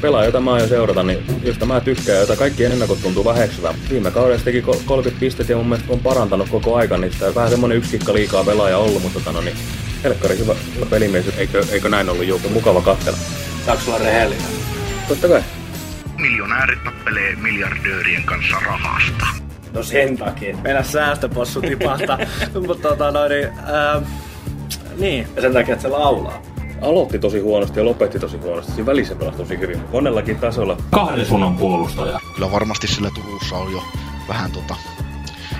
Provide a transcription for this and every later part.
pelaaja, jota mä aion seurata, niin josta mä tykkään, jota kaikkien ennakot tuntuu väheksyvän. Viime kaudessa teki 30 pistettä ja mun mielestä on parantanut koko aika, niin on vähän semmonen yksi kikka liikaa pelaaja ollut, mutta tota, no, niin helkkari hyvä, hyvä pelimies, eikö, eikö näin ollut joku mukava katsella? Saanko olla rehellinen? Totta kai. Miljonäärit tappelee miljardöörien kanssa rahasta. No sen takia. Meillä säästöpossu tipahtaa. Mutta tota noin, niin, ää, niin. Ja sen takia, että se laulaa. Aloitti tosi huonosti ja lopetti tosi huonosti. Siinä välissä pelasi tosi hyvin. Monellakin tasolla. Kahden suunnan puolustaja. Kyllä varmasti sillä Turussa on jo vähän tota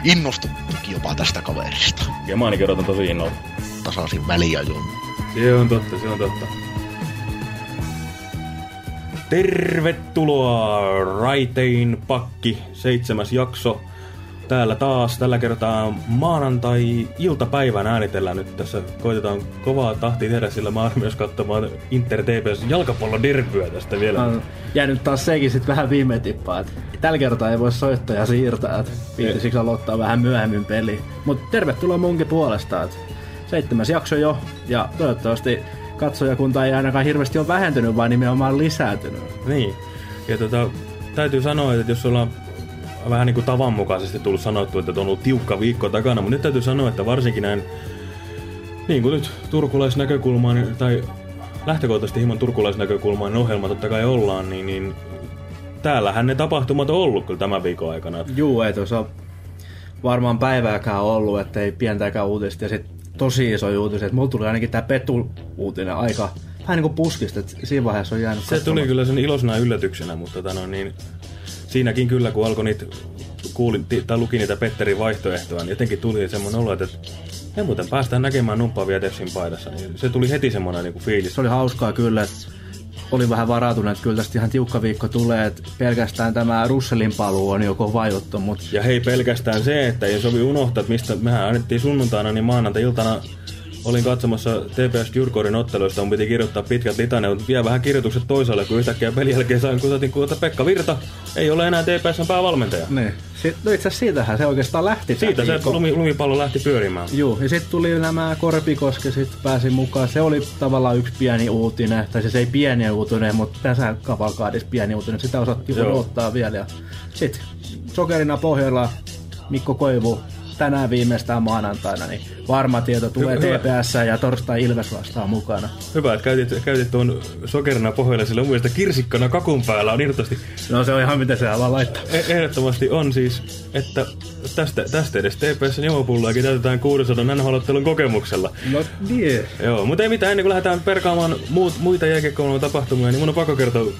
innostuttukin jopa tästä kaverista. Ja mä ainakin odotan tosi innolla. Tasaisin väliajoin. Se on totta, se on totta. Tervetuloa Raitein pakki, seitsemäs jakso. Täällä taas tällä kertaa maanantai-iltapäivän äänitellään nyt tässä. Koitetaan kovaa tahtia tehdä, sillä mä oon myös katsomaan Inter TPS jalkapalloderbyä tästä vielä. On jäänyt taas sekin sitten vähän viime tippaa. Et tällä kertaa ei voi soittaa siirtää, että viittisiksi aloittaa vähän myöhemmin peli. Mutta tervetuloa munkin puolesta. Et seitsemäs jakso jo, ja toivottavasti katsojakunta ei ainakaan hirveästi ole vähentynyt, vaan nimenomaan lisääntynyt. Niin. Ja tota, täytyy sanoa, että jos ollaan vähän niin kuin tavanmukaisesti tullut sanottu, että on ollut tiukka viikko takana, mutta nyt täytyy sanoa, että varsinkin näin, niin kuin nyt turkulaisnäkökulmaan, tai lähtökohtaisesti hieman turkulaisnäkökulmaan ohjelma totta kai ollaan, niin, niin täällähän ne tapahtumat on ollut kyllä tämän viikon aikana. Juu, ei tuossa varmaan päivääkään ollut, ettei pientäkään uutista. Ja sitten tosi iso että mulla tuli ainakin tämä Petul-uutinen aika vähän niin kuin puskista, että siinä vaiheessa on jäänyt Se tuli katsomaan. kyllä sen ilosena yllätyksenä, mutta tota, no, niin, siinäkin kyllä, kun alkoi niitä, kuulin, tai luki niitä Petterin vaihtoehtoja, niin jotenkin tuli semmoinen olo, että me muuten päästään näkemään nuppavia Tepsin paidassa. Niin se tuli heti semmoinen niin kuin fiilis. Se oli hauskaa kyllä, että oli vähän varautunut, että kyllä tästä ihan tiukka viikko tulee, että pelkästään tämä Russellin paluu on jo kova juttu, mutta Ja hei pelkästään se, että ei sovi unohtaa, että mistä mehän annettiin sunnuntaina, niin maanantai-iltana olin katsomassa TPS Jurkorin otteluista, mun piti kirjoittaa pitkät litaneet, mutta vielä vähän kirjoitukset toisaalle, kun yhtäkkiä pelin jälkeen sain kuitenkin, että Pekka Virta ei ole enää TPSn päävalmentaja. niin. Sitten, no itse asiassa siitähän se oikeastaan lähti. Siitä se lumi, lumipallo lähti pyörimään. Joo, ja sitten tuli nämä Korpikoski, sitten pääsi mukaan. Se oli tavallaan yksi pieni uutinen, tai siis ei pieni uutinen, mutta tässä kavalkaadissa pieni uutinen. Sitä osattiin odottaa vielä. Sitten sokerina pohjalla Mikko Koivu tänään viimeistään maanantaina, niin varma tieto tulee Hyvä. TPS ja torstai Ilves vastaan mukana. Hyvä, että käytit, käytit tuon sokerina pohjalla, sillä mun mielestä kirsikkana kakun päällä on irtosti. No se on ihan miten se vaan laittaa. E- ehdottomasti on siis, että tästä, tästä edes TPSn juomapullaakin täytetään 600 NHL-ottelun kokemuksella. No niin. Joo, mutta ei mitään, ennen kuin lähdetään perkaamaan muut, muita jääkiekkoilun tapahtumia, niin mun on pakko kertoa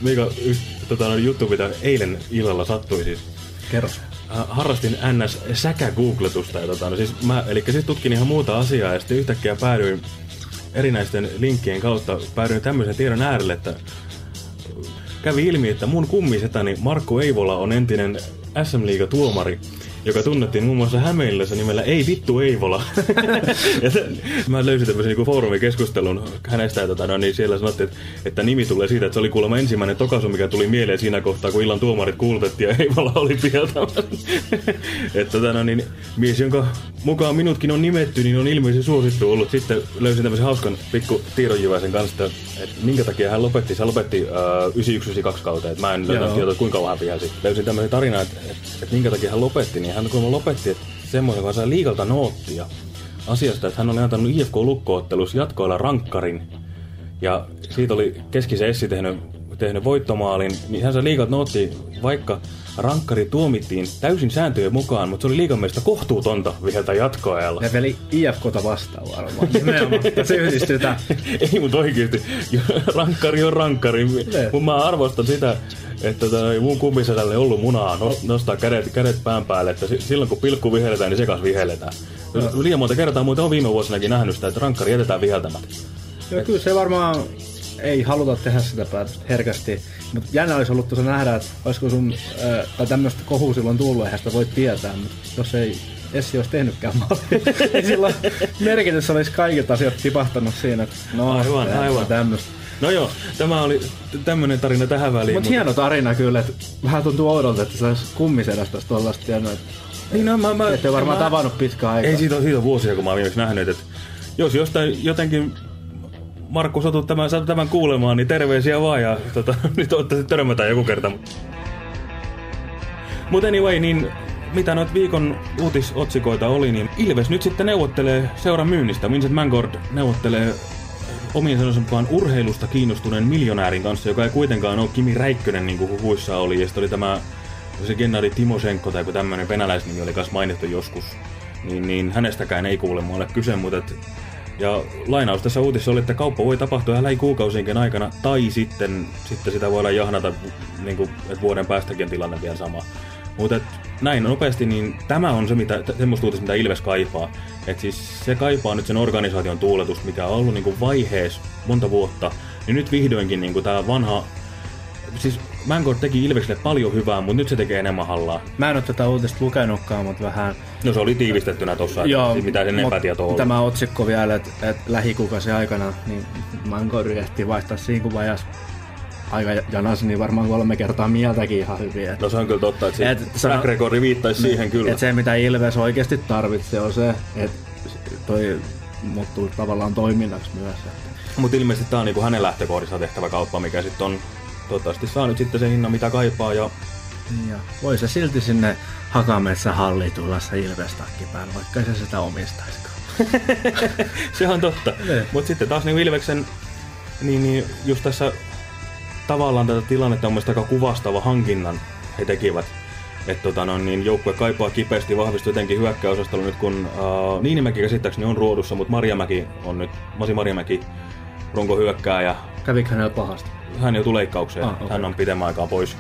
yksi tota, juttu, mitä eilen illalla sattui siis. Kerros. Äh, harrastin ns. säkä-googletusta. Tota, no siis mä, eli siis tutkin ihan muuta asiaa ja sitten yhtäkkiä päädyin erinäisten linkkien kautta päädyin tämmöisen tiedon äärelle, että kävi ilmi, että mun kummisetäni Markku Eivola on entinen SM Liiga tuomari, joka tunnettiin muun muassa Hämeenlinnassa nimellä Ei vittu Eivola. ja se, mä löysin tämmöisen niin foorumikeskustelun hänestä, ja tota, no, niin siellä sanottiin, että, että, nimi tulee siitä, että se oli kuulemma ensimmäinen tokasu, mikä tuli mieleen siinä kohtaa, kun illan tuomarit kuulutettiin ja Eivola oli pieltämässä. että tota, no, niin, mies, jonka mukaan minutkin on nimetty, niin on ilmeisesti suosittu ollut. Sitten löysin tämmöisen hauskan pikku tiedonjyväisen kanssa, että, että minkä takia hän lopetti. Se lopetti uh, 91-92 kauteen. että Mä en löytänyt tietoa, kuinka kauan hän vihelsi. Löysin tämmöisen tarinan, että, että, että minkä takia hän lopetti. Niin hän kuulemma lopetti, että semmoinen, kun hän sai liikalta noottia asiasta, että hän oli antanut IFK-lukkoottelussa jatkoilla rankkarin. Ja siitä oli keskisen Essi tehnyt, tehnyt voittomaalin, niin hän sai liikalta nootti, vaikka rankkari tuomittiin täysin sääntöjen mukaan, mutta se oli liikan mielestä kohtuutonta viheltä jatkoajalla. Ne veli IFKta vastaan varmaan. Nimenomaan. se yhdistyy tää. Ei mut oikeesti. Rankkari on rankkari. Mun mä arvostan sitä, että tota, mun kummisetälle ei ollut munaa nost- nostaa kädet, kädet pään päälle, että si- silloin kun pilkku vihelletään, niin sekas vihelletään. Liian monta kertaa muuten on viime vuosinakin nähnyt sitä, että rankkari jätetään viheltämättä. Joo, kyllä se varmaan ei haluta tehdä sitä päätöstä herkästi. Mutta jännä olisi ollut tuossa nähdä, että olisiko sun, äh, tai tämmöistä kohua silloin tullut, eihän sitä voi tietää, mutta jos ei Essi olisi tehnytkään mallia. Ei silloin merkitys olisi kaikilta asiat tipahtanut siinä. että No, Aivan, tää- aivan. Tämmöstä. No joo, tämä oli tämmönen tarina tähän väliin. Mutta hieno tarina kyllä, että vähän tuntuu oudolta, että sä olisi kummisedästä tuollaista tiennyt. Että Niin, no, mä, mä, ette varmaan mä, tavannut pitkään aikaa. Ei siitä ole, siitä on vuosia, kun mä oon viimeksi nähnyt, että jos jostain jotenkin Markku satut tämän, satut tämän kuulemaan, niin terveisiä vaan ja tota, nyt ottaisit törmätään joku kerta. Mutta anyway, niin mitä noita viikon uutisotsikoita oli, niin Ilves nyt sitten neuvottelee seuran myynnistä. Vincent Mangord neuvottelee omien sanonsa mukaan urheilusta kiinnostuneen miljonäärin kanssa, joka ei kuitenkaan ole Kimi Räikkönen, niin kuin huhuissa oli. Ja sitten oli tämä se Gennadi Timoshenko tai tämmöinen venäläisnimi oli myös mainittu joskus. Niin, niin hänestäkään ei kuulemma ole kyse, mutta ja lainaus tässä uutisessa oli, että kauppa voi tapahtua lähikuukausienkin aikana, tai sitten, sitten sitä voidaan jahnata, niin kuin, että vuoden päästäkin tilanne vielä sama. Mutta näin nopeasti, niin tämä on se, mitä, semmoista uutista, mitä Ilves kaipaa. Et siis se kaipaa nyt sen organisaation tuuletusta, mikä on ollut niin kuin vaiheessa monta vuotta. Niin nyt vihdoinkin niin tämä vanha... Siis Mangor teki Ilvekselle paljon hyvää, mutta nyt se tekee enemmän hallaa. Mä en ole tätä uutista lukenutkaan, mutta vähän... No se oli tiivistettynä tuossa, mitä sen epätieto oli. Tämä otsikko vielä, että et lähikuukausi aikana, niin Mangori ehti vaihtaa siinä kun vajas aika janas, niin varmaan kolme kertaa mieltäkin ihan hyvin. Et, No se on kyllä totta, että Et track recordi viittaisi siihen kyllä. et se, mitä Ilves oikeasti tarvitsee, on se, että toi muuttuu tavallaan toiminnaksi myös. Mutta ilmeisesti tämä on niinku hänen lähtökohdissa tehtävä kauppa, mikä sitten on toivottavasti saa nyt sitten sen hinnan, mitä kaipaa. Ja Niin ja voi se silti sinne Hakametsän se Ilves-takki päällä, vaikka se sitä omistaisikaan. se on totta. Niin. Mutta sitten taas niin Ilveksen, niin, niin just tässä tavallaan tätä tilannetta on mielestäni aika kuvastava hankinnan he tekivät. Että tota, no, niin joukkue kaipaa kipeästi vahvistua jotenkin hyökkäysosastolla nyt kun uh, Niinimäki käsittääkseni on ruodussa, mutta Marjamäki on nyt, Masi Marjamäki runko hyökkääjä. Kävikö hänellä pahasti? Hän joutui leikkaukseen, Ah, okay. hän on pidemmän aikaa pois.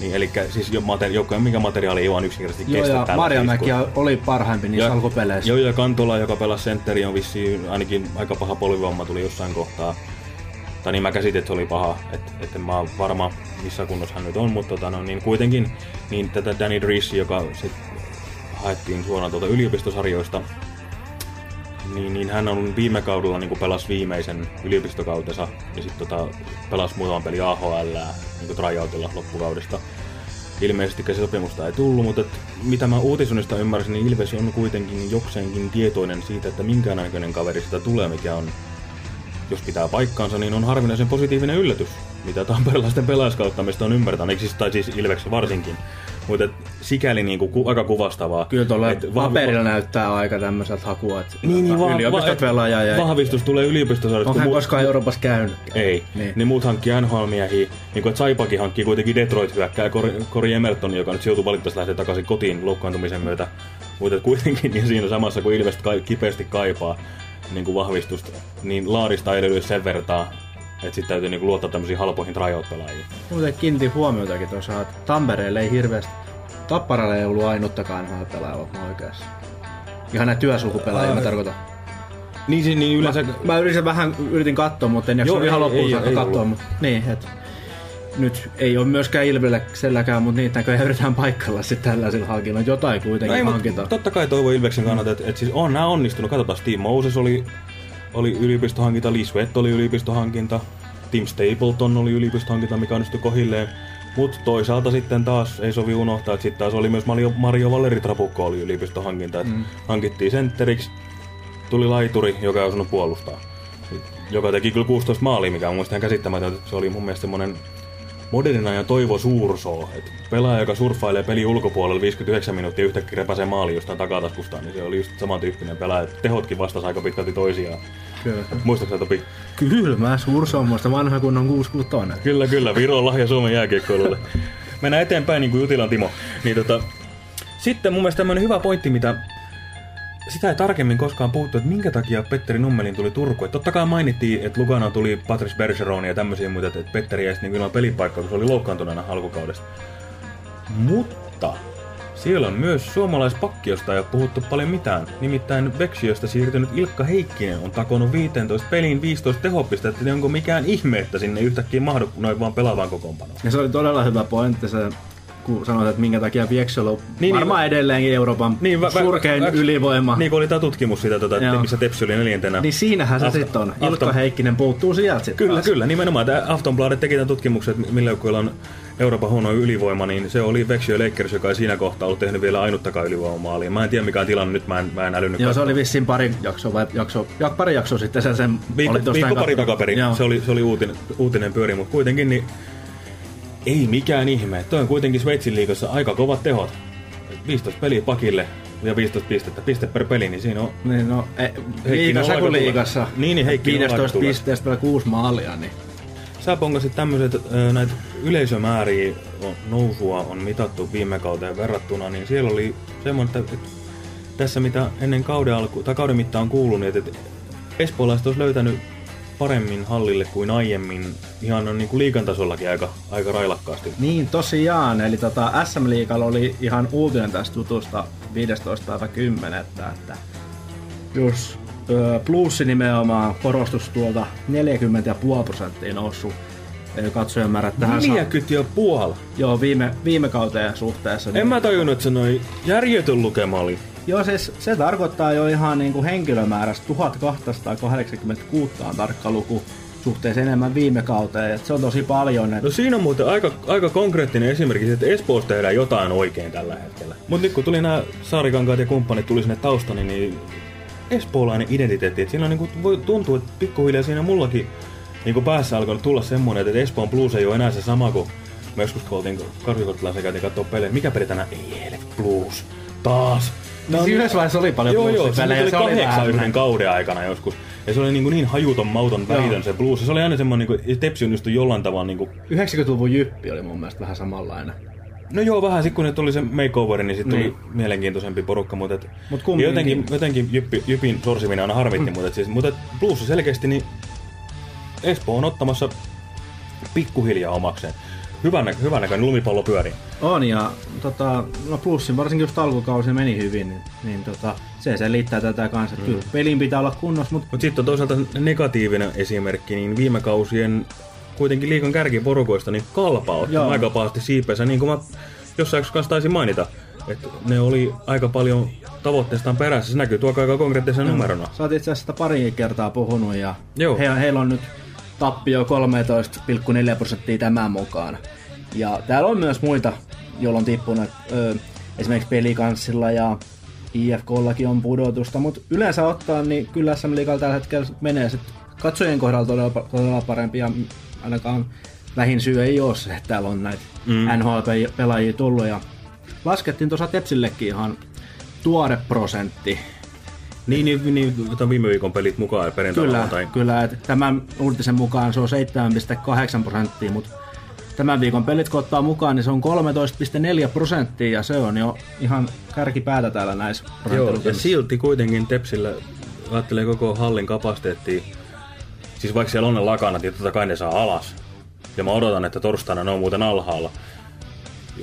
Niin, eli siis jo materi- joukkojen mikä materiaali ei vaan yksinkertaisesti Joo, kestä ja Marjamäki iskua. oli parhaimpi niissä alkupeleissä. Joo, ja Kantola, joka pelasi sentteri, on vissiin ainakin aika paha polvivamma tuli jossain kohtaa. Tai niin mä käsitin, että se oli paha, että et en mä oon varma missä kunnossa hän nyt on, mutta tota, no, niin kuitenkin niin tätä Danny Drissi, joka sit haettiin suoraan tuolta yliopistosarjoista, niin, niin hän on viime kaudella niin pelasi viimeisen yliopistokautensa ja sitten tota, pelasi muutaman peli AHL niin tryoutilla loppukaudesta. Ilmeisesti se sopimusta ei tullut, mutta et, mitä mä uutisunista ymmärsin, niin Ilves on kuitenkin jokseenkin tietoinen siitä, että minkä näköinen kaveri sitä tulee, mikä on, jos pitää paikkaansa, niin on harvinaisen positiivinen yllätys, mitä tamperilaisten pelaajaskauttamista on ymmärtänyt, siis, tai siis Ilves varsinkin. Mutta sikäli niinku, ku, aika kuvastavaa. Kyllä tuolla paperilla näyttää aika tämmöiseltä hakua, että niin, niin, va- yliopistot va- pelaaja ja Vahvistus tulee yliopistosarjasta. onko kun hän mu- koskaan Euroopassa käynyt? Ei. Niin. Niin. muut hankkii NHL-miehiä, niin kuin Saipakin hankkii kuitenkin Detroit hyökkää Cory, Emerton, joka nyt joutui valitettavasti lähteä takaisin kotiin loukkaantumisen myötä. Mutta kuitenkin niin siinä samassa, kun Ilves kai, kipeästi kaipaa niin kuin vahvistusta, niin laarista ei löydy sen vertaa, että sitten täytyy niin kuin luottaa tämmöisiin halpoihin tryout-pelaajiin. Muuten kiinnitin huomiotakin tuossa, että Tampereelle ei hirveästi, Tapparalle ei ollut ainuttakaan NHL-pelaajaa, mä oikeassa. Ihan näitä työsulkupelaajia mä tarkoitan. Niin, siis- niin yleensä... Mä, mä yritin vähän yritin katsoa, mutta en jaksanut ihan ei- loppuun saakka katsoa. Mutta, niin, et, nyt ei ole myöskään Ilvelle selläkään, mutta niitä näköjään yritetään paikalla sitten tällaisilla hankinnoilla. Jotain kuitenkin No ei, hankitaan. mutta totta kai toivo Ilveksen kannalta, että, että siis on nämä onnistunut. Katsotaan, Steve Moses oli, oli yliopistohankinta, Lee Sweat oli yliopistohankinta, Tim Stapleton oli yliopistohankinta, mikä onnistui kohilleen. Mutta toisaalta sitten taas ei sovi unohtaa, että sitten taas oli myös Mario, Mario Valeri Trapukko oli yliopistohankinta. Mm. Hankittiin sentteriksi, tuli laituri, joka ei osannut puolustaa. Joka teki kyllä 16 maalia, mikä on mun mielestä ihan käsittämätöntä. Se oli mun mielestä semmonen modernin ajan Toivo Suursoo. Et pelaaja, joka surffailee peli ulkopuolella 59 minuuttia yhtäkkiä repäsee maali jostain takataskustaan, niin se oli just samantyyppinen pelaaja. Tehotkin vastasi aika pitkälti toisiaan. Kyllä. Muistatko sä, Topi? Kyllä, mä Surso on muista vanha kunnon 66 Kyllä, kyllä. Viron lahja Suomen jääkiekkoilulle. Mennään eteenpäin niin kuin Jutilan Timo. Niin, tota, sitten mun mielestä tämmönen hyvä pointti, mitä sitä ei tarkemmin koskaan puhuttu, että minkä takia Petteri Nummelin tuli Turku. Et totta kai mainittiin, että Lugano tuli Patrice Bergeron ja tämmöisiä muita, että Petteri jäisi niin ilman pelipaikkaa, kun se oli loukkaantuneena alkukaudesta. Mutta siellä on myös suomalaispakki, josta ei ole puhuttu paljon mitään. Nimittäin Vexiosta siirtynyt Ilkka Heikkinen on takonut 15 peliin 15 tehopistettä, niin onko mikään ihme, että sinne yhtäkkiä mahdu noin vaan pelaavaan kokoonpanoon. Ja se oli todella hyvä pointti se kun sanoit, että minkä takia Vieksel on Niin, niin, varmaan niin, edelleenkin Euroopan niin, vä- vä- surkein vä- ylivoima. Niin kuin oli tämä tutkimus siitä, tota, että missä Tepsi oli neljäntenä. Niin siinähän se sitten on. Ilkka Afton- Heikkinen puuttuu sieltä sitten Kyllä, taas. kyllä, nimenomaan. Tämä Aftonbladet teki tämän tutkimuksen, että millä joukkueilla on Euroopan huono ylivoima, niin se oli Vexio Lakers, joka ei siinä kohtaa ollut tehnyt vielä ainuttakaan ylivoimamaalia. Mä en tiedä mikä on tilanne nyt, mä en, mä en älynyt Joo, se katsoa. oli vissiin pari jaksoa, vai jakso, ja pari jaksoa sitten sen, sen Viikko, oli viikko pari takaperin, se oli, se oli uutinen, uutinen pyöri, mutta kuitenkin niin ei mikään ihme. Toi on kuitenkin Sveitsin liigassa aika kovat tehot. 15 peliä pakille ja 15 pistettä, piste per peli, niin siinä on Niin, no, e, liigassa kuin liigassa. tulos. Niin, niin, aika 15 tulos. pisteestä vielä kuusi maalia, niin Sä pongasit tämmöiset, näitä yleisömääriä on, nousua on mitattu viime kauteen verrattuna, niin siellä oli semmoinen, että, tässä mitä ennen kauden alku, tai kauden mittaan että, että espoolaiset olisi löytänyt paremmin hallille kuin aiemmin, ihan on niin kuin liikan tasollakin aika, aika railakkaasti. Niin tosiaan, eli tota, SM Liigalla oli ihan uutinen tästä jutusta 15. päivä 10. Että, että jos plussi nimenomaan korostus tuolta 40,5 prosenttia noussut ö, katsojan määrät tähän saa, 40 ja puoli. joo, viime, viime kauteen suhteessa. niin- En mä tajunnut, että se noin järjetön lukema oli. Joo, siis se tarkoittaa jo ihan niin kuin henkilömäärästä 1286 on tarkka luku suhteessa enemmän viime kauteen. Et se on tosi paljon. Et No siinä on muuten aika, aika konkreettinen esimerkki, että Espoossa tehdään jotain oikein tällä hetkellä. Mutta nyt kun tuli nämä Saarikankaat ja kumppanit tuli sinne taustani, niin espoolainen identiteetti, että siinä on niinku, voi tuntua, että pikkuhiljaa siinä mullakin niinku päässä alkoi tulla semmoinen, että Espoon Blues ei ole enää se sama kuin me joskus kun oltiin Karvikorttilaisen käytiin katsoa pelejä. Mikä peli tänään? Ei helvet Blues. Taas. No, siis yhdessä vaiheessa oli paljon Joo, joo, se plussipelejä, tuli se oli kahdeksan yhden kauden aikana joskus. Ja se oli niin, kuin niin hajuton, mauton, välitön se blues. Se oli aina semmoinen, niin kuin, Tepsi onnistui jollain tavalla niin kuin, 90-luvun jyppi oli mun mielestä vähän samanlainen. No joo, vähän sitten kun ne tuli se makeover, niin sitten Niin. tuli mielenkiintoisempi porukka, mutta et, Mut kumminkin. jotenkin, jotenkin jyppi, Jypin sorsiminen aina harmitti, mutta, et siis, mutta et Blues selkeästi niin Espoo on ottamassa pikkuhiljaa omakseen. Hyvän, nä- hyvän näköinen lumipallo pyörii. On ja tota, no plussin varsinkin just alkukausi meni hyvin, niin, niin tota, se selittää tätä kanssa. Mm. Kyllä pelin pitää olla kunnossa, mutta Mutta sitten on toisaalta negatiivinen esimerkki, niin viime kausien kuitenkin liikan kärkiporukoista, niin kalpa otti Joo. aika pahasti siipeensä, niin kuin mä jossain kanssa taisin mainita, että ne oli aika paljon tavoitteestaan perässä. Se näkyy tuolla aika konkreettisena numerona. sä oot itse asiassa sitä pari kertaa puhunut ja Joo. he, heillä on nyt tappio 13,4 prosenttia tämän mukaan. Ja täällä on myös muita, joilla on tippunut, ö, esimerkiksi Pelikanssilla ja IFKllakin on pudotusta, mutta yleensä ottaen, niin kyllä SM Liigalla tällä hetkellä menee sit katsojien kohdalla todella, todella parempi ja ainakaan vähin syy ei ole se, että täällä on näitä mm. NHL-pelaajia tullut ja laskettiin tuossa Tepsillekin ihan tuore prosentti. Niin, niin, niin otan viime viikon pelit mukaan perjantaina. Kyllä, lauantain. kyllä että tämän uutisen mukaan se on 7,8 prosenttia, mutta tämän viikon pelit kun ottaa mukaan, niin se on 13,4 prosenttia ja se on jo ihan kärkipäätä täällä näissä Joo, ja silti kuitenkin Tepsillä ajattelee koko hallin kapasiteettia. Siis vaikka siellä on ne lakanat, niin totta kai ne saa alas. Ja mä odotan, että torstaina ne on muuten alhaalla.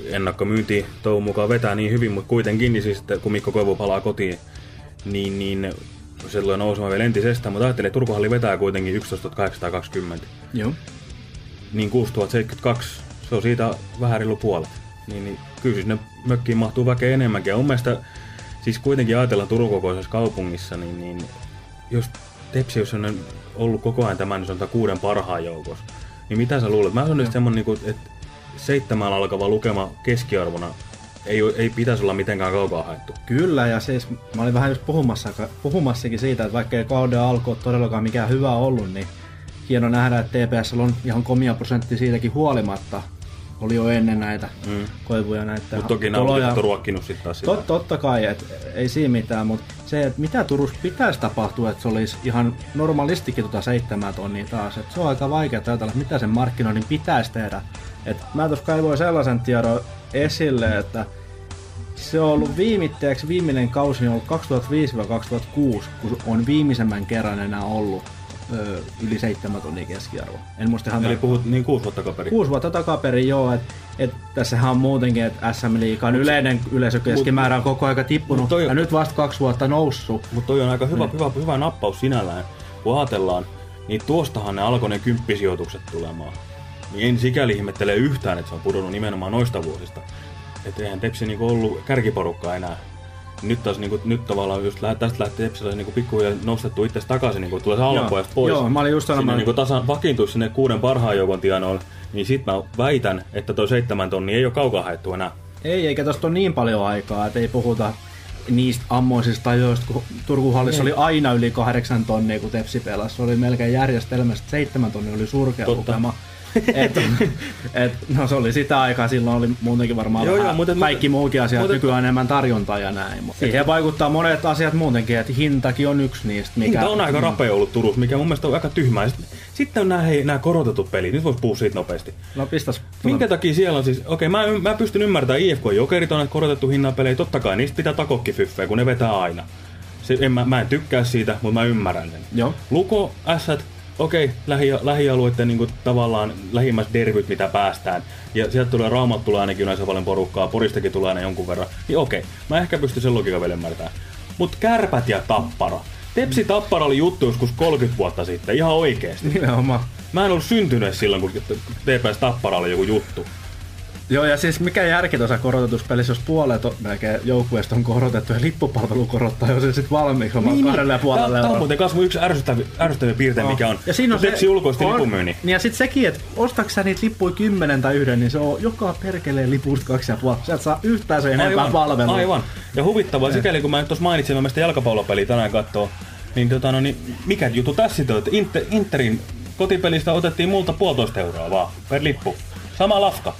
Ennakkomyynti toivon mukaan vetää niin hyvin, mutta kuitenkin, niin siis, että kun Mikko Koivu palaa kotiin, niin, niin se tulee nousemaan vielä entisestään. Mutta ajattelin, että Turkuhalli vetää kuitenkin 11 820. Joo. Niin 6072, se on siitä vähän reilu puolet. Niin, niin kyllä siis ne mökkiin mahtuu väkeä enemmänkin. Ja mun mielestä, siis kuitenkin ajatellaan Turun kokoisessa kaupungissa, niin, niin jos Tepsi sellainen ollut koko ajan tämän niin sanotaan kuuden parhaan joukossa, niin mitä sä luulet? Mä sanon nyt semmonen, niin että seitsemän alkava lukema keskiarvona ei, ei pitäisi olla mitenkään kaukaa haettu. Kyllä, ja siis mä olin vähän just puhumassa, puhumassakin siitä, että vaikka ei kauden alku todellakaan mikään hyvä ollut, niin hieno nähdä, että TPS on ihan komia prosenttia siitäkin huolimatta. Oli jo ennen näitä mm. koivuja näitä Mutta toki nämä on ruokkinut sitten taas sitä. Tot, totta kai, et ei siinä mitään, mutta se, että mitä Turussa pitäisi tapahtua, että se olisi ihan normalistikin tuota seitsemää tonnia taas. Et se on aika vaikea ajatella, että mitä sen markkinoinnin pitäisi tehdä. Et mä tuossa kaivoin sellaisen tiedon esille, että se on ollut viimitteeksi viimeinen kausi on ollut 2005-2006, kun on viimeisemmän kerran enää ollut ö, yli 7 tonnia keskiarvo. En muista ihan Eli puhut niin kuusi vuotta kaperi. Kuusi vuotta takaperin, joo. Et, et tässähän on muutenkin, että SM Liikan yleinen yleisökeskimäärä on koko aika tippunut. toi- ja nyt vasta kaksi vuotta noussut. Mutta toi on aika hyvä, hyvä, hyvä nappaus sinällään, kun ajatellaan, niin tuostahan ne alkoi ne kymppisijoitukset tulemaan. niin en sikäli ihmettele yhtään, että se on pudonnut nimenomaan noista vuosista. Että eihän Tepsi niinku ollut kärkiporukka enää. Nyt taas niinku, nyt tavallaan just lä- tästä lähtee Tepsillä niinku pikkuhiljaa nostettu itse takaisin, niinku tulee se alapojasta pois. Joo, mä olin just sanomassa. niinku tasan vakiintuisi sinne kuuden parhaan joukon tienoille, niin sit mä väitän, että toi seitsemän tonni ei ole kaukaa haettu enää. Ei, eikä tosta ole niin paljon aikaa, että ei puhuta niistä ammoisista ajoista, kun Turku Hallissa oli aina yli kahdeksan tonnia, kun Tepsi pelasi. Se oli melkein järjestelmästä. Seitsemän tonnia oli surkea Totta. lukema. Et, et, no se oli sitä aikaa, silloin oli muutenkin varmaan Joo, vähän joo, mutta- kaikki muukin asiat, mutta- nykyään enemmän tarjontaa ja näin. Mutta siihen vaikuttaa monet asiat muutenkin, että hintakin on yksi niistä. Mikä, Hinta on aika rapea ollut Turussa, mikä mun mielestä on aika tyhmää. Sitten- on nämä, hei, nämä korotetut pelit, nyt vois puhua siitä nopeasti. No pistäs. Minkä takia siellä on siis, okei mä, mä pystyn ymmärtämään IFK Jokerit on näitä korotettu hinnan pelejä, totta kai niistä pitää takokki fyffejä, kun ne vetää aina. Se, en, mä, mä en tykkää siitä, mutta mä ymmärrän sen. Joo. Luko, ässät, okei, lähi, lähialueiden niin tavallaan lähimmäs derbyt, mitä päästään. Ja sieltä tulee Raumat tulee ainakin yleensä paljon porukkaa, Poristakin tulee aina jonkun verran. Niin okei, mä ehkä pystyn sen logiikan vielä ymmärtämään. Mut kärpät ja tappara. Tepsi Tappara oli juttu joskus 30 vuotta sitten, ihan oikeesti. Nimenomaan. Mä en ollut syntynyt silloin, kun TPS Tappara oli joku juttu. Joo, ja siis mikä järki tuossa korotetussa pelissä, jos puolet on melkein joukkueesta on korotettu ja lippupalvelu korottaa jo sen sitten valmiiksi omaan niin, kahdelle ja puolelle Tämä on muuten kasvu yksi ärsyttävä, ärsyttävä piirte, mikä on. Ja siinä on Tepsi ulkoisti on-. Niin ja sitten sekin, että ostaks sä niitä lippuja kymmenen tai yhden, niin se on joka perkeleen lipusta kaksi ja puoli. Sieltä saa yhtään se enempää palvelua. aivan. Ja huvittavaa, sikäli kun mä nyt tuossa mainitsin, mä sitä jalkapallopeliä tänään kattoo, niin, tota, no, niin mikä juttu tässä sitten on, että Inter, Interin kotipelistä otettiin multa puolitoista euroa vaan per lippu. Sama lafka.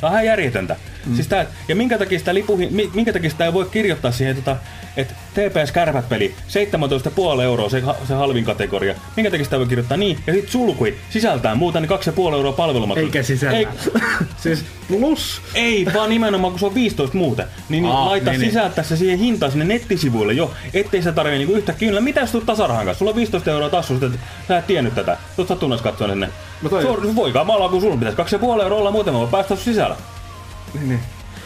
Tämä on ihan järjetöntä. Mm. Siis tää, ja minkä takia, sitä mi- minkä takia sitä ei voi kirjoittaa siihen, tota, että TPS Kärpät peli, 17,5 euroa se, se halvin kategoria. Minkä takia sitä voi kirjoittaa niin? Ja sitten sulkui sisältää muuta niin 2,5 euroa palvelumaksu. Eikä sisällä. Ei, siis plus. ei, vaan nimenomaan kun se on 15 muuta, niin, niin Aa, niin, niin. sisältää se siihen hintaan sinne nettisivuille jo, ettei se tarvitse niinku yhtä kyllä. Mitä jos tulet tasarahan kanssa? Sulla on 15 euroa tassusta, että sä et tiennyt tätä. Tuot satunnas katsoa sinne. No toi- voi kamala, kun sulla pitäisi 2,5 euroa olla muuten, mä voin päästä sisällä. Niin, niin.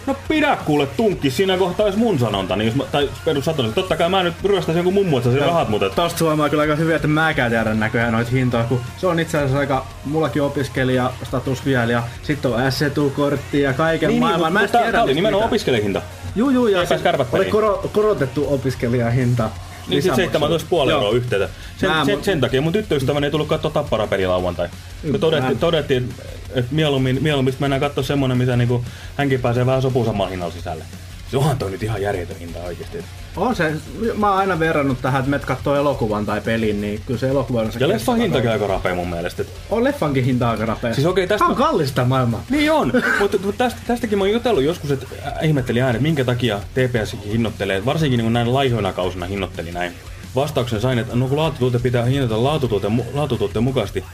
No pidä kuule tunkki, siinä kohtaa olisi mun sanonta, niin jos mä, tai perus satonen, totta kai mä nyt ryöstäisin jonkun mummu, että saisin rahat, mutta et- Tosta huomaa kyllä aika hyvin, että mäkään tiedän näköjään noita hintoja, kun se on itse asiassa aika, mullakin opiskelija status vielä ja sitten on SETU-kortti ja kaiken niin, niin, maailman. mutta, Mä en mutta tää, tiedä tää oli nimenomaan opiskelijahinta. Juu, juu, ja kärpät oli korotettu opiskelijahinta. Niin sit lisämaksu. 17,5 euroa yhteensä. Sen, Mä- sen, sen, takia mun tyttöystäväni ei tullut katsoa Tappara-peli lauantai. Me todettiin, todettiin että et mieluummin, mieluummin mennään katsoa semmonen, mitä niinku, hänkin pääsee vähän sopusamalla hinnalla sisälle. Se onhan toi nyt ihan järjetön hinta oikeesti. On se, mä oon aina verrannut tähän, että menet katsoo elokuvan tai pelin, niin kyllä se elokuva on se Ja leffan hintakin aika rapea mun mielestä. On leffankin hinta aika rapea. Siis okei, tästä Tää on kallista maailmaa. niin on, mutta mut tästä, tästäkin mä oon jutellut joskus, että äh, ihmettelin aina, että minkä takia TPS hinnoittelee, varsinkin niin näin laihoina kausina hinnoitteli näin. Vastauksen sain, että no kun laatutuote pitää hinnoitella laatutuote, laatutuotteen mukaisesti.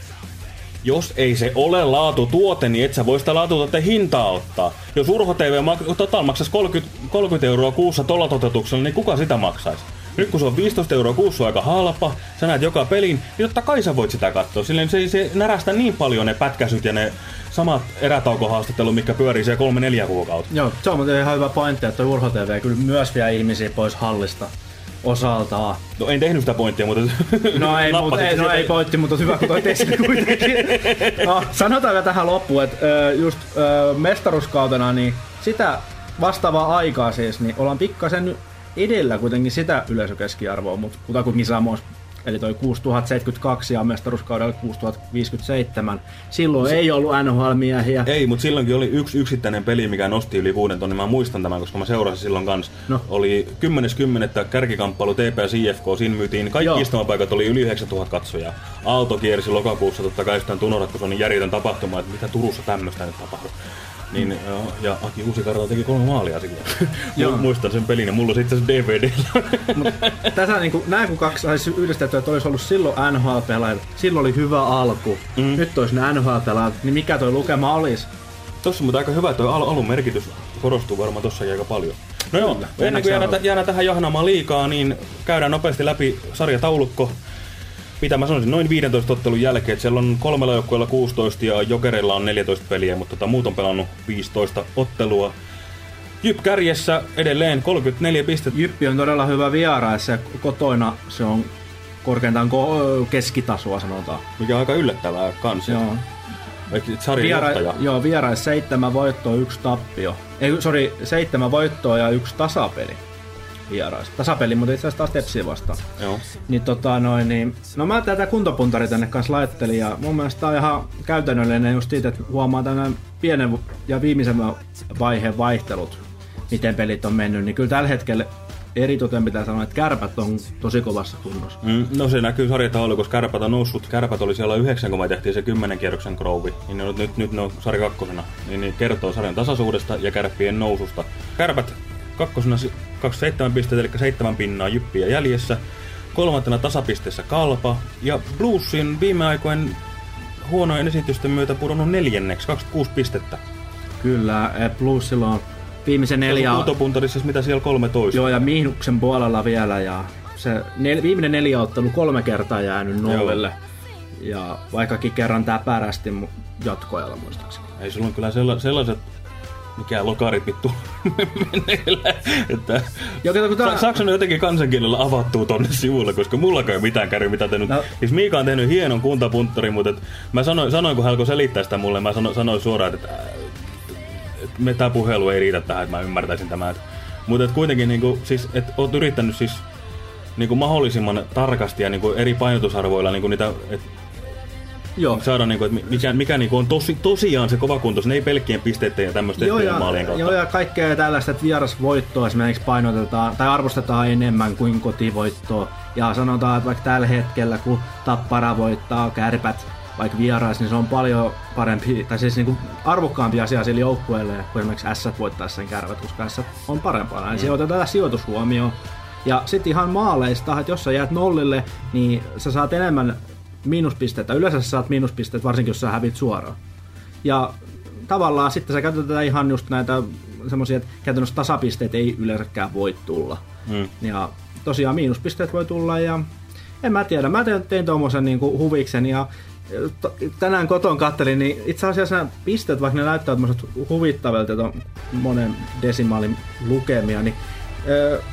Jos ei se ole laatutuote, niin et sä voi sitä laatutuotteen hintaa ottaa. Jos Urho TV mak- total maksaisi 30, 30 euroa kuussa tolla toteutuksella, niin kuka sitä maksaisi? Nyt kun se on 15 euroa kuussa aika halpa, sä näet joka pelin, niin totta kai sä voit sitä katsoa. Silleen se, se närästä niin paljon ne pätkäsyt ja ne samat erätaukohaastattelut, mikä pyörii se kolme neljä kuukautta. Joo, se on ihan hyvä pointti, että Urho TV kyllä myös vie ihmisiä pois hallista osaltaan. No en tehnyt sitä pointtia, mutta No ei, mutta, ei, no ei pointti, mutta hyvä kun toi esille kuitenkin. No, sanotaan vielä tähän loppuun, että just mestaruuskautena, niin sitä vastaavaa aikaa siis, niin ollaan pikkasen edellä kuitenkin sitä yleisökeskiarvoa, mutta kutakuinkin samoin. Eli toi 6072 ja mestaruuskaudella 6057. Silloin ei ollut NHL-miehiä. Ei, mutta silloinkin oli yksi yksittäinen peli, mikä nosti yli kuuden tonnin. Mä muistan tämän, koska mä seurasin silloin kanssa. No. Oli 10.10. kärkikamppailu TPS IFK. Siinä myytiin kaikki Joo. istumapaikat oli yli 9000 katsojaa. Aalto kiersi lokakuussa totta kai sitä unohdat, kun se on niin järjetön tapahtuma, että mitä Turussa tämmöistä nyt tapahtuu. Niin, ja Aki Uusikarta teki kolme maalia silloin. Joo. Muistan sen pelin ja mulla on se itse DVD. Tässä niin kuin, nämä kun kaksi saisi yhdistettyä, että olisi ollut silloin NHL-pelaajat, silloin oli hyvä alku. Mm. Nyt olisi ne NHL-pelaajat, niin mikä toi lukema olisi? Tossa mutta aika hyvä, tuo al- alun merkitys korostuu varmaan tossakin aika paljon. No joo, ennen kuin jäädään, jäädään tähän jahnaamaan liikaa, niin käydään nopeasti läpi sarjataulukko. Mitä mä sanoisin, noin 15 ottelun jälkeen, että siellä on kolmella joukkueella 16 ja Jokereilla on 14 peliä, mutta tota, muut on pelannut 15 ottelua. Jyp kärjessä edelleen 34 pistettä. Jyppi on todella hyvä vieraissa ja kotoina se on korkeintaan ko- keskitasoa sanotaan. Mikä on aika yllättävää kans. Joo. Sarjan johtaja? Joo, vierais seitsemän voittoa, yksi tappio. Ei, sori, seitsemän voittoa ja yksi tasapeli vieraista. Tasapeli, mutta itse asiassa taas Tepsiä vastaan. Joo. Niin tota noin, niin, no mä tätä kuntopuntari tänne kanssa laittelin ja mun mielestä tää on ihan käytännöllinen just siitä, että huomaa tänään pienen ja viimeisen vaiheen vaihtelut, miten pelit on mennyt, niin kyllä tällä hetkellä eritoten pitää sanoa, että kärpät on tosi kovassa kunnossa. Mm, no se näkyy sarjataulukossa, kärpät on noussut. Kärpät oli siellä yhdeksän, kun me tehtiin se kymmenen kierroksen krouvi. Niin ne, nyt, nyt ne on sarja kakkosena. Niin, niin kertoo sarjan tasaisuudesta ja kärppien noususta. Kärpät kakkosena 27 pistettä, eli 7 pinnaa jyppiä jäljessä. Kolmantena tasapisteessä Kalpa. Ja Bluesin viime aikojen huonojen esitysten myötä pudonnut neljänneksi, 26 pistettä. Kyllä, eh, plus silloin viimeisen neljä... Kuntopuntarissa, mitä siellä 13. Joo, ja miinuksen puolella vielä, ja se nel, viimeinen neljä ottelu kolme kertaa jäänyt nollille. Ja vaikkakin kerran täpärästi jatkoajalla muistaakseni. Ei sulla on kyllä sella, sellaiset mikä lokarit vittu meneillä. Että tää... Saksan on jotenkin kansankielellä avattuu tonne sivulle, koska mulla ei mitään käy, mitä tehnyt. No. Siis Miika on tehnyt hienon kuntapunttarin, mutta et mä sanoin, sanoin, kun hän alkoi selittää sitä mulle, mä sanoin, sanoin suoraan, että, että me tämä puhelu ei riitä tähän, että mä ymmärtäisin tämän. Mutta kuitenkin, niin kuin, siis, että oot yrittänyt siis niin kuin mahdollisimman tarkasti ja niin kuin eri painotusarvoilla niin kuin niitä, et, Joo. saada, niin kuin, että mikä, mikä niin kuin on tosi, tosiaan se kovakuntois, ne ei pelkkien pisteiden ja tämmöisten maalien kautta. Joo, ja kaikkea tällaista, että vierasvoittoa esimerkiksi painotetaan tai arvostetaan enemmän kuin kotivoittoa. Ja sanotaan, että vaikka tällä hetkellä, kun Tappara voittaa kärpät vaikka vierais, niin se on paljon parempi, tai siis niin kuin arvokkaampi asia sille joukkueelle, kuin esimerkiksi S voittaa sen kärpät, koska S on parempaa. Mm. Niin otetaan sijoitus huomioon. Ja sitten ihan maaleista, että jos sä jäät nollille, niin sä saat enemmän miinuspistettä. Yleensä sä saat miinuspistettä, varsinkin jos sä hävit suoraan. Ja tavallaan sitten sä käytetään ihan just näitä semmoisia, että käytännössä tasapisteet ei yleensäkään voi tulla. Mm. Ja tosiaan miinuspisteet voi tulla ja en mä tiedä, mä tein, tein tuommoisen niin huviksen ja tänään koton kattelin, niin itse asiassa nämä pisteet, vaikka ne näyttää huvittavilta monen desimaalin lukemia, niin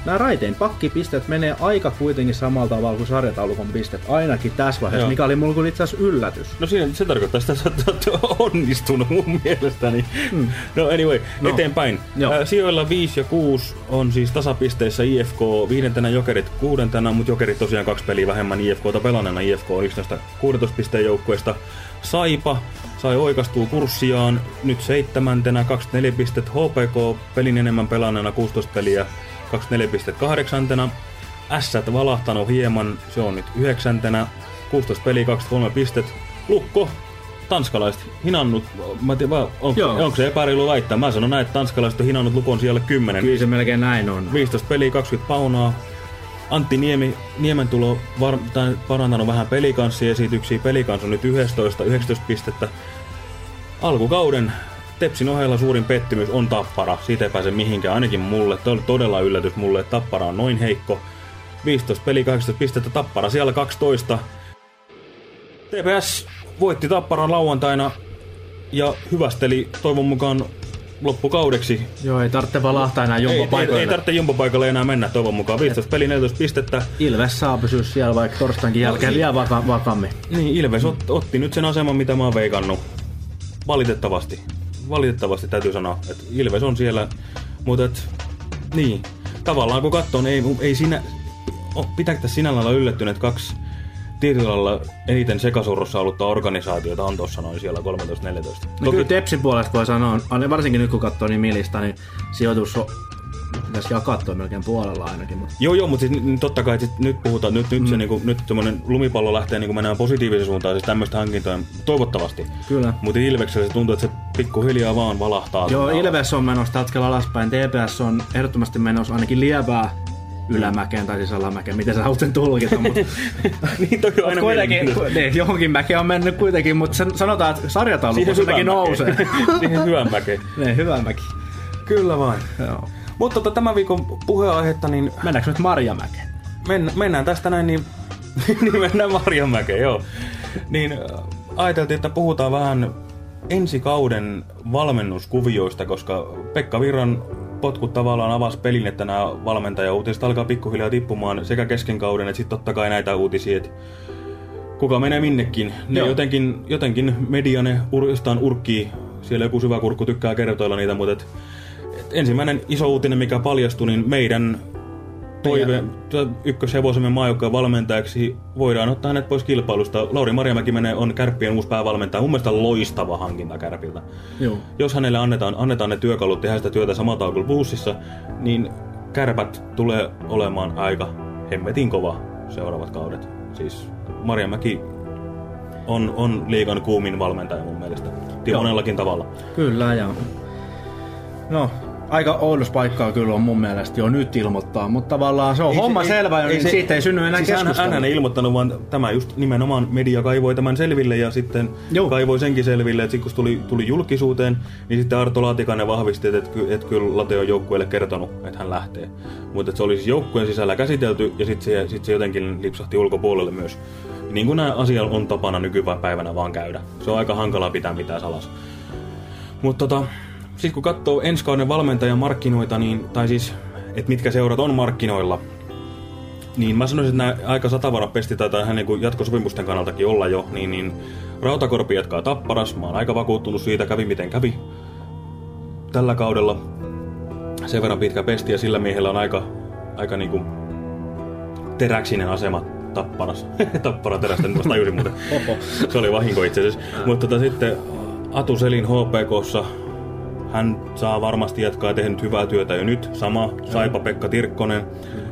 nämä raiteen pakkipisteet menee aika kuitenkin samalla tavalla kuin sarjataulukon pistet, ainakin tässä vaiheessa, Joo. mikä oli mulle itse asiassa yllätys. No siinä, se tarkoittaa sitä, että sä oot onnistunut mun mielestäni. Hmm. No anyway, no. eteenpäin. Joo. Äh, sijoilla 5 ja 6 on siis tasapisteissä IFK viidentenä, Jokerit kuudentena, mutta Jokerit tosiaan kaksi peliä vähemmän IFKta pelanneena. IFK on yksi näistä 16 pisteen joukkueista. Saipa sai oikastua kurssiaan nyt seitsemäntenä, 24 pistet. HPK pelin enemmän pelanneena 16 peliä 24.8. Ässät valahtanut hieman, se on nyt yhdeksäntenä. 16 peli, 23 pistet. Lukko, tanskalaiset hinannut, mä tiedän, on, onko se epäreilu väittää? Mä sanon näin, että tanskalaiset on hinannut Lukon siellä 10. Kyllä se melkein näin on. 15 peliä, 20 paunaa. Antti Niemi, Niemen tulo var, parantanut vähän pelikanssiesityksiä. Pelikans on nyt 11, 19 pistettä. Alkukauden Tepsin ohella suurin pettymys on Tappara. Siitä ei pääse mihinkään, ainakin mulle. Tämä oli todella yllätys mulle, että Tappara on noin heikko. 15 peli, 18 pistettä, Tappara siellä 12. TPS voitti Tapparan lauantaina ja hyvästeli toivon mukaan loppukaudeksi. Joo, ei tarvitse valahtaa enää jumbopaikalle. Ei, ei, ei tarvitse jumbopaikalle enää mennä toivon mukaan. 15 peli, 14 pistettä. Ilves saa pysyä siellä vaikka torstainkin jälkeen no, vielä vaka vakammin. Niin, Ilves ot, otti nyt sen aseman, mitä mä oon veikannut. Valitettavasti valitettavasti täytyy sanoa, että Ilves on siellä, mutta et, niin, tavallaan kun katsoo, niin ei, ei siinä, pitääkö sinällä olla yllättynyt, että kaksi tietyllä eniten sekasurrossa ollutta organisaatiota on tuossa noin siellä 13-14. No Toki... kyllä Tepsin puolesta voi sanoa, varsinkin nyt kun katsoo niin milistä, niin sijoitus pitäisi jakaa toi melkein puolella ainakin. Mutta... Joo, joo, mutta siis totta kai sit nyt puhutaan, nyt, nyt, mm. se, niinku, nyt semmoinen lumipallo lähtee niinku menemään positiiviseen suuntaan, siis tämmöistä hankintoja toivottavasti. Kyllä. Mutta Ilveksellä se tuntuu, että se pikkuhiljaa vaan valahtaa. Joo, Ilves on menossa tällä alaspäin, TPS on ehdottomasti menossa ainakin lievää ylämäkeen tai siis alamäkeen, miten sä haluat sen tulkita. Mutta... niin toki on aina kuitenkin, niin, johonkin mäkeen on mennyt kuitenkin, mutta sanotaan, että sarjataulu kuitenkin nousee. Siihen hyvän mäkeen. Niin, hyvän mäki. Kyllä vain. Joo. Mutta tota, tämän viikon puheenaihetta, niin... Mennäänkö nyt Marjamäkeen? Men, mennään tästä näin, niin, niin mennään Marjamäkeen, joo. Niin äh, ajateltiin, että puhutaan vähän ensi kauden valmennuskuvioista, koska Pekka Virran potkut tavallaan avasi pelin, että nämä valmentajauutiset alkaa pikkuhiljaa tippumaan sekä kesken kauden, että sitten totta kai näitä uutisia, että kuka menee minnekin. Ne Joo. jotenkin, jotenkin media ne ur, jostain urkkii. Siellä joku syvä kurkku tykkää kertoilla niitä, mutta et ensimmäinen iso uutinen, mikä paljastui, niin meidän toive, ykköshevosemme maajoukkojen valmentajaksi voidaan ottaa hänet pois kilpailusta. Lauri Marjamäki menee, on kärppien uusi päävalmentaja. Mun mielestä loistava hankinta kärpiltä. Joo. Jos hänelle annetaan, annetaan ne työkalut tehdä sitä työtä samalla kuin bussissa, niin kärpät tulee olemaan aika hemmetin kova seuraavat kaudet. Siis Marjamäki on, on liigan kuumin valmentaja mun mielestä. Joo. Monellakin tavalla. Kyllä, ja... No, aika oudus paikkaa kyllä on mun mielestä jo nyt ilmoittaa, mutta tavallaan se on Ei se- homma ei- selvä, ei niin se- siitä ei synny enää siis keskustelua. hän ei ilmoittanut, vaan tämä just nimenomaan media kaivoi tämän selville ja sitten Joo. kaivoi senkin selville, että sitten kun tuli, tuli julkisuuteen, niin sitten Arto Laatikainen vahvisti, että, ky- että kyllä Late on joukkueelle kertonut, että hän lähtee. Mutta että se oli siis joukkueen sisällä käsitelty ja sitten se, sit se jotenkin lipsahti ulkopuolelle myös. Niin kuin nämä asiat on tapana nykypäivänä vaan käydä. Se on aika hankala pitää mitään salassa. Mutta tota, sitten kun katsoo ensi kauden valmentajan markkinoita, niin, tai siis, että mitkä seurat on markkinoilla, niin mä sanoisin, että nämä aika satavarapesti taitaa ihan niin jatkosopimusten kannaltakin olla jo, niin, niin Rautakorpi jatkaa tapparas. Mä oon aika vakuuttunut siitä, kävi miten kävi tällä kaudella. Sen verran pitkä pesti ja sillä miehellä on aika, aika niin kuin teräksinen asema tapparas. Tappara terästä, nyt mä tajusin muuten. Se oli vahinko itse asiassa. Mutta tota, sitten Atu Selin HPKssa hän saa varmasti jatkaa ja tehnyt hyvää työtä jo nyt. Sama Saipa Pekka Tirkkonen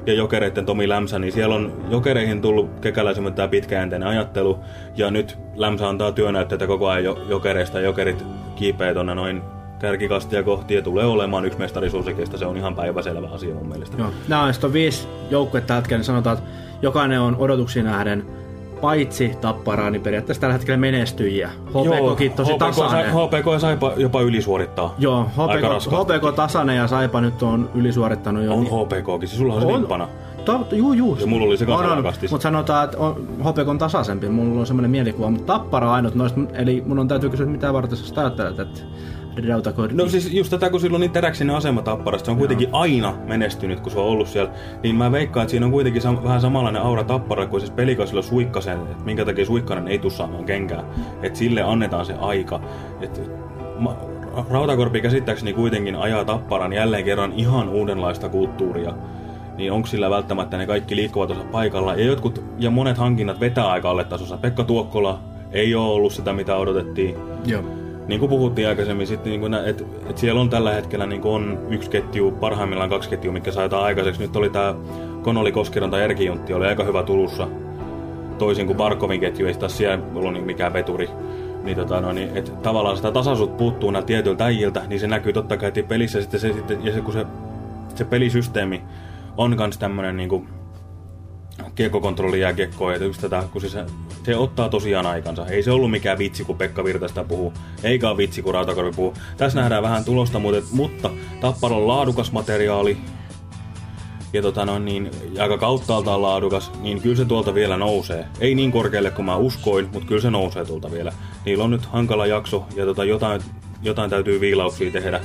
ja Jokereiden Tomi Lämsä, niin siellä on Jokereihin tullut kekäläisemmän tämä pitkäjänteinen ajattelu. Ja nyt Lämsä antaa työnäytteitä koko ajan jo- Jokereista. Jokerit kiipeä tuonne noin kärkikastia kohti ja tulee olemaan yksi mestarisuosikeista. Se on ihan päiväselvä asia mun mielestä. Joo. Nämä on, viisi joukkuetta hetkellä, niin sanotaan, että jokainen on odotuksiin nähden paitsi tapparaa, niin periaatteessa tällä hetkellä menestyjiä. HPKkin tosi HPK, tasainen. Sa- HPK ja Saipa jopa ylisuorittaa. Joo, HPK. HPK tasainen ja Saipa nyt on ylisuorittanut jo. On niin- HPKkin, siis sulla on se limppana. To, juu, juu. Ja mulla oli se kanssa On, on. rakastis. Mutta sanotaan, että on, HPK on tasaisempi. Mulla on semmoinen mielikuva. Mutta Tappara ainut noista. Eli mun on täytyy kysyä, mitä varten sä ajattelet, että Rautakorpi... No siis just tätä, kun sillä on niin teräksinen asema tapparasta, se on kuitenkin aina menestynyt, kun se on ollut siellä. Niin mä veikkaan, että siinä on kuitenkin sam- vähän samanlainen aura tappara kuin siis pelikasilla suikkasen, että minkä takia suikkanen ei tuu saamaan kenkää. Että sille annetaan se aika. Et, ma- Rautakorpi käsittääkseni kuitenkin ajaa tapparan jälleen kerran ihan uudenlaista kulttuuria. Niin onko sillä välttämättä ne kaikki liikkuvat osa paikalla? Ja jotkut ja monet hankinnat vetää aika alle tasossa. Pekka Tuokkola ei ole ollut sitä, mitä odotettiin. Joo. Niin kuin puhuttiin aikaisemmin, sit niin että et siellä on tällä hetkellä niin on yksi ketju, parhaimmillaan kaksi ketjua, mikä jotain aikaiseksi. Nyt oli tämä Konoli Koskiranta ja Erki Juntti, oli aika hyvä Turussa. Toisin kuin Barkovin ketju, ei taas siellä ollut niin mikään veturi. Niin, tota, no, niin, et tavallaan sitä tasaisuutta puuttuu näiltä tietyiltä äijiltä, niin se näkyy totta kai pelissä. Sitten se, sitten, ja se, kun se, se pelisysteemi on kans tämmönen niinku, kiekkokontrolli jääkiekkoa ja just tätä, kun se, se, ottaa tosiaan aikansa. Ei se ollut mikään vitsi, kun Pekka Virta sitä puhuu, eikä ole vitsi, kun Rautakorvi puhuu. Tässä nähdään vähän tulosta, mutta, mutta Tappara on laadukas materiaali, ja tota no, niin, aika kauttaaltaan laadukas, niin kyllä se tuolta vielä nousee. Ei niin korkealle kuin mä uskoin, mutta kyllä se nousee tuolta vielä. Niillä on nyt hankala jakso ja tota, jotain, jotain täytyy viilauksia tehdä.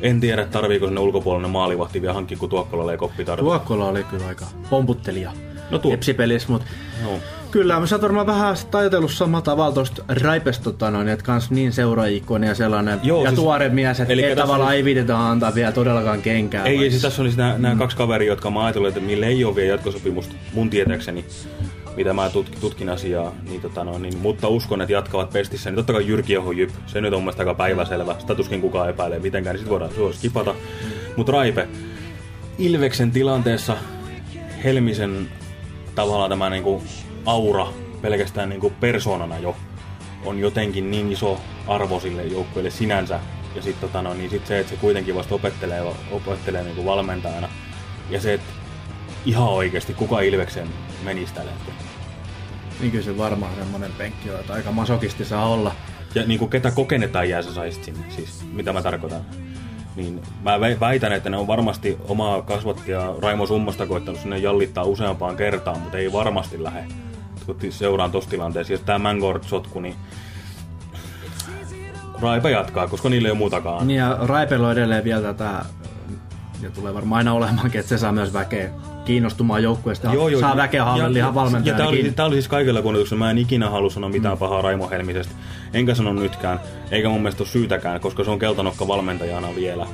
En tiedä, tarviiko sinne ulkopuolinen maalivahti vielä hankkia, kun Tuokkola ei koppi tarvitse. Tuokkola oli kyllä aika pomputtelija. No tuo. Epsipelissä, mutta No. Kyllä, mä sä oot varmaan vähän ajatellut samalla tavalla tuosta Raipesta, tota, noin, että kans niin seuraajikkoinen ja sellainen, Joo, ja siis- tuore mies, että ei tavallaan ei viitetä antaa vielä todellakaan kenkää. Ei, vai- siis tässä oli nämä, nämä kaksi kaveria, jotka mä ajattelin, että mille ei ole vielä jatkosopimusta mun tietääkseni, mitä mä tutk, tutkin asiaa, niin, tota, no, niin, mutta uskon, että jatkavat pestissä. Niin totta kai Jyrki Oho Jyp, se nyt on mun aika päiväselvä, sitä tuskin kukaan epäilee mitenkään, niin sit voidaan voisi skipata. Mutta Raipe, Ilveksen tilanteessa Helmisen tavallaan tämä niinku aura pelkästään niinku persoonana jo on jotenkin niin iso arvo sille joukkueelle sinänsä. Ja sitten tota, no, niin sit se, että se kuitenkin vasta opettelee, opettelee niinku valmentajana. Ja se, että ihan oikeasti kuka Ilveksen menisi tällä hetkellä. Niin kyllä se varmaan semmonen penkki on, että aika masokisti saa olla. Ja niin kuin ketä kokenetaan jää sä saisit sinne, siis mitä mä tarkoitan. Niin mä vä- väitän, että ne on varmasti omaa kasvattia Raimo Summasta koittanut sinne jallittaa useampaan kertaan, mutta ei varmasti lähde. Kun seuraan tossa tilanteessa. Jos tää Mangord-sotku, niin Raipa jatkaa, koska niillä ei ole muutakaan. Niin ja Raipella on edelleen vielä tätä, ja tulee varmaan aina olemaankin, että se saa myös väkeä kiinnostumaan joukkueesta. Joo, joo, saa väkeä hallelle ihan valmentajanakin. Ja tämä oli, tää oli siis kaikella kunnioituksella. Mä en ikinä halua sanoa mitään mm. pahaa Raimo Helmisestä. Enkä sano nytkään. Eikä mun mielestä ole syytäkään, koska se on keltanokka valmentajana vielä.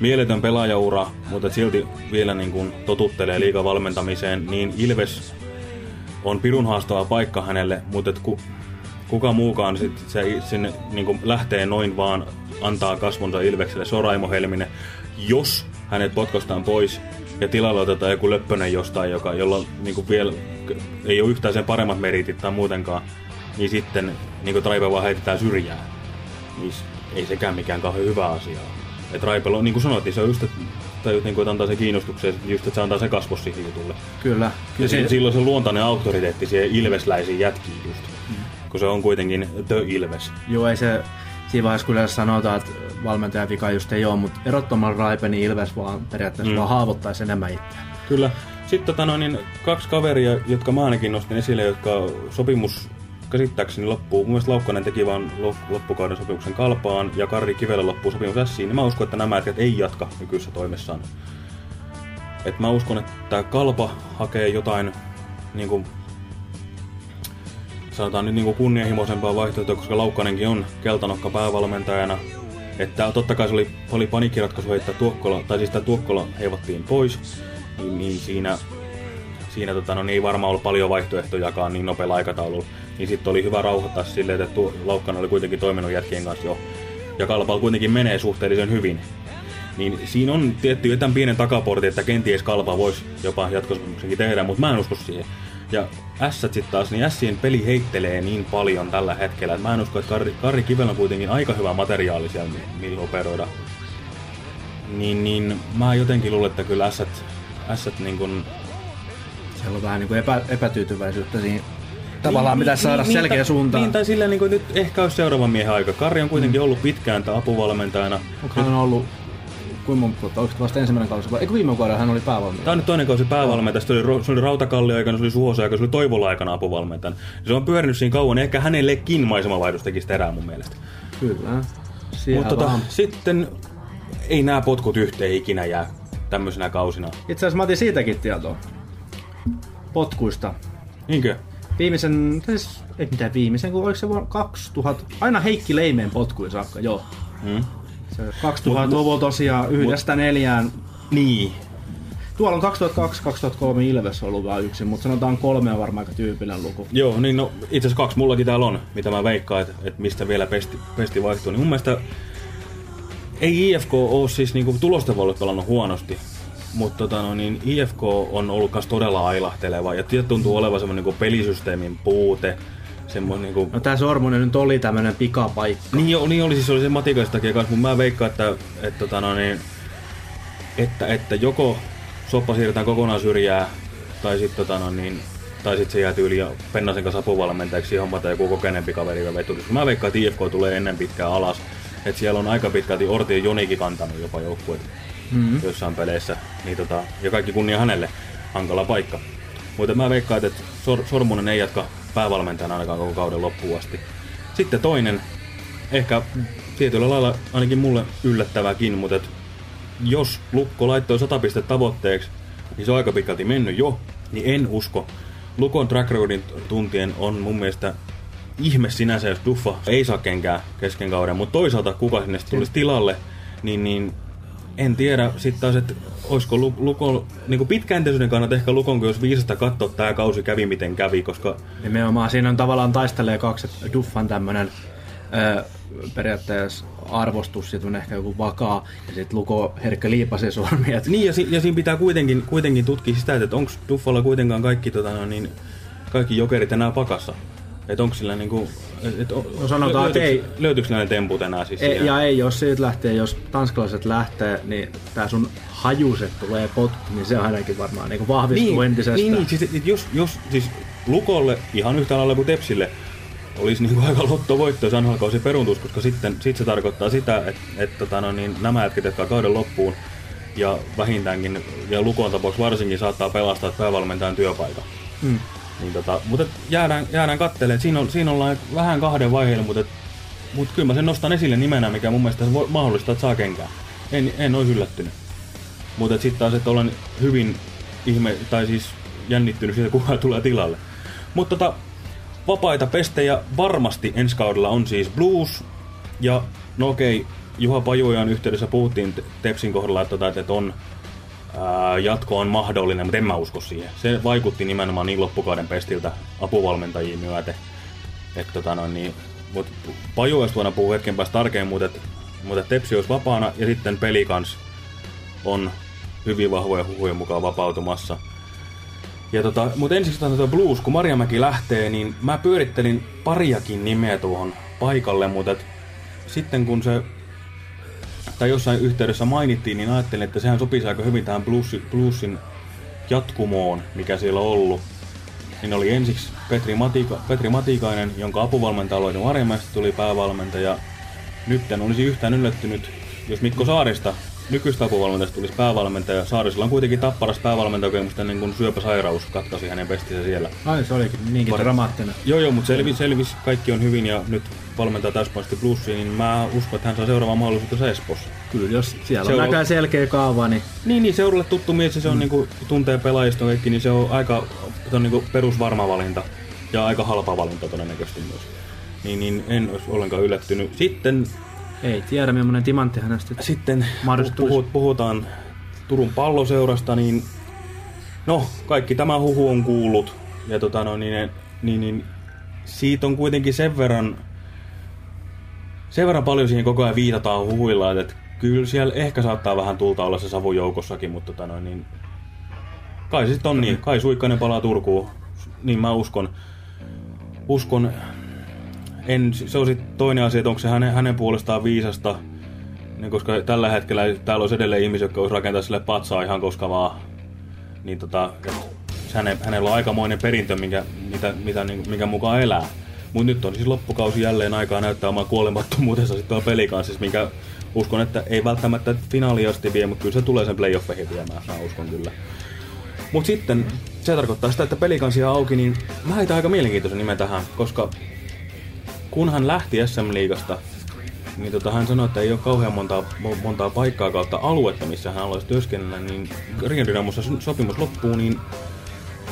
Mieletön pelaajaura, mutta silti vielä niin kuin totuttelee liiga valmentamiseen, niin Ilves on pirun haastava paikka hänelle, mutta et ku, kuka muukaan sit, se, sinne niin lähtee noin vaan antaa kasvonsa Ilvekselle. Se on Raimo Helminen. Jos hänet potkostaan pois ja tilalle otetaan joku löppönen jostain, joka, jolla niin kuin vielä ei ole yhtään sen paremmat meritit tai muutenkaan, niin sitten niin Traipe vaan heitetään syrjään. Niin ei sekään mikään kauhean hyvä asia Että Raipelo, on, niin kuin sanottiin, se on just, että tai niin kuin, että antaa sen kiinnostuksen, just että se antaa se kasvos siihen jutulle. Kyllä. kyllä se... Silloin se luontainen auktoriteetti siihen ilvesläisiin jätkiin just. Mm. Kun se on kuitenkin The Ilves. Joo, ei se siinä vaiheessa kun sanotaan, että valmentajan vika just ei ole, mutta erottomalla Raipe, niin Ilves vaan periaatteessa mm. vaan haavoittaisi enemmän itseään. Kyllä. Sitten tota, no, niin kaksi kaveria, jotka mä ainakin nostin esille, jotka sopimus käsittääkseni loppuu. Mun mielestä Laukkanen teki vaan loppukauden sopimuksen kalpaan ja Karri Kivelä loppuu sopimus ässiin. Niin mä uskon, että nämä jätkät ei jatka nykyisessä toimessaan. Et mä uskon, että Kalpa hakee jotain niin kuin sanotaan nyt niin kunnianhimoisempaa vaihtoehtoa, koska Laukkanenkin on keltanokka päävalmentajana. Että totta kai se oli, oli panikkiratkaisu että Tuokkola, tai siis tämä Tuokkola heivattiin pois, niin, niin siinä, siinä tota, no, niin ei varmaan ollut paljon vaihtoehtojakaan niin nopealla aikataululla. Niin sitten oli hyvä rauhoittaa silleen, että Laukkanen oli kuitenkin toiminut jätkien kanssa jo. Ja Kalpal kuitenkin menee suhteellisen hyvin. Niin siinä on tietty jotain pienen takaportti, että kenties Kalpa voisi jopa jatkosopimuksenkin tehdä, mutta mä en usko siihen. Ja S sitten taas, niin Sien peli heittelee niin paljon tällä hetkellä, että mä en usko, että Karri, Karri Kivel on kuitenkin aika hyvä materiaali siellä, millä operoida. Niin, niin mä jotenkin luulen, että kyllä S, S niin kun... Siellä on vähän niin kuin epä, epätyytyväisyyttä siinä tavallaan niin, pitäisi saada niin, selkeä niin, suuntaan. Niin, tai silleen niin kuin nyt ehkä olisi seuraavan miehen aika. Karri on kuitenkin mm. ollut pitkään apuvalmentajana. Onko hän ollut kuinka monta vuotta, oliko vasta ensimmäinen kausi, eikö viime kaudella hän oli päävalmentaja? Tämä on nyt toinen kausi päävalmentaja, se oli, se oli Rautakalli aikana, se oli Suhosa aikana, se oli Toivola aikana apuvalmentajana. Se on pyörinyt siinä kauan, niin ehkä hänellekin maisemavaihdos tekisi terää mun mielestä. Kyllä, Mutta tota, sitten ei nämä potkut yhteen ikinä jää tämmöisenä kausina. Itse asiassa mä otin siitäkin tietoa. Potkuista. Niinkö? Viimeisen, siis, ei mitään viimeisen, kun oliko se vuonna 2000, aina Heikki Leimeen potkuin saakka, joo. Hmm. Se 2000-luvulla tosiaan yhdestä mut, neljään. Niin. Tuolla on 2002-2003 Ilves ollut vain yksi, mutta sanotaan kolme on varmaan aika tyypillinen luku. Joo, niin no itse asiassa kaksi mullakin täällä on, mitä mä veikkaan, että, että mistä vielä pesti, pesti vaihtuu. Niin mun mielestä ei IFK ole siis niinku tulosten pelannut huonosti, mutta tota, no, niin IFK on ollut myös todella ailahteleva ja tuntuu olevan semmoinen niinku pelisysteemin puute semmoinen niinku... No tää Sormunen nyt oli tämmönen pikapaikka. Niin, jo, niin oli, siis oli se matikaista takia kanssa, mutta mä veikkaan, että, että, tota, no niin, että, että joko soppa siirretään kokonaan syrjää, tai sitten tota, no niin, tai sitten se jää tyyli ja Pennasen kanssa apuvalmentajaksi hommata joku kokeneempi kaveri ja veturi. Mä veikkaan, että IFK tulee ennen pitkään alas. Että siellä on aika pitkälti Orti ja Jonikin kantanut jopa joukkueet mm-hmm. jossain peleissä. Niin tota, ja kaikki kunnia hänelle. Hankala paikka. Mutta mä veikkaan, että Sor- Sormunen ei jatka päävalmentajana ainakaan koko kauden loppuun asti. Sitten toinen, ehkä tietyllä lailla ainakin mulle yllättäväkin, mutta et jos Lukko laittoi 100 pistettä tavoitteeksi, niin se on aika pitkälti mennyt jo, niin en usko. Lukon track recordin tuntien on mun mielestä ihme sinänsä, jos Duffa ei saa kenkää kesken kauden, mutta toisaalta kuka sinne tulisi tilalle, niin, niin en tiedä sitten taas, että olisiko Lukon, niin pitkäjänteisyyden kannalta ehkä Lukon, jos viisasta katsoa, että tämä kausi kävi miten kävi, koska... Nimenomaan siinä on tavallaan taistelee kaksi, että Duffan tämmöinen periaatteessa arvostus, ja ehkä joku vakaa, ja sitten Luko herkkä liipasee sormia. Niin, ja, si ja siinä pitää kuitenkin, kuitenkin tutkia sitä, että onko Duffalla kuitenkaan kaikki, tota, no, niin, kaikki jokerit enää pakassa. Että onko sillä niinku... Et, no sanotaan, että ei... Löytyykö näin temput enää siis ei, Ja ei, jos siitä lähtee, jos tanskalaiset lähtee, niin tää sun hajuset tulee potku, niin se ainakin varmaan niinku vahvistuu niin, entisestään. Niin, niin siis, jos, jos siis Lukolle ihan yhtä lailla kuin Tepsille olisi niinku aika lottovoitto, jos anhalkausi peruntuisi, koska sitten sit se tarkoittaa sitä, että et, tota, no, niin nämä jätkät, jotka kauden loppuun ja vähintäänkin, ja Lukon tapauksessa varsinkin saattaa pelastaa päävalmentajan työpaikan. Hmm. Niin tota, mutta jäädään, jäädään kattelemaan. Siinä, on, siinä ollaan vähän kahden vaiheella, mutta, mutta kyllä mä sen nostan esille nimenä, mikä mun mielestä voi mahdollista, että saa kenkään. En, en olisi yllättynyt. Mutta sitten taas, että olen hyvin ihme, tai siis jännittynyt siitä, kuka tulee tilalle. Mutta tota, vapaita pestejä varmasti ensi kaudella on siis Blues, ja no okei, Juha Pajuojan yhteydessä puhuttiin Tepsin kohdalla, että, tota, että on jatko on mahdollinen, mutta en mä usko siihen. Se vaikutti nimenomaan niin loppukauden pestiltä apuvalmentajiin myöten. Että tota noin, niin, mut Pajuoista voidaan puhua hetken päästä tarkemmin, mutta, et, mutta Tepsi olisi vapaana ja sitten peli kans on hyvin vahvoja huhujen mukaan vapautumassa. Ja tota, mutta ensiksi tota Blues, kun Marjamäki lähtee, niin mä pyörittelin pariakin nimeä tuohon paikalle, mutta sitten kun se tai jossain yhteydessä mainittiin, niin ajattelin, että sehän sopisi aika hyvin tähän bluesin, bluesin jatkumoon, mikä siellä on ollut. Niin oli ensiksi Petri, Matika, Petri Matikainen, jonka apuvalmentaja Marjamäestä tuli päävalmentaja. Nyt olisi yhtään yllättynyt, jos Mikko Saarista nykyistä apuvalmentajasta tulisi päävalmentaja. Saarisella on kuitenkin tapparas päävalmentajakokemus ennen kuin syöpäsairaus katkaisi hänen pestinsä siellä. Ai se olikin niinkin Pari. dramaattinen. Joo joo, mutta selvis, selvis, kaikki on hyvin ja nyt valmentaa täyspaisesti plussiin, niin mä uskon, että hän saa seuraavan mahdollisuuden Espoossa. Kyllä, jos siellä Seura... on näkään selkeä kaava, niin... Niin, niin seuralle tuttu mies se on mm. niinku, tuntee pelaajista kaikki, niin se on aika se on niinku perusvarma valinta ja aika halpa valinta todennäköisesti myös. Niin, niin en olisi ollenkaan yllättynyt. Sitten ei tiedä, millainen timantti hänestä Sitten puhut, puhutaan Turun palloseurasta, niin no, kaikki tämä huhu on kuullut. Ja tota no, niin, niin, niin, siitä on kuitenkin sen verran, sen verran paljon siihen koko ajan viitataan huhuilla, että kyllä siellä ehkä saattaa vähän tulta olla se savu joukossakin, mutta tota no, niin, kai se sitten on niin. Kai Suikkanen palaa Turkuun, niin mä uskon. Uskon, en, se on sitten toinen asia, että onko se hänen, hänen puolestaan viisasta, niin koska tällä hetkellä täällä olisi edelleen ihmisiä, jotka olisi rakentaa sille patsaa ihan koska vaan. Niin tota, häne, hänellä on aikamoinen perintö, minkä, mitä, mitä, niin, minkä mukaan elää. Mutta nyt on siis loppukausi jälleen aikaa näyttää omaa kuolemattomuutensa sitten pelikanssissa, minkä uskon, että ei välttämättä finaali asti vie, mutta kyllä se tulee sen playoffeihin viemään, mä uskon kyllä. Mutta sitten se tarkoittaa sitä, että pelikansia auki, niin mä aika mielenkiintoisen nimen tähän, koska kun hän lähti SM-liigasta, niin tota, hän sanoi, että ei ole kauhean montaa, montaa paikkaa kautta aluetta, missä hän haluaisi työskennellä, niin Rio Dynamossa sopimus loppuu, niin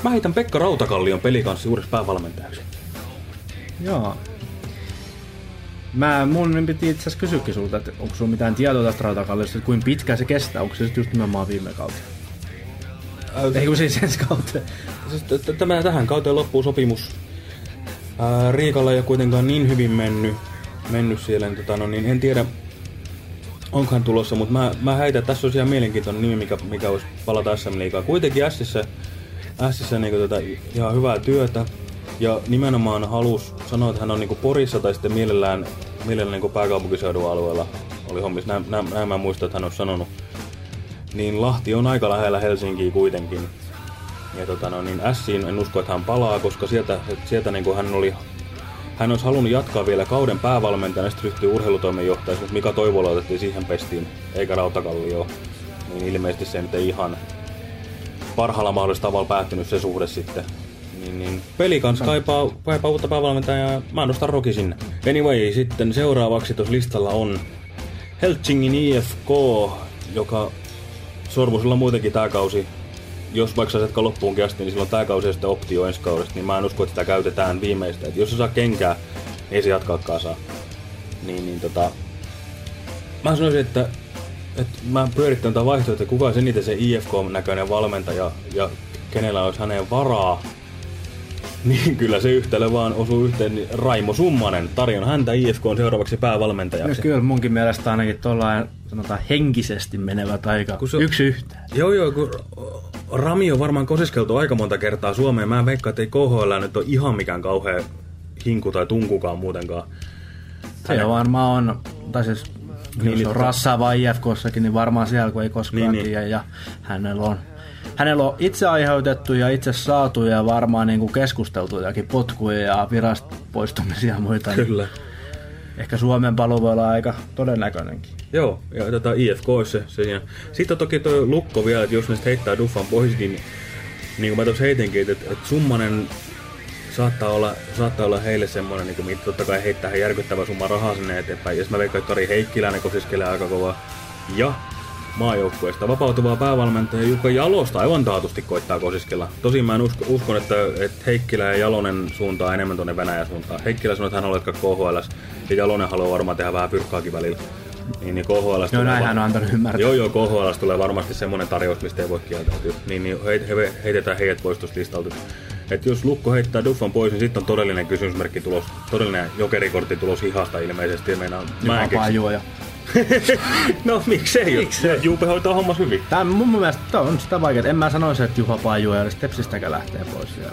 mä heitän Pekka Rautakallion pelikanssi uudeksi päävalmentajaksi. Joo. Mä, mun piti itse asiassa kysyäkin sulta, että onko sulla mitään tietoa tästä Rautakalliosta, että kuinka pitkään se kestää, onko se sitten just nimenomaan viime kautta? Äh, Ei kun siis ensi kautta. Siis tämä tähän kauteen loppuu sopimus Ää, Riikalla ei ole kuitenkaan niin hyvin mennyt, mennyt siellä, niin, tota, no, niin en tiedä onkohan tulossa, mutta mä, mä heitän, tässä on ihan mielenkiintoinen nimi, mikä, mikä olisi palata SM-liigaa. Kuitenkin Sissä, Sissä niin kuin, tota, ihan hyvää työtä ja nimenomaan halus sanoa, että hän on niin kuin Porissa tai sitten mielellään, mielellään niin pääkaupunkiseudun alueella oli hommissa. Näin, näin, näin mä muistan, että hän on sanonut. Niin Lahti on aika lähellä Helsinkiä kuitenkin. Ja tota, no, niin Siin en usko, että hän palaa, koska sieltä, sieltä niin kuin hän oli hän olisi halunnut jatkaa vielä kauden päävalmentajana ja sitten ryhtyä urheilutoimenjohtajaksi, mutta Mika Toivola otettiin siihen pestiin, eikä Rautakallio. Niin ilmeisesti se ei ihan parhaalla mahdollisella tavalla päättynyt se suhde sitten. Niin, niin. Peli kanssa kaipaa, kaipaa uutta päävalmentajaa mä nostan Roki sinne. Anyway, sitten seuraavaksi tuossa listalla on Helsingin IFK, joka Sormusilla muutenkin tämä kausi jos vaikka sä etkä loppuun asti, niin silloin tämä kausi ja sitten optio ensi kaudesta, niin mä en usko, että sitä käytetään viimeistä. Et jos sä saa kenkää, ei se jatkaakaan saa. Niin, niin tota... Mä sanoisin, että, että mä pyörittänyt tätä vaihtoehtoa, että kuka on eniten se IFK-näköinen valmentaja ja kenellä olisi hänen varaa niin kyllä se yhtälö vaan osuu yhteen. Niin Raimo Summanen, tarjon häntä IFK on seuraavaksi päävalmentajaksi. No kyllä munkin mielestä ainakin tuollainen sanotaan henkisesti menevä aika se, yksi yhteen. Joo joo, kun Rami on varmaan kosiskeltu aika monta kertaa Suomeen. Mä veikkaan, että ei KHL nyt ole ihan mikään kauhea hinku tai tunkukaan muutenkaan. Se on varmaan on, tai siis niin, jos on rassaava IFKssakin, niin varmaan siellä, kun ei koskaan niin, tiedä. Niin. Ja hänellä on, hänellä on itse aiheutettu ja itse saatu ja varmaan niin kuin keskusteltujakin potkuja ja virastopoistumisia ja muita. Niin Kyllä. Niin ehkä Suomen paluu voi olla aika todennäköinenkin. Joo, ja tota IFK se, se siinä. Sitten on toki tuo lukko vielä, että jos ne heittää Duffan pois, niin, niin kuin mä tuossa heitinkin, että, että summanen saattaa olla, saattaa olla heille semmoinen, niin kuin, totta kai heittää järkyttävä summa rahaa sinne eteenpäin. Ja mä veikkaan, että Kari Heikkiläinen kosiskelee aika kova. Ja maajoukkueesta. Vapautuvaa päävalmentaja Jukka Jalosta aivan taatusti koittaa kosiskella. Tosin mä en usko, uskon, että, että Heikkilä ja Jalonen suuntaa enemmän tuonne Venäjän suuntaan. Heikkilä sanoi, että hän haluaa KHL ja Jalonen haluaa varmaan tehdä vähän pyrkkaakin välillä. Niin, niin KHL Joo, näin hän on antanut ymmärtää. Joo, joo, KHL tulee varmasti semmoinen tarjous, mistä ei voi kieltäytyä. Niin, niin he, he, heitetään heidät pois tuosta listalta. Et jos Lukko heittää Duffan pois, niin sitten on todellinen kysymysmerkki tulos, todellinen jokerikortti tulos hihasta ilmeisesti. Meinaa, mä en keksi. no miksei, Miksei? Juupe hoitaa hommas hyvin. Tää mun mielestä tää on sitä vaikea. En mä sanoisi, että Juha Paajuoja olisi Tepsistäkään lähtee pois vielä.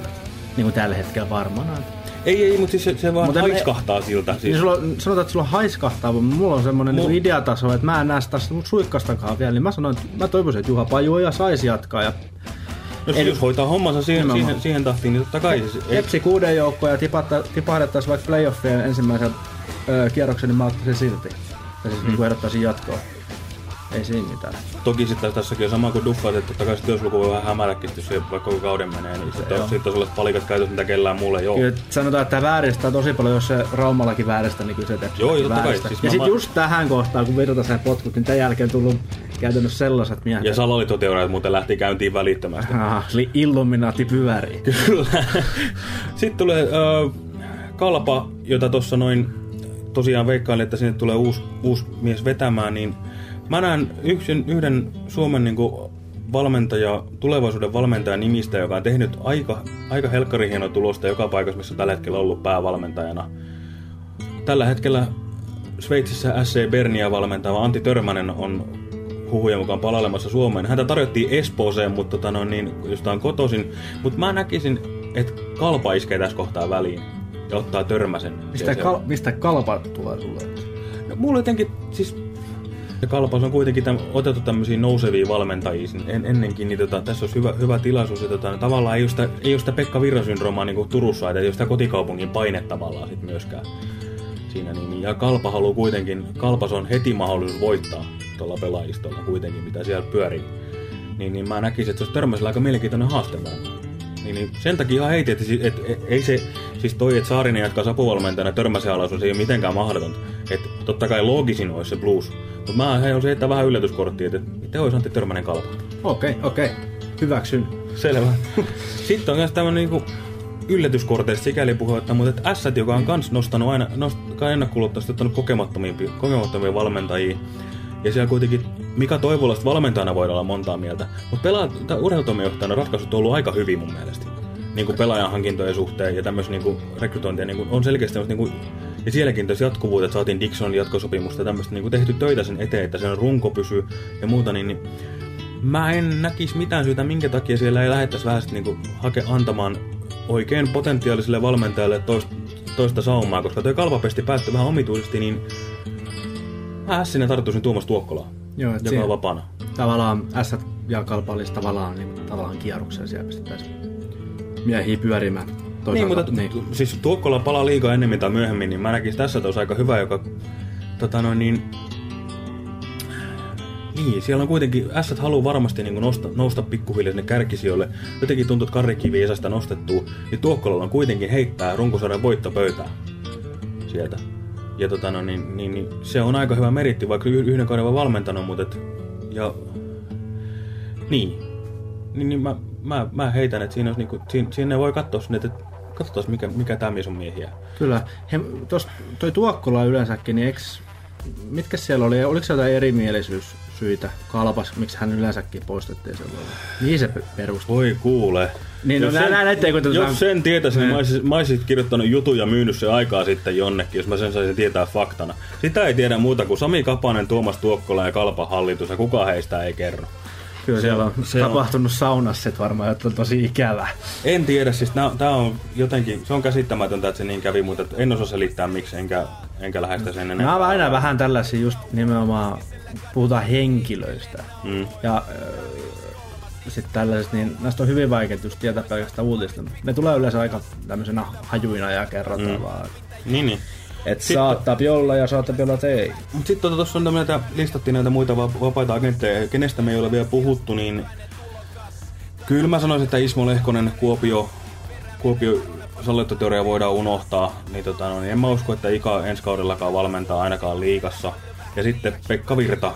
Niin kuin tällä hetkellä varmaan. Ei, ei, mutta siis se, se vaan Mut en- haiskahtaa siltä. Siis Siis, sulla, sanotaan, että sulla on haiskahtaa, mutta mulla on semmonen Mu- niinku ideataso, että mä en näe sitä suikkastakaan vielä, niin mä sanoin, että mä toivoisin, että Juha Pajuoja saisi jatkaa. Ja no, siis jos hoitaa hommansa siihen, siihen, siihen tahtiin, niin totta kai. Siis, ei, Tepsi kuuden joukkoa ja tipatta, tipahdettaisiin vaikka playoffien ensimmäisen öö, kierroksen, niin mä ottaisin silti. Ja siis mm. ehdottaisin jatkoa. Ei siinä mitään. toki sitten tässäkin on sama kuin Duffa, että totta kai se työsluku voi vähän hämäräkin, jos vaikka koko kauden menee, niin sitten on, sit sellaiset palikat käytössä, mitä kellään muulle ei ole. Kyllä sanotaan, että tämä vääristää tosi paljon, jos se Raumallakin vääristää, niin kyllä se Tepsi Joo, totta kai. Siis ja sitten mä- just tähän kohtaan, kun Virtasen potkut, niin tämän jälkeen tullut käytännössä sellaiset miehet. Ja salaliittoteoriat muuten lähti käyntiin välittömästi. Aha, eli Illuminaati pyörii. Kyllä. Sitten tulee äh, Kalpa, jota tuossa noin tosiaan veikkailin, että sinne tulee uusi, uusi mies vetämään, niin mä näen yhden, yhden Suomen niin kuin, valmentaja, tulevaisuuden valmentajan nimistä, joka on tehnyt aika, aika helkkari hienoa tulosta joka paikassa, missä on tällä hetkellä ollut päävalmentajana. Tällä hetkellä Sveitsissä SC Bernia valmentava Antti Törmänen on huhujen mukaan palailemassa Suomeen. Häntä tarjottiin Espooseen, mutta tota noin, niin, josta on kotoisin. Mutta mä näkisin, että Kalpa iskee tässä kohtaa väliin ja ottaa Törmäsen. Mistä, kal- mistä kalpa tulee sulle? No, mulla jotenkin, siis ja Kalpas on kuitenkin täm, otettu tämmöisiä nousevia valmentajia sin- en, ennenkin, niin tota, tässä olisi hyvä, hyvä tilaisuus. Ja tota, tavallaan ei ole sitä, ei ole sitä Pekka Virra-syndroomaa niin kuin Turussa, että ei ole sitä kotikaupungin painetta tavallaan sit myöskään siinä. Niin, niin- ja Kalpa haluaa kuitenkin, Kalpas on heti mahdollisuus voittaa tuolla pelaajistolla kuitenkin, mitä siellä pyörii. Niin, niin mä näkisin, että se olisi törmäisellä aika mielenkiintoinen haaste varmaan. Niin, niin sen takia ihan että, si- et, et, ei se, siis toi, että Saarinen jatkaa sapuvalmentajana törmäisen alaisuus, ei ole mitenkään mahdotonta. Että totta kai loogisin olisi se blues. Mutta mä haluaisin heittää vähän yllätyskorttia, että miten olisi Antti Törmänen kalpa. Okei, okay, okei. Okay. Hyväksyn. Selvä. Sitten on myös tämmönen niinku yllätyskorteista sikäli puhetta, mutta että S, joka on kans nostanut aina, nost, ennakkoluulottomasti ottanut kokemattomia, kokemattomia valmentajia. Ja siellä kuitenkin Mika Toivolasta valmentajana voidaan olla montaa mieltä. Mutta urheilutoimijohtajana ratkaisut on ollut aika hyvin mun mielestä. Niin kuin pelaajan hankintojen suhteen ja tämmöisen niin rekrytointia niin kuin, on selkeästi niin kuin, ja sielläkin tässä jatkuvuudet, että saatiin Dixon jatkosopimusta ja tämmöistä niin kuin tehty töitä sen eteen, että sen runko pysyy ja muuta, niin, niin mä en näkisi mitään syytä, minkä takia siellä ei lähettäisi vähän sit niinku hake antamaan oikein potentiaaliselle valmentajalle toista, toista saumaa, koska toi kalpapesti päättyi vähän omituisesti, niin sinne tarttuisin Tuomas Tuokkolaa, Joo, joka siinä- on vapaana. Tavallaan S ja kalpa olisi tavallaan, niin, tavallaan kierrokseen siellä pistettäisiin miehiä pyörimään. Toisaalta, Niin, mutta niin. siis Tuokkola palaa liikaa ennemmin tai myöhemmin, niin mä näkisin tässä tos aika hyvä, joka tota noin niin, niin, siellä on kuitenkin, S haluaa varmasti niin nousta, nousta pikkuhiljaa sinne kärkisijoille. Jotenkin tuntuu, että Karri Kivi ei saa sitä nostettua. Ja Tuokkolalla on kuitenkin heittää runkosarjan voittopöytää sieltä. Ja tota no, niin, niin, niin, se on aika hyvä meritti, vaikka yhden kauden vaan valmentanut, mutta et, ja niin, niin, niin mä, mä, mä heitän, että siinä, olisi niinku, siinä, siinä voi katsoa sinne, että katsotaan mikä, mikä tämä mies on miehiä. Kyllä. He, tos, toi Tuokkola yleensäkin, niin eks, mitkä siellä oli? Oliko se jotain erimielisyyssyitä kalpas, miksi hän yleensäkin poistettiin silloin? Mihin se pe- perustuu? Voi kuule. Niin, no Jos nää- sen- nää kun tätä- Jos sen tietäisin, niin mä olisin, mä olisin kirjoittanut jutun ja myynyt sen aikaa sitten jonnekin, jos mä sen saisin tietää faktana. Sitä ei tiedä muuta kuin Sami Kapanen, Tuomas Tuokkola ja Kalpan hallitus, ja kukaan heistä ei kerro. Kyllä siellä on se on- tapahtunut saunassa, että varmaan että on tosi ikävää. En tiedä, siis tää on jotenkin, se on käsittämätöntä, että se niin kävi, mutta en osaa selittää miksi, enkä, enkä lähestä sen enempää. Nämä on aina vähän tällaisia just nimenomaan, puhutaan henkilöistä. Mm. Ja sitten tällaiset, niin näistä on hyvin vaikea just tietää pelkästään uutista. Ne tulee yleensä aika tämmöisenä hajuina ja kerrotaan mm. vaan. Niin, niin. Et Sitten- saattaa olla ja saattaa olla, että ei. Mutta sitten tuossa on näitä, listattiin näitä muita va- vapaita agentteja, kenestä me ei ole vielä puhuttu, niin kyllä mä sanoisin, että Ismo Lehkonen, Kuopio, Kuopio salliottoteoria voidaan unohtaa, niin, tota, no, niin en mä usko, että Ika ensi kaudellakaan valmentaa ainakaan liikassa. Ja sitten Pekka Virta,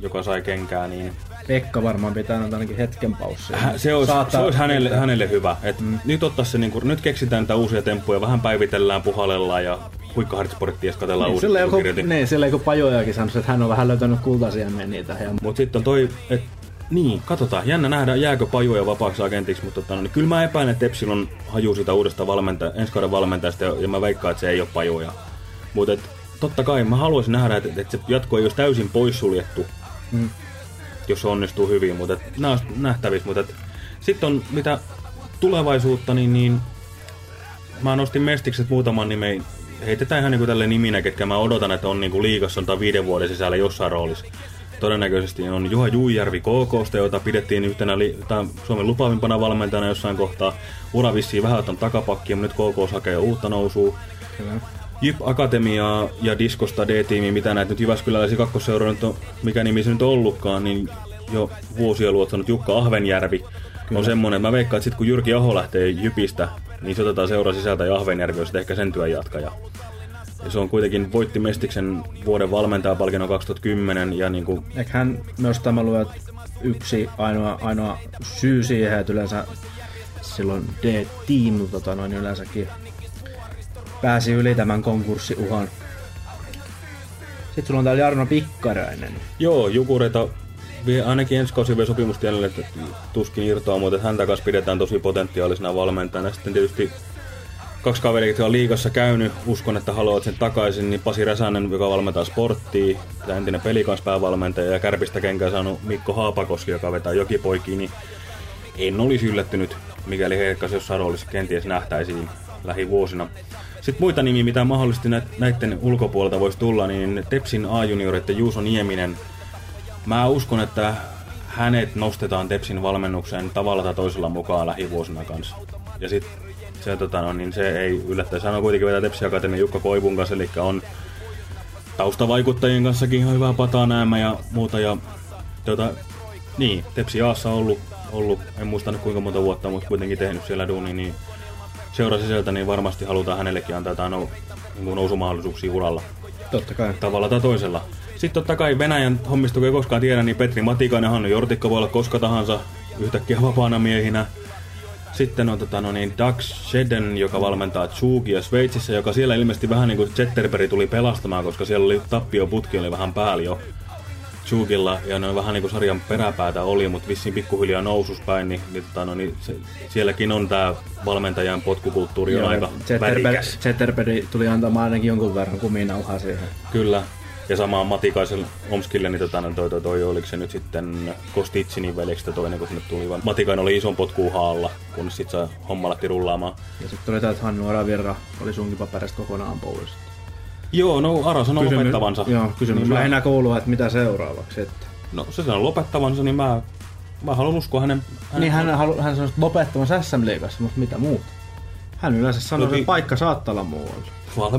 joka sai kenkää, niin Pekka varmaan pitää nyt ainakin hetken paussia. Hä, se olisi, Saattaa- se olisi hänelle, hänelle hyvä. Et mm. nyt, se, niinku, nyt keksitään niitä uusia temppuja, vähän päivitellään, puhallellaan ja huikkahartsporttia katsellaan Niin, uusia sillä joku, kirjoitin. niin, sillä joku pajojakin sanoi, että hän on vähän löytänyt kultaisia niitä. Ja Mutta sitten on toi, että niin, katsotaan. Jännä nähdä, jääkö pajuja vapaaksi agentiksi, mutta tota, no, niin kyllä mä epäilen, että Tepsil on haju sitä uudesta valmenta, ensi kauden valmentajasta ja, ja mä veikkaan, että se ei ole pajuja. Mutta totta kai mä haluaisin nähdä, että, että se jatko ei olisi täysin poissuljettu, Mm. Jos se onnistuu hyvin, mutta nämä olisi nähtävissä. Mutta sitten on mitä tulevaisuutta, niin, niin mä nostin Mestikset muutaman nimen. Heitetään ihan niin tälle niminä, ketkä mä odotan, että on niin liigassa tai viiden vuoden sisällä jossain roolissa. Todennäköisesti on Juha Juijärvi KKsta, jota pidettiin yhtenä tai Suomen lupaavimpana valmentajana jossain kohtaa. Ura vähän ottanut takapakkia, mutta nyt KK hakee uutta nousua. Kyllä. Jyp Akatemiaa ja Diskosta D-tiimi, mitä näitä nyt Jyväskyläläisiä kakkoseura nyt on, mikä nimi se nyt on ollutkaan, niin jo vuosia luottanut Jukka Ahvenjärvi Kyllä. on semmonen, että mä veikkaan, että sit kun Jyrki Aho lähtee Jypistä, niin se otetaan seura sisältä ja Ahvenjärvi on ehkä sen työn jatkaja. Ja se on kuitenkin voitti Mestiksen vuoden valmentajapalkinnon 2010 ja niin kuin, Ehkä hän myös tämä luo, että yksi ainoa, ainoa syy siihen, että yleensä silloin D-team tota noin, yleensäkin pääsi yli tämän konkurssiuhan. Sitten sulla on täällä Jarno Pikkarainen. joo, Jukureita vie ainakin ensi kausi vielä sopimustielle, että tuskin irtoaa, mutta häntä kanssa pidetään tosi potentiaalisena valmentajana. Sitten tietysti kaksi kaveria, jotka on liigassa käynyt, uskon, että haluavat sen takaisin, niin Pasi Räsänen, joka valmentaa sporttia, tämä entinen pelikanspäivävalmentaja, ja Kärpistä kenkää saanut Mikko Haapakoski, joka vetää jokipoikiin, niin en olisi yllättynyt, mikäli heidät kanssa jossain roolissa kenties nähtäisiin lähivuosina. Sitten muita nimiä, mitä mahdollisesti nä- näiden ulkopuolelta voisi tulla, niin Tepsin A-juniorit Juuso Nieminen. Mä uskon, että hänet nostetaan Tepsin valmennukseen tavalla tai toisella mukaan lähivuosina kanssa. Ja sitten se, tota, no, niin se ei yllättäisi. Hän on kuitenkin vetää Tepsi Akatemian Jukka Koivun kanssa, eli on taustavaikuttajien kanssakin ihan hyvää pataa näemmä ja muuta. Ja, tota, niin, Tepsi Aassa on ollut, ollut, en muista nyt kuinka monta vuotta, mutta kuitenkin tehnyt siellä duuni, niin seura sisältä, niin varmasti halutaan hänellekin antaa jotain nou, niin nousumahdollisuuksia uralla Totta kai. tavalla tai toisella. Sitten totta kai Venäjän hommista, kun ei koskaan tiedä, niin Petri Matikainen, Hannu Jortikka voi olla koska tahansa yhtäkkiä vapaana miehinä. Sitten on tota, no niin, Doug Shedden, joka valmentaa Tsugia Sveitsissä, joka siellä ilmeisesti vähän niin kuin Zetterberg tuli pelastamaan, koska siellä oli tappioputki oli vähän päällä jo Tsugilla, ja ne vähän niin kuin sarjan peräpäätä oli, mutta vissiin pikkuhiljaa noususpäin, niin, niin, tota, no, niin se, sielläkin on tämä valmentajan potkukulttuuri on aika värikäs. Zetterberg tuli antamaan ainakin jonkun verran kuminauhaa siihen. Kyllä. Ja sama Matikaisen Omskille, niin tota, no toi, toi, toi, oliko se nyt sitten Kostitsinin veljeksi toinen, kun sinne tuli, vaan Matikainen oli ison potkuun haalla, kun sitten sai homma lähti rullaamaan. Ja sitten oli tämä, että Hannu Aravirra oli sunkin paperista kokonaan pois. Joo, no Aras on Kysymy- lopettavansa. Joo, kysymys Niin niin mä- lähinnä koulua, että mitä seuraavaksi. Että. No se sanoo lopettavansa, niin mä, mä haluan uskoa hänen... hänen Niin hän, halu, hän sanoi lopettavansa SM-liigassa, mutta mitä muuta? Hän yleensä sanoi, No että paikka saattaa olla muualla.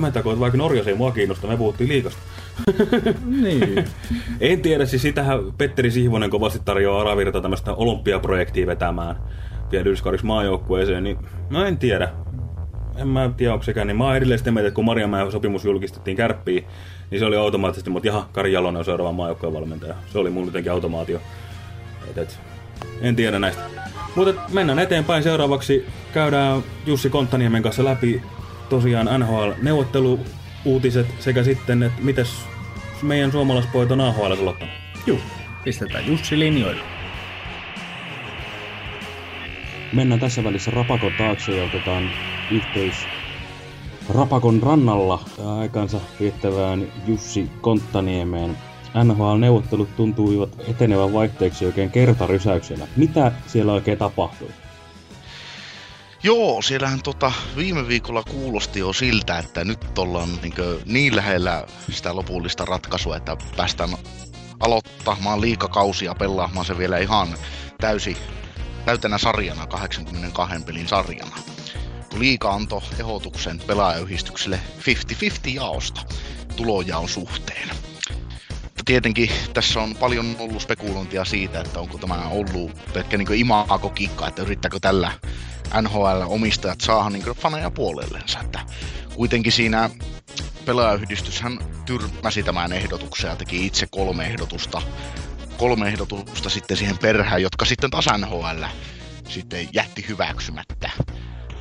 Että vaikka Norjas ei mua kiinnosta, me puhuttiin liikasta. niin. En tiedä, siis sitähän Petteri Sihvonen kovasti tarjoaa Aravirta tämmöistä olympiaprojektia vetämään vielä ylskaudiksi maajoukkueeseen, niin mä en tiedä. En mä tiedä, onko sekään, niin mä oon edelleen sitä mieltä, että kun Marjamäen sopimus julkistettiin kärppiin, niin se oli automaattisesti, mutta jaha, Kari Jalonen on seuraava maajoukkueen valmentaja. Se oli mun jotenkin automaatio. Et, et, en tiedä näistä. Mutta mennään eteenpäin. Seuraavaksi käydään Jussi Konttaniemen kanssa läpi tosiaan NHL-neuvotteluuutiset sekä sitten, että mites meidän suomalaispojat on AHL sulottanut. Juu, pistetään Jussi linjoille. Mennään tässä välissä Rapakon taakse ja otetaan yhteys Rapakon rannalla aikansa viettävään Jussi Konttaniemeen. NHL-neuvottelut tuntuivat etenevän vaihteeksi oikein kertarysäyksellä. Mitä siellä oikein tapahtui? Joo, siellähän tota, viime viikolla kuulosti jo siltä, että nyt ollaan niin, niin lähellä sitä lopullista ratkaisua, että päästään aloittamaan liikakausia, pelaamaan se vielä ihan täysi, täytänä sarjana, 82 pelin sarjana. Liika antoi ehdotuksen pelaajayhdistykselle 50-50 jaosta tulojaon suhteen. Tietenkin tässä on paljon ollut spekulointia siitä, että onko tämä ollut pelkkä niin imago-kikka, että yrittääkö tällä NHL-omistajat saada niin faneja puolellensa. Että kuitenkin siinä pelaajayhdistyshän tyrmäsi tämän ehdotuksen ja teki itse kolme ehdotusta kolme ehdotusta sitten siihen perään, jotka sitten taas NHL sitten jätti hyväksymättä.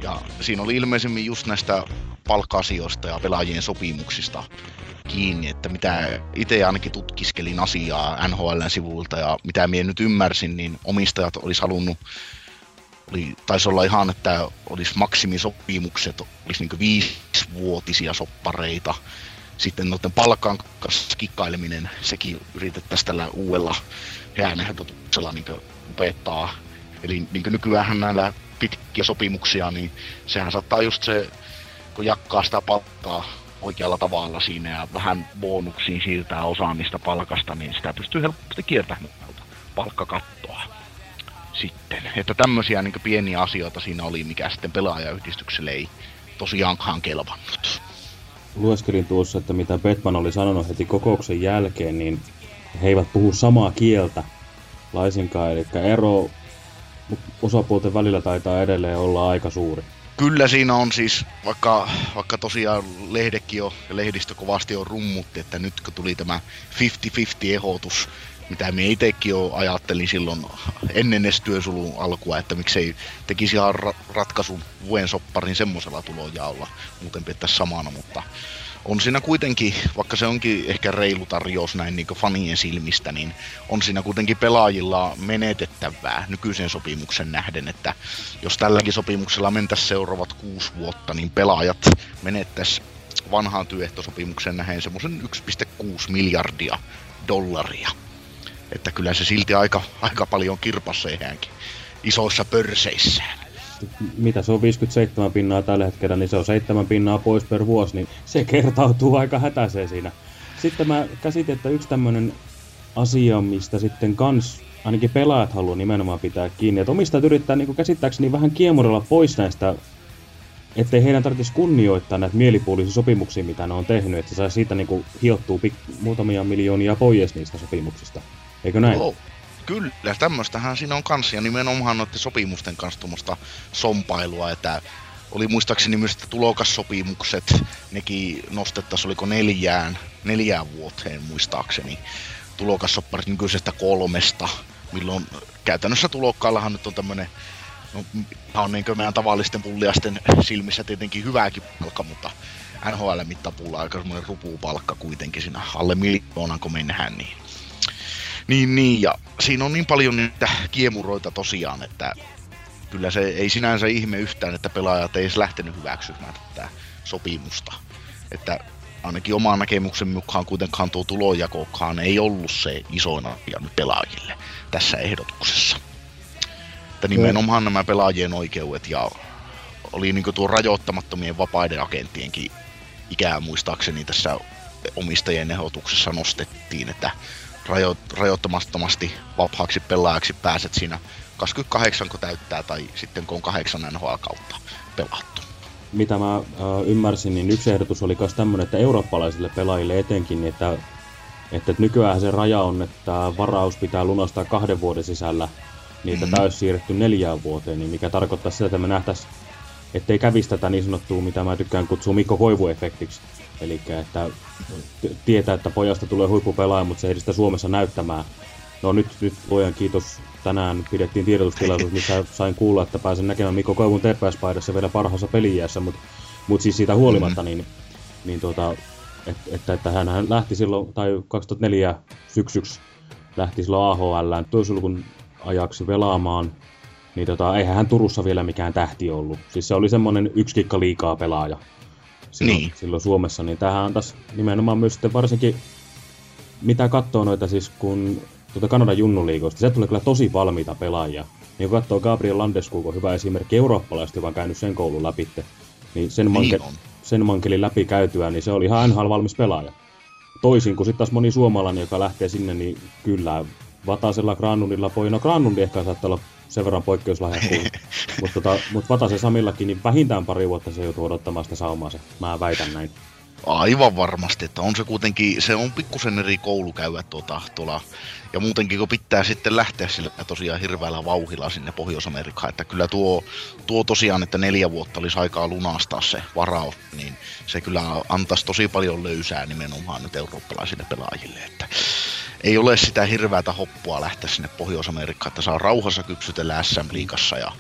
Ja siinä oli ilmeisemmin just näistä palkka-asioista ja pelaajien sopimuksista kiinni, että mitä itse ainakin tutkiskelin asiaa NHLn sivuilta ja mitä minä nyt ymmärsin, niin omistajat olisi halunnut oli, taisi olla ihan, että olisi maksimisopimukset, olisi niin viisivuotisia soppareita. Sitten noiden palkan kikkaileminen, sekin yritettäisiin tällä uudella häänehdotuksella niin lopettaa. Eli niin nykyään näillä pitkiä sopimuksia, niin sehän saattaa just se, kun jakkaa sitä palkkaa oikealla tavalla siinä ja vähän bonuksiin siirtää osaamista palkasta, niin sitä pystyy helposti kiertämään palkkakattoa sitten. Että tämmöisiä niin pieniä asioita siinä oli, mikä sitten pelaajayhdistykselle ei tosiaankaan kelvannut. Lueskelin tuossa, että mitä Batman oli sanonut heti kokouksen jälkeen, niin he eivät puhu samaa kieltä laisinkaan, eli ero osapuolten välillä taitaa edelleen olla aika suuri. Kyllä siinä on siis, vaikka, vaikka tosiaan lehdekin jo ja lehdistö kovasti on rummutti, että nyt kun tuli tämä 50-50 ehdotus, mitä me itsekin jo ajattelin silloin ennen työsulun alkua, että miksei tekisi ihan ra- ratkaisun vuoden sopparin semmoisella tulojaolla, muuten pitäisi samana, mutta on siinä kuitenkin, vaikka se onkin ehkä reilu tarjous näin niin fanien silmistä, niin on siinä kuitenkin pelaajilla menetettävää nykyisen sopimuksen nähden, että jos tälläkin sopimuksella mentäisiin seuraavat kuusi vuotta, niin pelaajat menettäisi vanhaan työehtosopimuksen nähden semmoisen 1,6 miljardia dollaria. Että kyllä se silti aika, aika paljon kirpassa isoissa pörseissään mitä se on 57 pinnaa tällä hetkellä, niin se on 7 pinnaa pois per vuosi, niin se kertautuu aika hätäiseen siinä. Sitten mä käsitin, että yksi tämmöinen asia, mistä sitten kans ainakin pelaajat haluaa nimenomaan pitää kiinni, että omistajat yrittää niin käsittääkseni vähän kiemurella pois näistä, ettei heidän tarvitsisi kunnioittaa näitä mielipuolisia sopimuksia, mitä ne on tehnyt, että se saa siitä niin hiottua muutamia miljoonia pois niistä sopimuksista. Eikö näin? Oh. Kyllä, tämmöistähän siinä on kanssa, ja nimenomaan noiden sopimusten kanssa tuommoista sompailua, että oli muistaakseni myös, tulokassopimukset, nekin nostettaisiin, oliko neljään, neljään vuoteen muistaakseni, tulokassopparit nykyisestä kolmesta, milloin käytännössä tulokkaillahan nyt on tämmöinen, no, on niin meidän tavallisten pulliasten silmissä tietenkin hyvääkin palkka, mutta NHL-mittapuulla aika semmoinen rupupalkka kuitenkin siinä alle miljoonan, kun mennään, niin niin, niin, ja siinä on niin paljon niitä kiemuroita tosiaan, että kyllä se ei sinänsä ihme yhtään, että pelaajat ei edes lähtenyt hyväksymään tätä sopimusta. Että ainakin oman näkemyksen mukaan kuitenkaan tuo tulojakokaan ei ollut se isoin asia nyt pelaajille tässä ehdotuksessa. Että nimenomaan nämä pelaajien oikeudet ja oli niin tuo rajoittamattomien vapaiden agenttienkin ikää muistaakseni tässä omistajien ehdotuksessa nostettiin, että rajo, rajoittamattomasti vapaaksi pelaajaksi pääset siinä 28 kun täyttää tai sitten kun on kahdeksan NHL kautta pelattu. Mitä mä äh, ymmärsin, niin yksi ehdotus oli myös tämmöinen, että eurooppalaisille pelaajille etenkin, niin että, että nykyään se raja on, että varaus pitää lunastaa kahden vuoden sisällä, niin että mm. täys siirretty neljään vuoteen, niin mikä tarkoittaa sitä, että me nähtäisiin, ettei kävisi tätä niin sanottua, mitä mä tykkään kutsua Mikko Koivu-efektiksi, Eli että tietää, että pojasta tulee huippupelaaja, mutta se ei sitä Suomessa näyttämään. No nyt, nyt luojan kiitos, tänään pidettiin tiedotustilaisuus, missä sain kuulla, että pääsen näkemään Mikko Koivun TPS-paidassa vielä parhaassa peliässä, mutta mut siis siitä huolimatta, mm-hmm. niin, niin tuota, et, että, että hän, hän lähti silloin, tai 2004 syksyksi lähti silloin AHL toisulkun ajaksi velaamaan, niin tota, eihän hän Turussa vielä mikään tähti ollut. Siis se oli semmoinen yksi kikka liikaa pelaaja silloin, niin. silloin Suomessa, niin tähän antaisi nimenomaan myös sitten varsinkin, mitä katsoo noita siis, kun tuota Kanadan junnuliikoista, se tulee kyllä tosi valmiita pelaajia. Niin kun katsoo Gabriel Landeskog on hyvä esimerkki eurooppalaisesti, joka on käynyt sen koulun läpi, niin sen, niin manke, sen mankelin läpi käytyä, niin se oli ihan NHL valmis pelaaja. Toisin kuin sitten taas moni suomalainen, joka lähtee sinne, niin kyllä Vatasella Granundilla poi, no Granundi ehkä saattaa olla sen verran poikkeuslahja kuin. mutta tota, mut Vatasen Samillakin, niin vähintään pari vuotta se joutuu odottamaan sitä saumaansa. Mä väitän näin. Aivan varmasti, että on se kuitenkin, se on pikkusen eri koulu käydä tuota, tuolla, ja muutenkin kun pitää sitten lähteä sillä tosiaan hirveällä vauhilla sinne Pohjois-Amerikkaan, että kyllä tuo, tuo tosiaan, että neljä vuotta olisi aikaa lunastaa se varaus, niin se kyllä antaisi tosi paljon löysää nimenomaan nyt eurooppalaisille pelaajille, että ei ole sitä hirveätä hoppua lähteä sinne Pohjois-Amerikkaan, että saa rauhassa kypsytellä SM-liigassa ja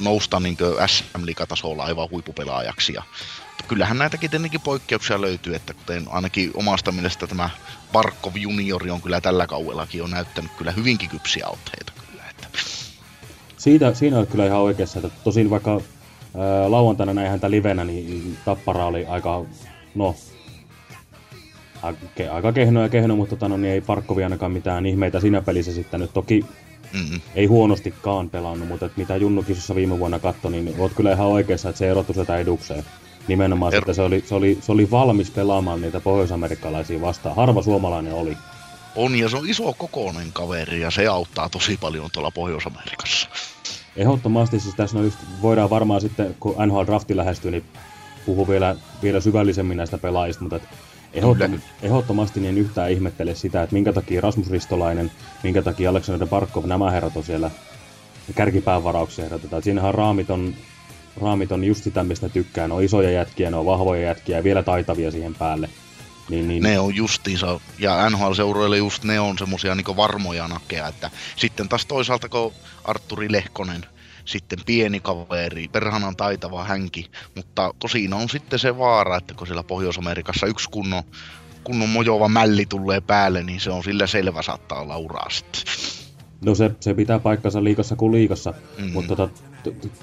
nousta niin SM-liigatasolla aivan huippupelaajaksi. Ja kyllähän näitäkin tietenkin poikkeuksia löytyy, että kuten ainakin omasta mielestä tämä Barkov juniori on kyllä tällä kauellakin on näyttänyt kyllä hyvinkin kypsiä otteita. Kyllä, että. Siitä, siinä on kyllä ihan oikeassa, että tosin vaikka ää, lauantaina näin häntä livenä, niin Tappara oli aika, no, aika kehno ja kehno, mutta tota, no, niin ei Parkkovi ainakaan mitään ihmeitä siinä pelissä sitten nyt toki Mm-mm. ei huonostikaan pelannut, mutta että mitä Junnukisessa viime vuonna katsoi, niin oot kyllä ihan oikeassa, että se erottu sitä edukseen. Nimenomaan, että se oli, se, oli, se oli valmis pelaamaan niitä pohjoisamerikkalaisia vastaan. Harva suomalainen oli. On, ja se on iso kokoinen kaveri, ja se auttaa tosi paljon tuolla Pohjois-Amerikassa. Ehdottomasti, siis tässä on just, voidaan varmaan sitten, kun NHL-drafti lähestyy, niin puhuu vielä, vielä syvällisemmin näistä pelaajista, mutta ehdottom, ehdottomasti niin yhtään ihmettele sitä, että minkä takia Rasmus Ristolainen, minkä takia Aleksander Barkov, nämä herrat on siellä kärkipäävarauksia ehdotetaan. Siinähän raamit on raamit on just sitä, mistä tykkään. Ne on isoja jätkiä, ne on vahvoja jätkiä ja vielä taitavia siihen päälle. Niin, niin. Ne on justiinsa, ja NHL-seuroille just ne on semmosia niin varmoja nakkeja, että sitten taas toisaalta kun Arturi Lehkonen, sitten pieni kaveri, perhanan taitava hänki, mutta tosin on sitten se vaara, että kun siellä Pohjois-Amerikassa yksi kunnon, kunnon mojova mälli tulee päälle, niin se on sillä selvä saattaa olla uraa sitten. No se, se pitää paikkansa liikassa kuin liikassa, mm-hmm. mutta tota,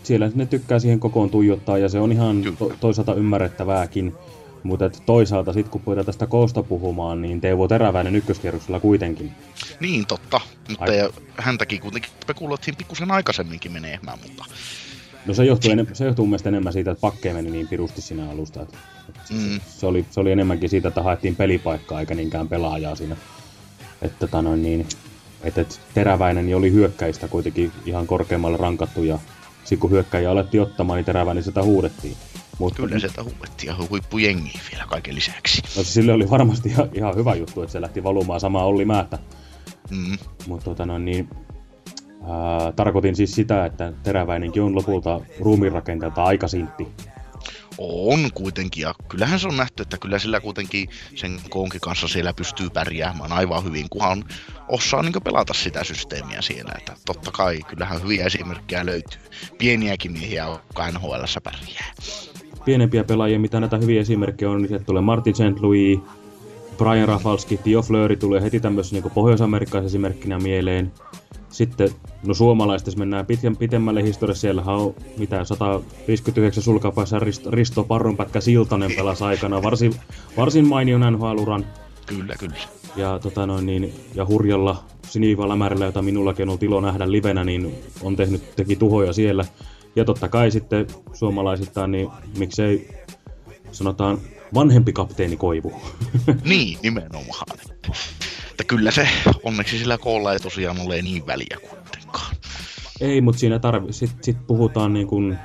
siellä ne tykkää siihen kokoon tuijottaa ja se on ihan to, toisaalta ymmärrettävääkin. Mutta toisaalta sitten kun puhutaan tästä koosta puhumaan, niin Teuvo Teräväinen ykköskierroksella kuitenkin. Niin, totta. Mutta ja häntäkin kuitenkin spekuloitiin pikkusen aikaisemminkin menemään, mutta... No se johtuu, enem- se johtuu mielestäni enemmän siitä, että pakkeen meni niin pirusti siinä alusta. Että, mm. se, oli, se oli enemmänkin siitä, että haettiin pelipaikkaa eikä niinkään pelaajaa siinä. Että tota noin niin, että et Teräväinen oli hyökkäistä kuitenkin ihan korkeammalle rankattu ja sitten kun hyökkäjä alettiin ottamaan, niin terävää, niin sitä huudettiin. Mutta, Kyllä sieltä huudettiin ja huippujengi vielä kaiken lisäksi. No siis sille oli varmasti ihan, ihan hyvä juttu, että se lähti valumaan samaa Olli Määttä. Mm. Mutta tota no, niin, ää, tarkoitin siis sitä, että teräväinenkin on lopulta ruumiinrakenteelta aika sintti. On kuitenkin, ja kyllähän se on nähty, että kyllä sillä kuitenkin sen koonkin kanssa siellä pystyy pärjäämään aivan hyvin, kunhan osaa niin pelata sitä systeemiä siellä. Että totta kai, kyllähän hyviä esimerkkejä löytyy. Pieniäkin miehiä, jotka nhl pärjää. Pienempiä pelaajia, mitä näitä hyviä esimerkkejä on, niin sieltä tulee Martin St. Louis, Brian Rafalski, Tio Fleury tulee heti tämmöisen niin pohjois-amerikkalaisen esimerkkinä mieleen. Sitten, no suomalaista, jos mennään pitkän, pitemmälle historiassa, siellä on mitä 159 sulkapäässä Risto, Risto Parrunpätkä Siltanen pelasi aikana varsin, varsin mainion NHL-uran. Kyllä, kyllä. Ja, tota noin, niin, ja Hurjalla Sinivalla määrällä, jota minullakin on ollut ilo nähdä livenä, niin on tehnyt, teki tuhoja siellä. Ja totta kai sitten suomalaisittain, niin miksei sanotaan vanhempi kapteeni Koivu. niin, nimenomaan. Että kyllä se onneksi sillä koolla ei tosiaan ole niin väliä kuitenkaan. Ei, mutta siinä tarvi, sit, sit puhutaan niin kuin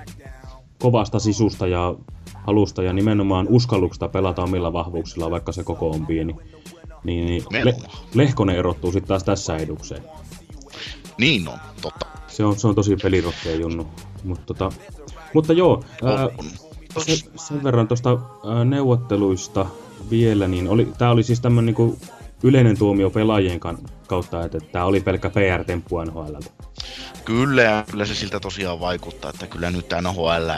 kovasta sisusta ja halusta ja nimenomaan uskalluksesta pelata omilla vahvuuksilla, vaikka se koko on pieni. Niin, niin Le- Lehkonen erottuu sitten taas tässä edukseen. Niin on, totta. Se on, se on tosi pelirohkea junnu. Mut, tota, mutta joo, ää, se, sen verran tuosta neuvotteluista vielä, niin oli, tämä oli siis tämmöinen niinku yleinen tuomio pelaajien kautta, että tämä oli pelkkä PR-temppu NHL. Kyllä, ja kyllä se siltä tosiaan vaikuttaa, että kyllä nyt NHL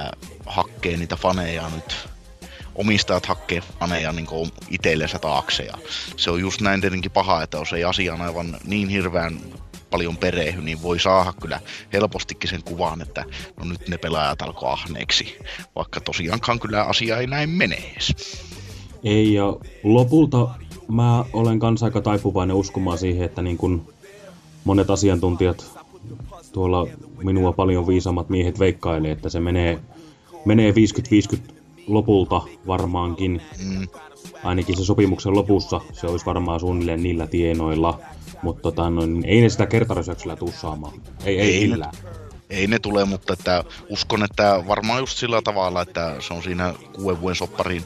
hakkee niitä faneja nyt omistajat hakkee faneja niin itsellensä taakse. Ja se on just näin tietenkin paha, että jos ei asiaan aivan niin hirveän paljon perehdy, niin voi saada kyllä helpostikin sen kuvan, että no nyt ne pelaajat alkoi ahneeksi. Vaikka tosiaankaan kyllä asia ei näin mene edes. Ei, ja lopulta mä olen kanssa aika taipuvainen uskomaan siihen, että niin kun monet asiantuntijat tuolla minua paljon viisaammat miehet veikkailee, että se menee, menee 50-50 lopulta varmaankin. Mm. Ainakin se sopimuksen lopussa se olisi varmaan suunnilleen niillä tienoilla. Mutta tota, no, niin ei ne sitä kertarysäyksellä tuu saamaan. Ei, ei, ei millään. Ne, ei ne tule, mutta että uskon, että varmaan just sillä tavalla, että se on siinä kuuden vuoden sopparin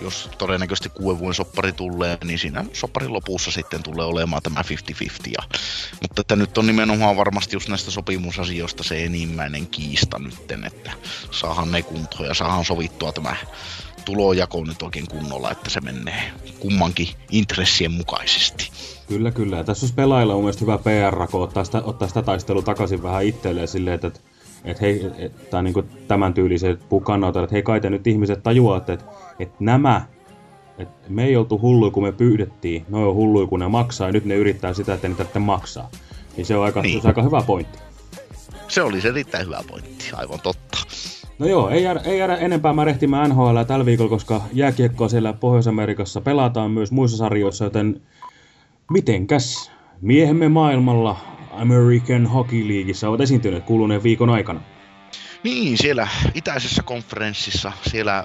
jos todennäköisesti kuuden vuoden soppari tulee, niin siinä sopparin lopussa sitten tulee olemaan tämä 50-50. Ja, mutta että nyt on nimenomaan varmasti just näistä sopimusasioista se enimmäinen kiista nytten, että saahan ne kuntoon ja saahan sovittua tämä tulojako nyt oikein kunnolla, että se menee kummankin intressien mukaisesti. Kyllä, kyllä. Ja tässä olisi pelaajilla mun mielestä hyvä PR, kun ottaa sitä, ottaa sitä taistelua takaisin vähän itselleen silleen, että, että, hei, että niin tämän tyyliset pukannautat, että hei kai te nyt ihmiset tajuatte, että, että nämä, että me ei oltu hulluja, kun me pyydettiin, ne on hulluja, kun ne maksaa, ja nyt ne yrittää sitä, että ne tarvitse maksaa. Niin se on aika, niin. se on aika hyvä pointti. Se oli se erittäin hyvä pointti, aivan totta. No joo, ei jäädä, ei jäädä enempää märehtimään NHL tällä viikolla, koska jääkiekkoa siellä Pohjois-Amerikassa pelataan myös muissa sarjoissa, joten mitenkäs miehemme maailmalla American Hockey Leagueissa ovat esiintyneet kuluneen viikon aikana? Niin, siellä itäisessä konferenssissa, siellä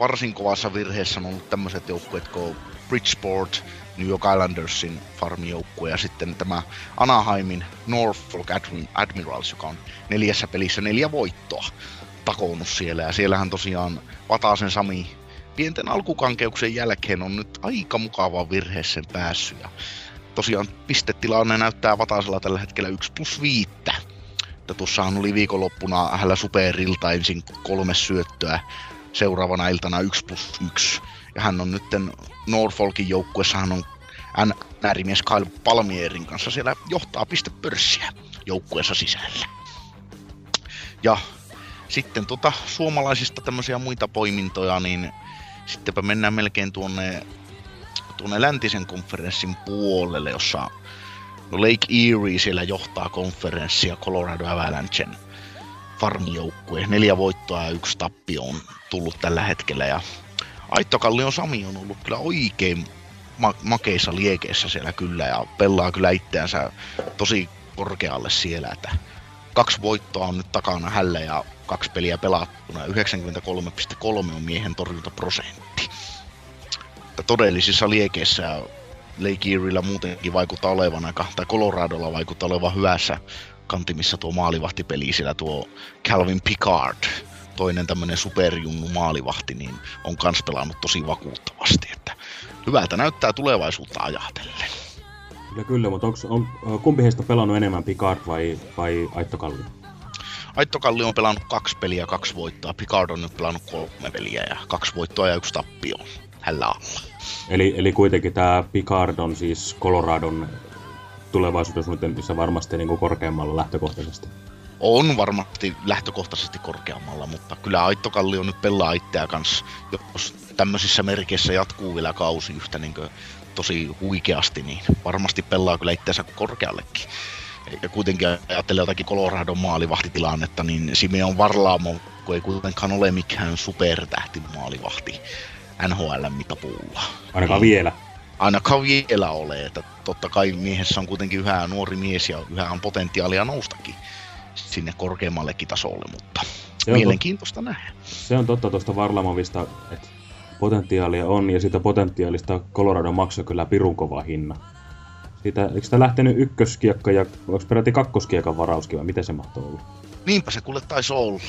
varsin kovassa virheessä on ollut tämmöiset joukkueet kuin Bridgeport, New York Islandersin farmijoukkue ja sitten tämä Anaheimin Norfolk Admirals, joka on neljässä pelissä neljä voittoa takounut siellä. Ja siellähän tosiaan Vatasen Sami pienten alkukankeuksen jälkeen on nyt aika mukava virheeseen päässyt. Ja tosiaan pistetilanne näyttää Vatasella tällä hetkellä 1 plus 5. Että tuossahan oli viikonloppuna hänellä superilta ensin kolme syöttöä, seuraavana iltana 1 plus 1. Ja hän on nyt Norfolkin joukkuessa, hän on äärimies Kyle Palmierin kanssa siellä johtaa pistepörssiä joukkueessa sisällä. Ja sitten tota, suomalaisista tämmöisiä muita poimintoja, niin sittenpä mennään melkein tuonne, tuonne läntisen konferenssin puolelle, jossa no Lake Erie siellä johtaa konferenssia Colorado Avalanchen farmijoukkue. Neljä voittoa ja yksi tappio on tullut tällä hetkellä ja Aittokallion Sami on ollut kyllä oikein ma- makeissa liekeissä siellä kyllä ja pelaa kyllä itseänsä tosi korkealle siellä, että kaksi voittoa on nyt takana hälle ja kaksi peliä pelattuna. 93,3 on miehen torjuntaprosentti. Että todellisissa liekeissä Lake Erieillä muutenkin vaikuttaa olevan aika, tai Coloradolla vaikuttaa olevan hyvässä kantimissa tuo maalivahtipeli, sillä tuo Calvin Picard, toinen tämmöinen superjunnu maalivahti, niin on kans pelannut tosi vakuuttavasti. Että hyvältä näyttää tulevaisuutta ajatellen. Kyllä, kyllä, mutta onks, on, kumpi heistä on pelannut enemmän, Picard vai, vai Aitto Kallio? Aitto Kallio on pelannut kaksi peliä, kaksi voittoa. Picard on nyt pelannut kolme peliä ja kaksi voittoa ja yksi tappio hällä alla. Eli, eli kuitenkin tämä Picard on siis Coloradon tulevaisuudessa varmasti niin kuin korkeammalla lähtökohtaisesti. On varmasti lähtökohtaisesti korkeammalla, mutta kyllä Aitto Kallio nyt pelaa itseä kanssa, jos tämmöisissä merkeissä jatkuu vielä kausi yhtä niin tosi huikeasti, niin varmasti pelaa kyllä itseänsä korkeallekin. Ja kuitenkin ajattelee jotakin Coloradon maalivahtitilannetta, niin Simeon Varlaamo, kun ei kuitenkaan ole mikään supertähti maalivahti NHL mitapuulla. Ainakaan niin, vielä. Ainakaan vielä ole, että totta kai miehessä on kuitenkin yhä nuori mies ja yhä on potentiaalia noustakin sinne korkeammallekin tasolle, mutta se mielenkiintoista nähdä. Se on totta tuosta Varlamovista, että potentiaalia on, ja sitä potentiaalista Colorado maksoi kyllä pirun kova hinna. Siitä, eikö sitä lähtenyt ykköskiekka ja onko peräti kakkoskiekan varauskin vai miten se mahtoi olla? Niinpä se kuule taisi olla.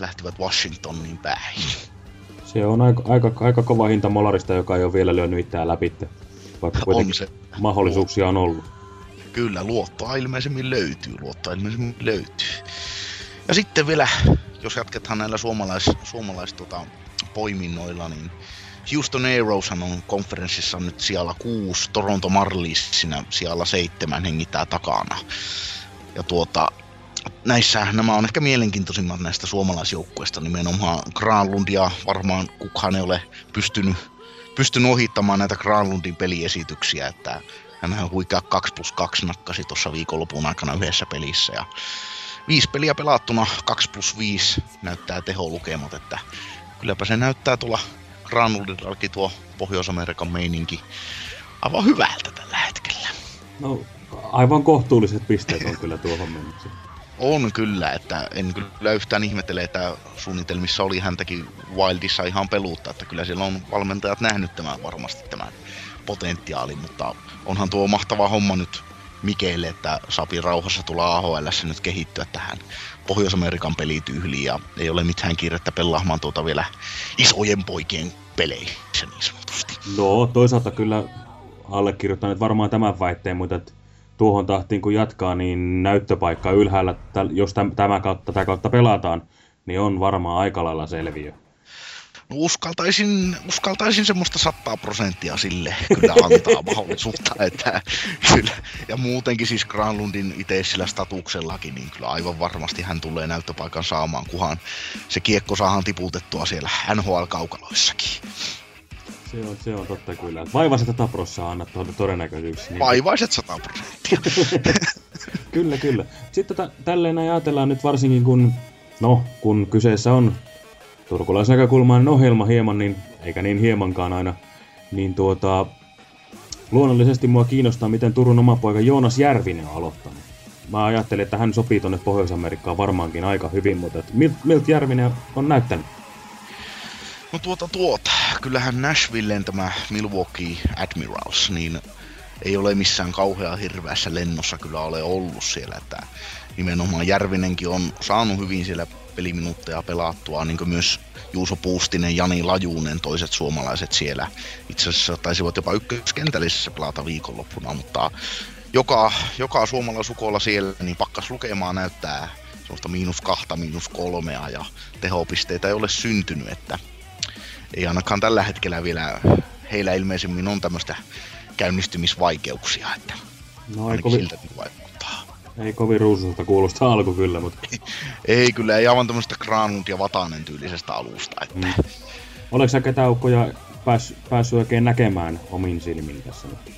Lähtivät Washingtoniin päin. Se on aika, aika, aika kova hinta Molarista, joka ei ole vielä lyönyt itseään läpi. Vaikka on se. mahdollisuuksia on ollut. Kyllä, luottoa ilmeisemmin löytyy. Luottoa ilmeisemmin löytyy. Ja sitten vielä, jos jatketaan näillä suomalais, suomalais tota, poiminnoilla, niin Houston Aeros on konferenssissa nyt siellä kuusi, Toronto Marlies siinä siellä seitsemän hengittää takana. Ja tuota, näissä nämä on ehkä mielenkiintoisimmat näistä suomalaisjoukkueista, nimenomaan Granlundia varmaan kukaan ei ole pystynyt, pystynyt ohittamaan näitä Granlundin peliesityksiä, että hän huikea 2 plus 2 nakkasi tuossa viikonlopun aikana yhdessä pelissä ja viisi peliä pelattuna, 2 plus 5 näyttää teholukemat, että kylläpä se näyttää tuolla Granulillakin tuo Pohjois-Amerikan meininki aivan hyvältä tällä hetkellä. No, aivan kohtuulliset pisteet on kyllä tuohon mennessä. On kyllä, että en kyllä yhtään ihmettele, että suunnitelmissa oli häntäkin Wildissa ihan peluutta, että kyllä siellä on valmentajat nähnyt tämän varmasti tämän potentiaalin, mutta onhan tuo mahtava homma nyt Mikeille, että saapi rauhassa tulla AHL nyt kehittyä tähän Pohjois-Amerikan pelityyliin ja ei ole mitään kiirettä pelaamaan tuota vielä isojen poikien peleissä niin sanotusti. No, toisaalta kyllä allekirjoittan nyt varmaan tämän väitteen, mutta että tuohon tahtiin kun jatkaa, niin näyttöpaikka ylhäällä, jos tämä kautta, tätä kautta pelataan, niin on varmaan aika lailla selviö. No uskaltaisin, uskaltaisin semmoista 100 prosenttia sille kyllä antaa mahdollisuutta, että kyllä, ja muutenkin siis Granlundin itse sillä statuksellakin, niin kyllä aivan varmasti hän tulee näyttöpaikan saamaan, kunhan se kiekko saadaan tiputettua siellä NHL-kaukaloissakin. Se on, se on totta kyllä. Vaivaiset 100 prosenttia annat tuonne todennäköisyyksi. Niin... Vaivaiset 100 prosenttia. kyllä, kyllä. Sitten tota, tälleen ajatellaan nyt varsinkin, kun, no, kun kyseessä on turkulaisnäkökulmainen ohjelma hieman, niin, eikä niin hiemankaan aina, niin tuota, luonnollisesti mua kiinnostaa, miten Turun oma poika Joonas Järvinen on aloittanut. Mä ajattelin, että hän sopii tonne Pohjois-Amerikkaan varmaankin aika hyvin, mutta miltä milt Järvinen on näyttänyt? No tuota tuota, kyllähän Nashvilleen tämä Milwaukee Admirals, niin ei ole missään kauhean hirveässä lennossa kyllä ole ollut siellä, että nimenomaan Järvinenkin on saanut hyvin siellä peliminuutteja pelattua, niin kuin myös Juuso Puustinen, Jani Lajunen, toiset suomalaiset siellä. Itse asiassa taisivat jopa ykköskentällisessä pelata viikonloppuna, mutta joka, joka suomalaisukolla siellä niin pakkas lukemaan näyttää sellaista miinus kahta, miinus kolmea ja tehopisteitä ei ole syntynyt, että ei ainakaan tällä hetkellä vielä heillä ilmeisemmin on tämmöistä käynnistymisvaikeuksia, että no, ei kovin, siltä vaikuttaa. Ei kovin ruususta kuulosta alku kyllä, mutta... ei kyllä, ei aivan tämmöistä Granlund ja Vatanen tyylisestä alusta, että... Mm. Oletko sä ketäukkoja pääs, päässyt oikein näkemään omin silmin tässä nyt?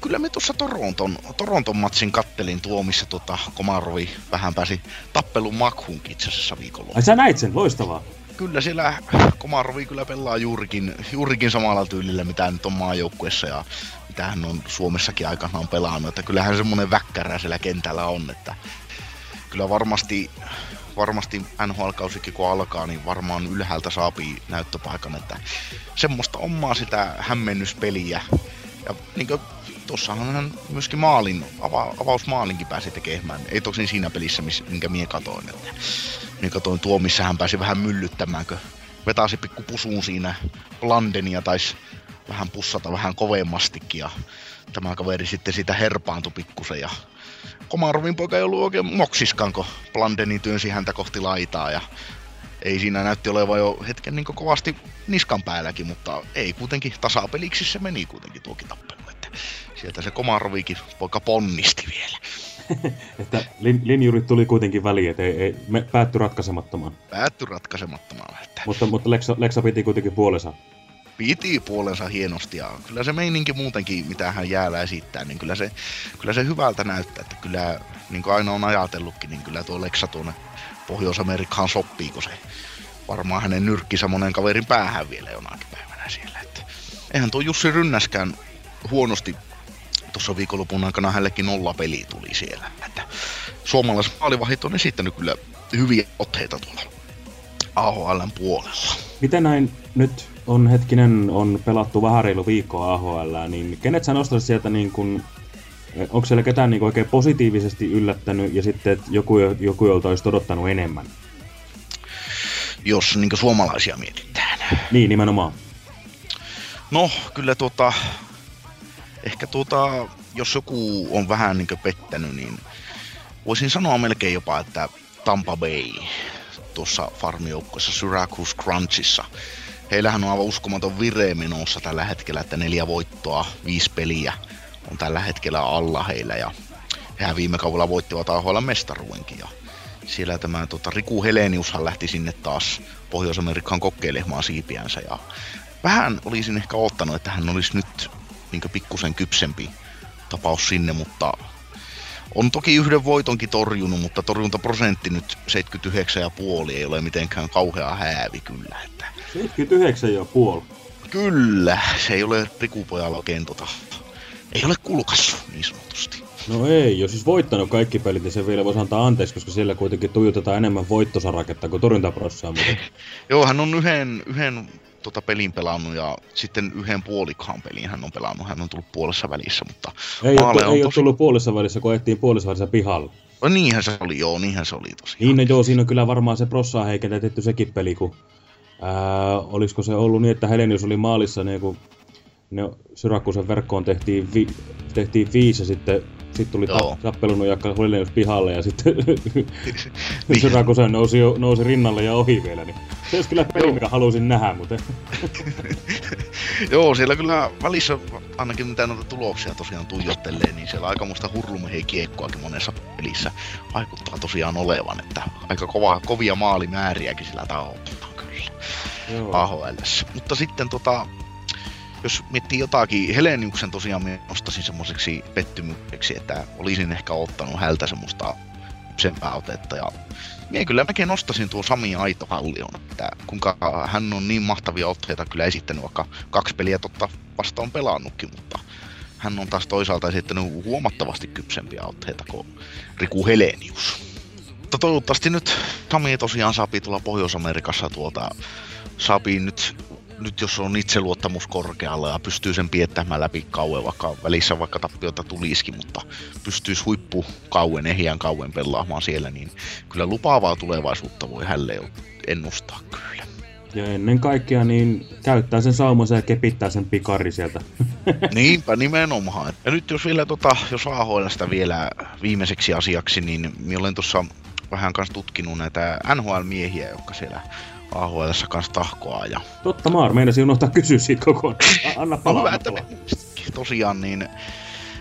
Kyllä me tuossa Toronton, Toronton matsin kattelin tuo, missä tota Komarovi vähän pääsi tappelun makhuunkin itse asiassa viikolla. Ai sä näit sen, loistavaa kyllä siellä Komarovi kyllä pelaa juurikin, juurikin samalla tyylillä, mitä nyt on maajoukkuessa ja mitä hän on Suomessakin aikanaan pelannut. Että kyllähän semmoinen väkkärä siellä kentällä on, että kyllä varmasti, varmasti NHL-kausikin kun alkaa, niin varmaan ylhäältä saapii näyttöpaikan, että semmoista omaa sitä hämmennyspeliä. Ja niin kuin tuossahan hän myöskin maalin, ava, avausmaalinkin pääsi tekemään. Ei tosin siinä pelissä, minkä mie katoin. Että niin katoin tuo, missä hän pääsi vähän myllyttämään, kun vetasi pikku pusuun siinä Blandenia taisi vähän pussata vähän kovemmastikin ja tämä kaveri sitten sitä herpaantui pikkusen ja Komarovin poika ei ollut oikein moksiskaan, kun Blandeni työnsi häntä kohti laitaa ja ei siinä näytti olevan jo hetken niin kovasti niskan päälläkin, mutta ei kuitenkin tasapeliksi se meni kuitenkin tuokin tappelu. Että sieltä se Komarovikin poika ponnisti vielä. että lin, linjurit tuli kuitenkin väliin, että ei, ei, me päätty ratkaisemattomaan. Päätty ratkaisemattomaan. Että... Mutta, mutta Leksa, Leksa piti kuitenkin puolensa. Piti puolensa hienosti ja kyllä se meininki muutenkin, mitä hän jäällä esittää, niin kyllä se, kyllä se hyvältä näyttää. Että kyllä, niin kuin aina on ajatellutkin, niin kyllä tuo Leksa tuonne Pohjois-Amerikkaan sopii, kun se varmaan hänen nyrkkinsä monen kaverin päähän vielä jonakin päivänä siellä. Että eihän tuo Jussi Rynnäskään huonosti tuossa viikonlopun aikana hänellekin nolla peli tuli siellä. Että suomalaiset maalivahit on esittänyt kyllä hyviä otteita tuolla AHLn puolella. Miten näin nyt on hetkinen, on pelattu vähän reilu viikkoa AHL, niin kenet sä nostaisit sieltä niin kun, onko siellä ketään niin oikein positiivisesti yllättänyt ja sitten että joku, joku, jolta olisi odottanut enemmän? Jos niin suomalaisia mietitään. Niin, nimenomaan. No, kyllä tuota, ehkä tuota, jos joku on vähän niin pettänyt, niin voisin sanoa melkein jopa, että Tampa Bay tuossa farmijoukkoissa Syracuse Crunchissa. Heillähän on aivan uskomaton vire menossa tällä hetkellä, että neljä voittoa, viisi peliä on tällä hetkellä alla heillä ja hehän viime kaudella voittivat AHL mestaruudenkin ja siellä tämä tota, Riku Heleniushan lähti sinne taas Pohjois-Amerikkaan kokeilemaan siipiänsä ja vähän olisin ehkä ottanut, että hän olisi nyt niin pikkusen kypsempi tapaus sinne, mutta on toki yhden voitonkin torjunut, mutta torjuntaprosentti nyt 79,5 ei ole mitenkään kauhea häävi kyllä. Että... 79,5? Kyllä, se ei ole Rikupojalla oikein tota, ei ole kulkassu niin sanotusti. No ei, jos siis voittanut kaikki pelit, niin se vielä voisi antaa anteeksi, koska siellä kuitenkin tuijotetaan enemmän voittosaraketta kuin torjuntaprossaa. Joo, hän on yhden, yhden tota pelin pelannut ja sitten yhden puolikkaan pelin hän on pelannut. Hän on tullut puolessa välissä, mutta ei, ole, ei tosi... ole tullut puolessa välissä, kun ehtiin puolessa välissä pihalla. No niinhän se oli, joo, niinhän se oli tosiaan. Niin, no joo, siinä on kyllä varmaan se prossaa heikentetty sekin peli, kun ää, olisiko se ollut niin, että Helenius oli maalissa, niin kun ne Syrakusen verkkoon tehtiin, vi, tehtiin viisi ja sitten Sitten tuli ta- tappelunujakka Hellenius pihalle ja sitten niin. Rakusen nousi, jo- nousi rinnalle ja ohi vielä. Niin. Se olisi kyllä peli, mikä halusin nähdä, mutta Joo, siellä kyllä välissä, ainakin mitä noita tuloksia tosiaan tuijottelee, niin siellä aikamoista hurlumehen kiekkoakin monessa pelissä vaikuttaa tosiaan olevan, että aika kova, kovia maalimääriäkin sillä taholla kyllä joo. AHLssä. Mutta sitten tota, jos miettii jotakin, Heleniuksen tosiaan minä nostaisin semmoiseksi pettymykseksi, että olisin ehkä ottanut hältä semmoista kypsempää otetta ja Mie kyllä mäkin nostaisin tuo Sami Aitohallion, että kuinka hän on niin mahtavia otteita kyllä esittänyt, vaikka kaksi peliä totta vasta on pelannutkin, mutta hän on taas toisaalta esittänyt huomattavasti kypsempiä otteita kuin Riku Helenius. Mutta toivottavasti nyt Sami tosiaan saapi tuolla Pohjois-Amerikassa tuota, saapi nyt, nyt jos on itseluottamus korkealla ja pystyy sen piettämään läpi kauan, vaikka välissä vaikka tappioita tulisikin, mutta pystyisi huippu kauen, ehjän kauen pelaamaan siellä, niin kyllä lupaavaa tulevaisuutta voi hänelle ennustaa kyllä. Ja ennen kaikkea niin käyttää sen saumansa ja kepittää sen pikari sieltä. Niinpä nimenomaan. Ja nyt jos vielä tota, jos AHLstä vielä viimeiseksi asiaksi, niin minä olen tuossa vähän kanssa tutkinut näitä NHL-miehiä, jotka siellä AHLssä kanssa tahkoaa. Ja... Totta maar, meinasin unohtaa kysyä siitä kokonaan. A- Anna No palaa. hyvä, että me tosiaan niin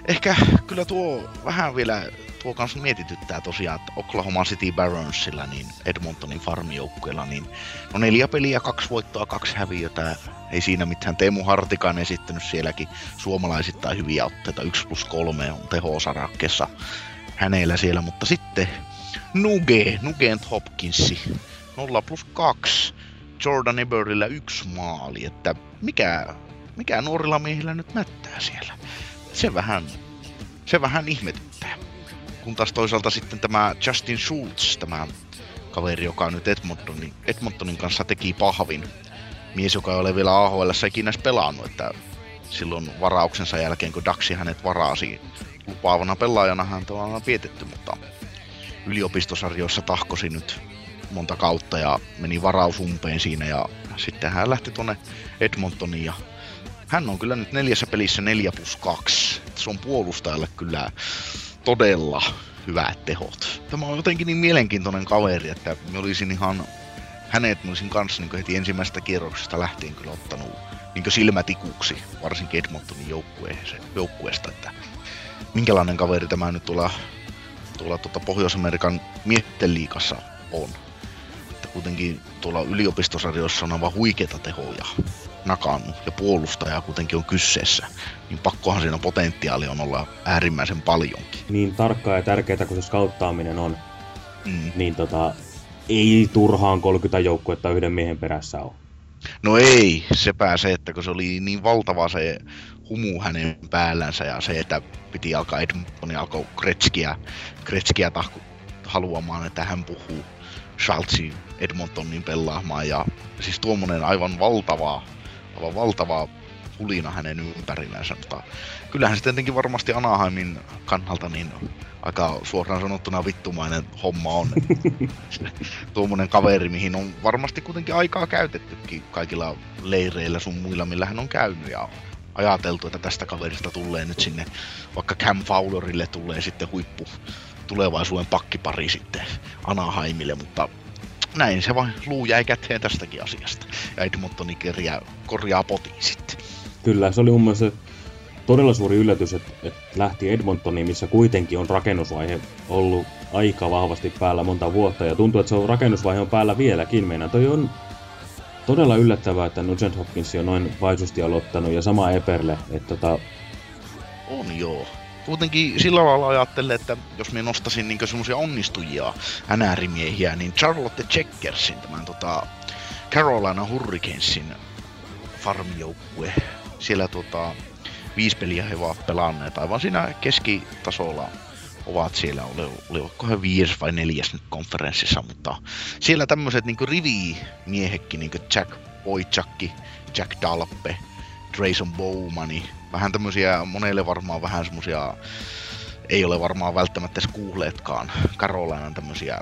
ehkä kyllä tuo vähän vielä tuo kanssa mietityttää tosiaan, että Oklahoma City Baronsilla, niin Edmontonin farmijoukkueella, niin no neljä peliä, kaksi voittoa, kaksi häviötä. Ei siinä mitään. Teemu Hartikainen esittänyt sielläkin suomalaisittain hyviä otteita. 1 plus 3 on teho-osarakkeessa hänellä siellä, mutta sitten Nuge, Nugent Hopkinsi, 0 plus 2. Jordan Eberillä yksi maali, että mikä, mikä nuorilla miehillä nyt mättää siellä. Se vähän, se vähän ihmetyttää. Kun taas toisaalta sitten tämä Justin Schultz, tämä kaveri, joka nyt Edmontonin, Edmontonin kanssa teki pahvin. Mies, joka ei ole vielä AHL ikinä pelannut, että silloin varauksensa jälkeen, kun Daxi hänet varasi lupaavana pelaajana häntä on pietetty, mutta yliopistosarjoissa tahkosi nyt monta kautta ja meni varausumpeen siinä ja sitten hän lähti tuonne Edmontoniin ja hän on kyllä nyt neljässä pelissä 4 plus 2. Se on puolustajalle kyllä todella hyvät tehot. Tämä on jotenkin niin mielenkiintoinen kaveri, että me olisin ihan hänet mä olisin kanssa niin heti ensimmäisestä kierroksesta lähtien kyllä ottanut niin silmätikuksi, varsinkin Edmontonin joukkueesta, että minkälainen kaveri tämä nyt tuolla, tuolla tuota Pohjois-Amerikan mietten liikassa on. Kuitenkin tuolla yliopistosarjoissa on aivan huikeita tehoja nakannut ja puolustaja kuitenkin on kysseessä, niin pakkohan siinä potentiaali on olla äärimmäisen paljonkin. Niin tarkkaa ja tärkeää kuin se skauttaaminen on, Mm. niin tota, ei turhaan 30 joukkuetta yhden miehen perässä ole. No ei, sepä se, että kun se oli niin valtava se humu hänen päällänsä ja se, että piti alkaa Edmontonin alkoi Kretskiä, Kretskiä tahku, haluamaan, että hän puhuu Schalzin Edmontonin pelaamaan ja siis tuommoinen aivan valtava, aivan valtava hulina hänen ympärillänsä, mutta kyllähän se tietenkin varmasti Anaheimin kannalta niin aika suoraan sanottuna vittumainen homma on. Tuommoinen kaveri, mihin on varmasti kuitenkin aikaa käytettykin kaikilla leireillä sun muilla, millä hän on käynyt ja ajateltu, että tästä kaverista tulee nyt sinne, vaikka Cam Fowlerille tulee sitten huippu tulevaisuuden pakkipari sitten Anaheimille, mutta näin se vain luu jäi käteen tästäkin asiasta. Ja Edmontoni korjaa, korjaa potiin sitten. Kyllä, se oli mun mielestä todella suuri yllätys, että, että lähti Edmontoniin, missä kuitenkin on rakennusvaihe ollut aika vahvasti päällä monta vuotta, ja tuntuu, että se on rakennusvaihe on päällä vieläkin. Meidän toi on todella yllättävää, että Nugent Hopkins on noin vaisusti aloittanut, ja sama Eperle, että tota, On joo. Kuitenkin sillä lailla ajattelen, että jos me nostasin niin semmoisia onnistujia NR-miehiä, niin Charlotte Checkersin, tämän tota, Carolina Hurricanesin farmijoukkue. Siellä tota, viisi peliä he ovat pelanneet aivan siinä keskitasolla ovat siellä, oli, olivatko he viides vai neljäs nyt konferenssissa, mutta siellä tämmöiset niin rivi-miehetkin, niin Jack Wojcikki, Jack Dalpe, Drayson Bowmani, vähän tämmöisiä, monelle varmaan vähän semmosia, ei ole varmaan välttämättä edes kuulleetkaan Karolainan tämmöisiä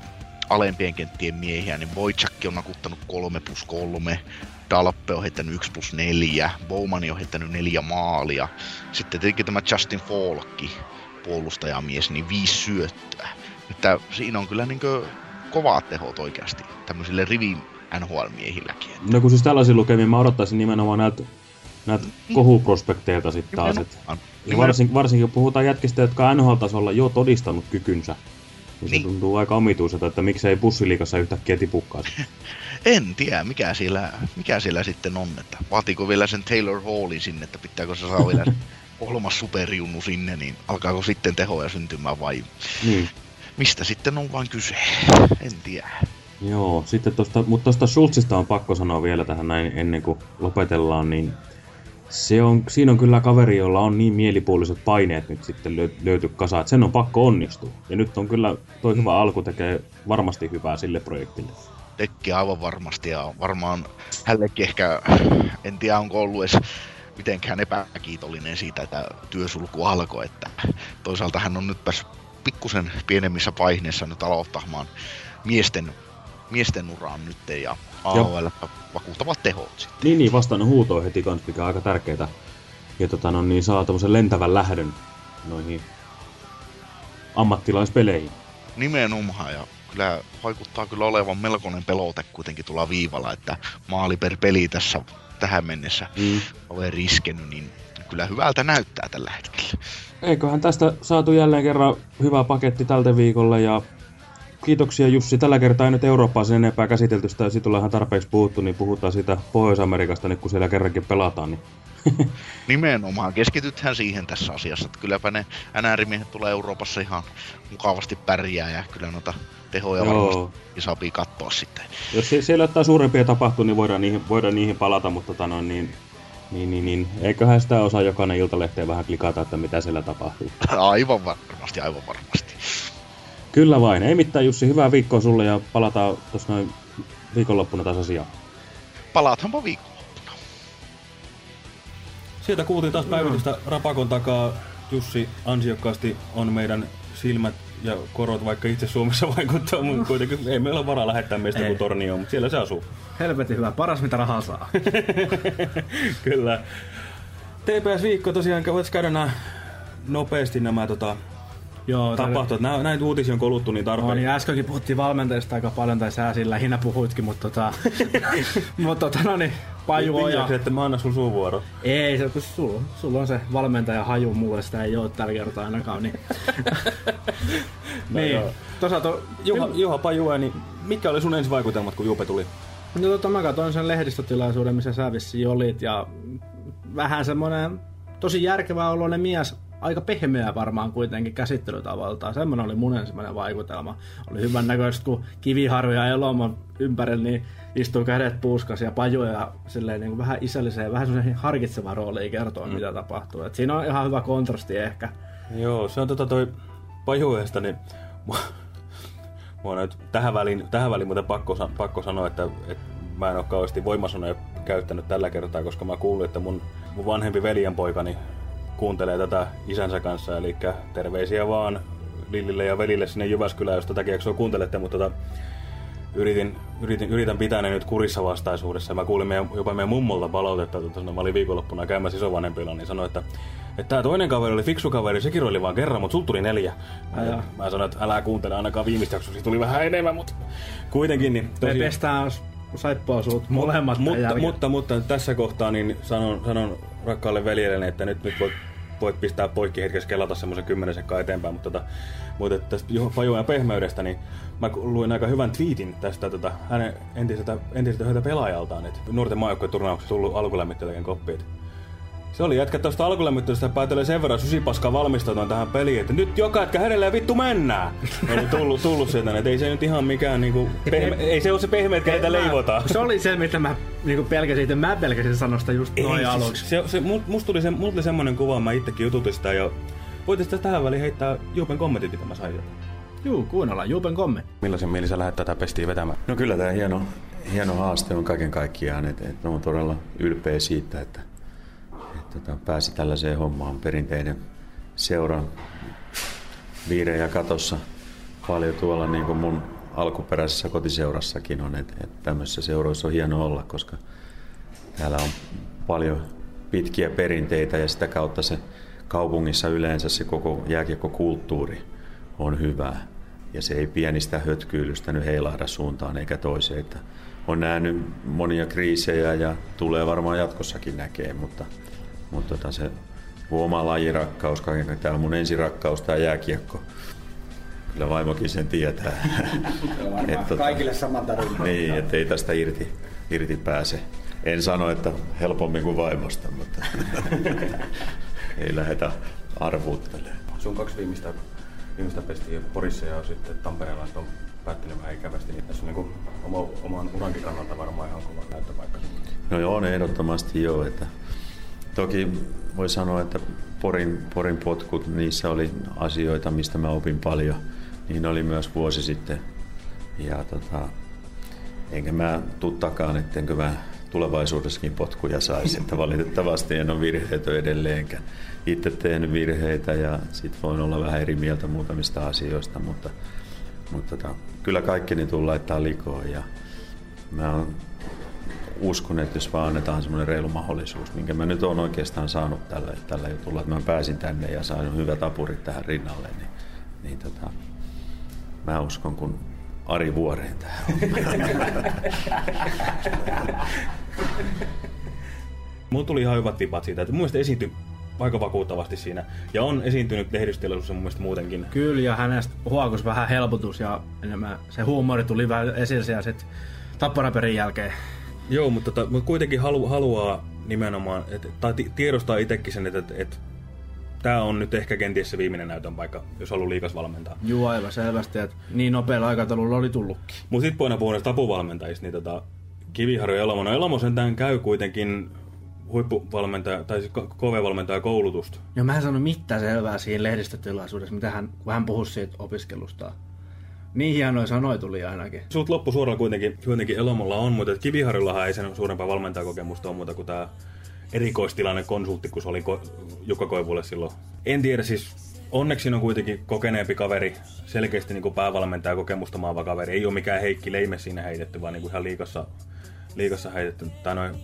alempien kenttien miehiä, niin Wojcikki on nakuttanut 3 plus 3, Dalpe on heittänyt 1 plus 4, Bowmani on heittänyt 4 maalia, sitten tietenkin tämä Justin Falkki, puolustajamies, niin viisi syöttöä. Että siinä on kyllä niin kovat tehot oikeasti tämmöisille rivin NHL-miehilläkin. No kun siis tällaisia lukemia mä odottaisin nimenomaan näiltä, näiltä kohuprospekteilta sitten taas. Et, ja varsin, varsinkin kun puhutaan jätkistä, jotka on NHL-tasolla jo todistanut kykynsä, niin, niin. se tuntuu aika omituiselta, että miksei bussiliikassa yhtäkkiä tipukkaa. en tiedä, mikä siellä, mikä siellä sitten on. Että vaatiiko vielä sen Taylor Hallin sinne, että pitääkö se saa vielä kolmas superjunnu sinne, niin alkaako sitten tehoja syntymään vai niin. mistä sitten on vain kyse? En tiedä. Joo, sitten tosta, mutta tuosta Schultzista on pakko sanoa vielä tähän näin ennen kuin lopetellaan, niin se on, siinä on kyllä kaveri, jolla on niin mielipuoliset paineet nyt sitten löyty kasaan, että sen on pakko onnistua. Ja nyt on kyllä, toi hyvä alku tekee varmasti hyvää sille projektille. Tekki aivan varmasti ja varmaan hänellekin ehkä, en tiedä onko ollut edes mitenkään epäkiitollinen siitä, että työsulku alkoi, että toisaalta hän on nyt päässyt pikkusen pienemmissä paineissa nyt aloittamaan miesten, miesten uraan nyt ja AHL vakuuttavat tehot sitten. Niin, niin vastaan huutoon heti kans, mikä on aika tärkeää. Ja tota, no, niin saa tämmöisen lentävän lähdön noihin ammattilaispeleihin. Nimenomaan, ja kyllä vaikuttaa kyllä olevan melkoinen pelote kuitenkin tulla viivalla, että maali per peli tässä tähän mennessä mm. olen riskenyt, niin kyllä hyvältä näyttää tällä hetkellä. Eiköhän tästä saatu jälleen kerran hyvä paketti tältä viikolla ja kiitoksia Jussi. Tällä kertaa ei nyt Eurooppaa sen enempää käsitelty sitä, siitä ollaan ihan tarpeeksi puhuttu, niin puhutaan siitä Pohjois-Amerikasta, niin kun siellä kerrankin pelataan. Niin Nimenomaan, keskitytään siihen tässä asiassa, että kylläpä ne NR-miehet tulee Euroopassa ihan mukavasti pärjää ja kyllä noita tehoja Joo. varmasti sopii katsoa sitten. Jos siellä jotain suurempia tapahtuu, niin voidaan niihin, voidaan niihin palata, mutta tota noin, niin, niin, niin, niin, eiköhän sitä osaa jokainen iltalehteen vähän klikata, että mitä siellä tapahtuu. Aivan varmasti, aivan varmasti. Kyllä vain. Ei mitään Jussi, hyvää viikkoa sulle ja palataan tuossa noin viikonloppuna taas asiaan. Palaathanpa viikonloppuna. Sieltä kuultiin taas päivitystä Rapakon takaa. Jussi ansiokkaasti on meidän silmät ja korot, vaikka itse Suomessa vaikuttaa, mutta kuitenkin ei meillä ole varaa lähettää meistä kuin Tornioon, mutta siellä se asuu. Helvetin hyvä, paras mitä rahaa saa. Kyllä. TPS-viikko tosiaan, voit käydä nämä nopeasti nämä tota, Joo, tapahtuu. Nä, näitä uutisia on koluttu niin tarpeen. No, niin äskenkin puhuttiin valmentajista aika paljon, tai sä sillä lähinnä puhuitkin, mutta tota, mutta tota, no niin, Paju ja... että mä annan sun suuvuoro. Ei, se, kun sulla, sulla on se valmentaja haju, mulle sitä ei ole tällä kertaa ainakaan. Niin, no niin. Toisaalta, Juha, Juha Pajue, niin mitkä oli sun ensivaikutelmat, kun Jupe tuli? No tota, mä katsoin sen lehdistötilaisuuden, missä sä olit, ja vähän semmoinen tosi järkevä oloinen mies, aika pehmeä varmaan kuitenkin käsittelytavaltaan. Semmoinen oli mun ensimmäinen vaikutelma. Oli hyvän näköistä, kun Kiviharju ja Elomon ympärillä niin istuu kädet puuskas ja paju ja silleen niin kuin vähän isälliseen, vähän semmoisen harkitseva rooliin kertoa, mm. mitä tapahtuu. Et siinä on ihan hyvä kontrasti ehkä. Joo, se on tota toi pajueesta, niin mua nyt tähän väliin, tähän väliin muuten pakko, pakko sanoa, että, että mä en ole kauheasti voimasanoja käyttänyt tällä kertaa, koska mä kuulin, että mun, mun vanhempi veljenpoikani kuuntelee tätä isänsä kanssa, eli terveisiä vaan Lillille ja velille sinne Jyväskylään, jos tätäkin jaksoa kuuntelette, mutta tota, yritin, yritin, yritän pitää ne nyt kurissa vastaisuudessa. Mä kuulin meidän, jopa meidän mummolta palautetta, että mä olin viikonloppuna käymässä isovanhempilla, niin sanoi, että että tämä toinen kaveri oli fiksu kaveri, sekin oli vaan kerran, mutta sulta tuli neljä. Mä, mä sanoin, että älä kuuntele ainakaan viimeistä jaksoa, tuli vähän enemmän, mutta kuitenkin. Niin tosiaan... Me pestään saippua suut molemmat mutta, mutta, mutta, tässä kohtaa niin sanon, sanon rakkaalle veljelle, että nyt, nyt voit, voit pistää poikki hetkessä kelata semmoisen kymmenen sekkaa eteenpäin, mutta, tota, mutta tästä Pajuan pehmeydestä, niin mä luin aika hyvän tweetin tästä tota, hänen entiseltä, entiseltä pelaajaltaan, että nuorten maajoukkojen turnauksessa tullut alkulämmittelijän koppi, se oli jätkä tuosta alkulämmittelystä päätellen sen verran susipaskaa valmistautua tähän peliin, että nyt joka jätkä herelle vittu mennään. Oli tullut, tullut sieltä, että ei se nyt ihan mikään niinku, pehme, ei se ole se pehmeä, että ketä leivotaan. Se oli se, mitä mä niinku pelkäsin, että mä pelkäsin sanosta just noin siis aluksi. Se, se, musta tuli, se, tuli semmonen kuva, mä itsekin jututin sitä ja voitais tähän väliin heittää Juupen kommentit, mitä mä sain. Juu, kuunnellaan Juupen kommentti. Millaisen mieli sä lähdet tätä pestiä vetämään? No kyllä tämä hieno, hieno haaste on kaiken kaikkiaan, että et, on todella ylpeä siitä, että tota, pääsi tällaiseen hommaan perinteinen seura viire ja katossa paljon tuolla niin kuin mun alkuperäisessä kotiseurassakin on, että et tämmöisissä seuroissa on hieno olla, koska täällä on paljon pitkiä perinteitä ja sitä kautta se kaupungissa yleensä se koko jääkiekkokulttuuri on hyvää. Ja se ei pienistä hötkyylystä nyt heilahda suuntaan eikä toiseen. Että on nähnyt monia kriisejä ja tulee varmaan jatkossakin näkee, mutta, mutta tota se oma lajirakkaus, kaiken täällä mun ensirakkaus, tämä jääkiekko. Kyllä vaimokin sen tietää. Et, tota, kaikille saman tarina. Niin, että ei tästä irti, irti pääse. En sano, että helpommin kuin vaimosta, mutta ei lähdetä arvuuttelemaan. Sun kaksi viimeistä, viimeistä pestiä Porissa ja sitten Tampereella on päättynyt vähän ikävästi, niin tässä on niin oma, oman urankin kannalta varmaan ihan kova näyttöpaikka. No joo, on ehdottomasti joo. Että toki voi sanoa, että Porin, Porin potkut, niissä oli asioita, mistä mä opin paljon. Niin oli myös vuosi sitten. Ja tota, enkä mä tuttakaan, ettenkö mä tulevaisuudessakin potkuja saisi. Että valitettavasti en ole virheitä edelleenkään. Itse tehnyt virheitä ja sitten voin olla vähän eri mieltä muutamista asioista, mutta, mutta tota, kyllä kaikki ne tulee laittaa likoon ja mä uskon, että jos vaan annetaan semmoinen reilu mahdollisuus, minkä mä nyt olen oikeastaan saanut tällä, tällä jutulla, että mä pääsin tänne ja sain hyvät apurit tähän rinnalle, niin, niin tota, mä uskon, kun Ari Vuoreen tähän. Mulla tuli ihan hyvät vipat siitä, että mun mielestä esiintyi aika vakuuttavasti siinä. Ja on esiintynyt lehdistötilaisuudessa mun mielestä muutenkin. Kyllä, ja hänestä huokus vähän helpotus ja enemmän se huumori tuli vähän esille ja sitten tapparaperin jälkeen. Joo, mutta, tota, mutta kuitenkin halu, haluaa nimenomaan, et, tai tiedostaa itsekin sen, että, että, että tämä on nyt ehkä kenties se viimeinen näytön paikka, jos haluaa liikas valmentaa. Joo, aivan selvästi, että niin nopealla aikataululla oli tullutkin. Mutta sitten poina puhun apuvalmentajista, niin tota, Kiviharjo Elamo, no Elamo sentään käy kuitenkin huippuvalmentaja, tai siis KV-valmentaja koulutusta. Joo, mä en sano mitään selvää siinä lehdistötilaisuudessa, mitä hän, kun hän puhui siitä opiskelusta. Niin hienoja sanoja tuli ainakin. Suut loppusuoralla kuitenkin, kuitenkin Elomolla on, mutta Kiviharjullahan ei sen suurempaa valmentajakokemusta ole muuta kuin tämä erikoistilanne konsultti, kun se oli Jukka Koivulle silloin. En tiedä, siis onneksi on kuitenkin kokeneempi kaveri, selkeästi niin päävalmentaja kokemusta maava kaveri. Ei ole mikään Heikki Leime siinä heitetty, vaan niin kuin ihan liikassa, liikassa heitetty. Tai noin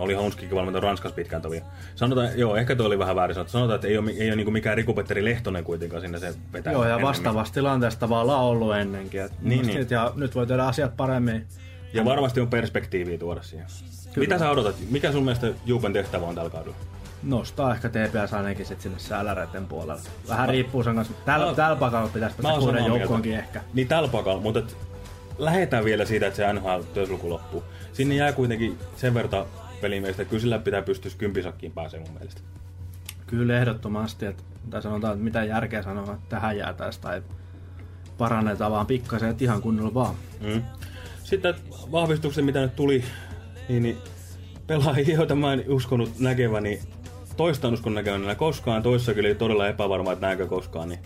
oli Haunskikin valmentanut Ranskassa pitkään tovia. Sanotaan, joo, ehkä toi oli vähän väärin sanottu. Sanotaan, että ei ole, ei ole niin mikään Riku-Petteri Lehtonen kuitenkaan sinne se vetää. Joo, ja vastaavasta tilanteesta tavallaan ollut ennenkin. Että niin, niin. Ja nyt voi tehdä asiat paremmin. Ja varmasti on perspektiiviä tuoda siihen. Kyllä. Mitä sä odotat? Mikä sun mielestä Juupen tehtävä on tällä kaudella? Nostaa ehkä TPS ainakin sit sinne säläreiden puolelle. Vähän mä, riippuu sen kanssa. Tällä, no, tällä pakalla pitäisi päästä kuuden joukkoonkin ehkä. Niin tällä pakalla, mutta lähetään vielä siitä, että se NHL-työsulku loppuu. Sinne jää kuitenkin sen verran pelimielestä. Kyllä sillä pitää pystyä kympisakkiin pääsemään mun mielestä. Kyllä ehdottomasti, että, tai sanotaan, että mitä järkeä sanoa, että tähän jäätäisiin tai parannetaan vaan pikkasen, että ihan kunnolla vaan. Mm. Sitten vahvistuksen, mitä nyt tuli, niin, niin pelaajia, joita mä en uskonut näkeväni, toista en uskon näkeväni koskaan, toissa kyllä todella epävarma, että näkö koskaan, niin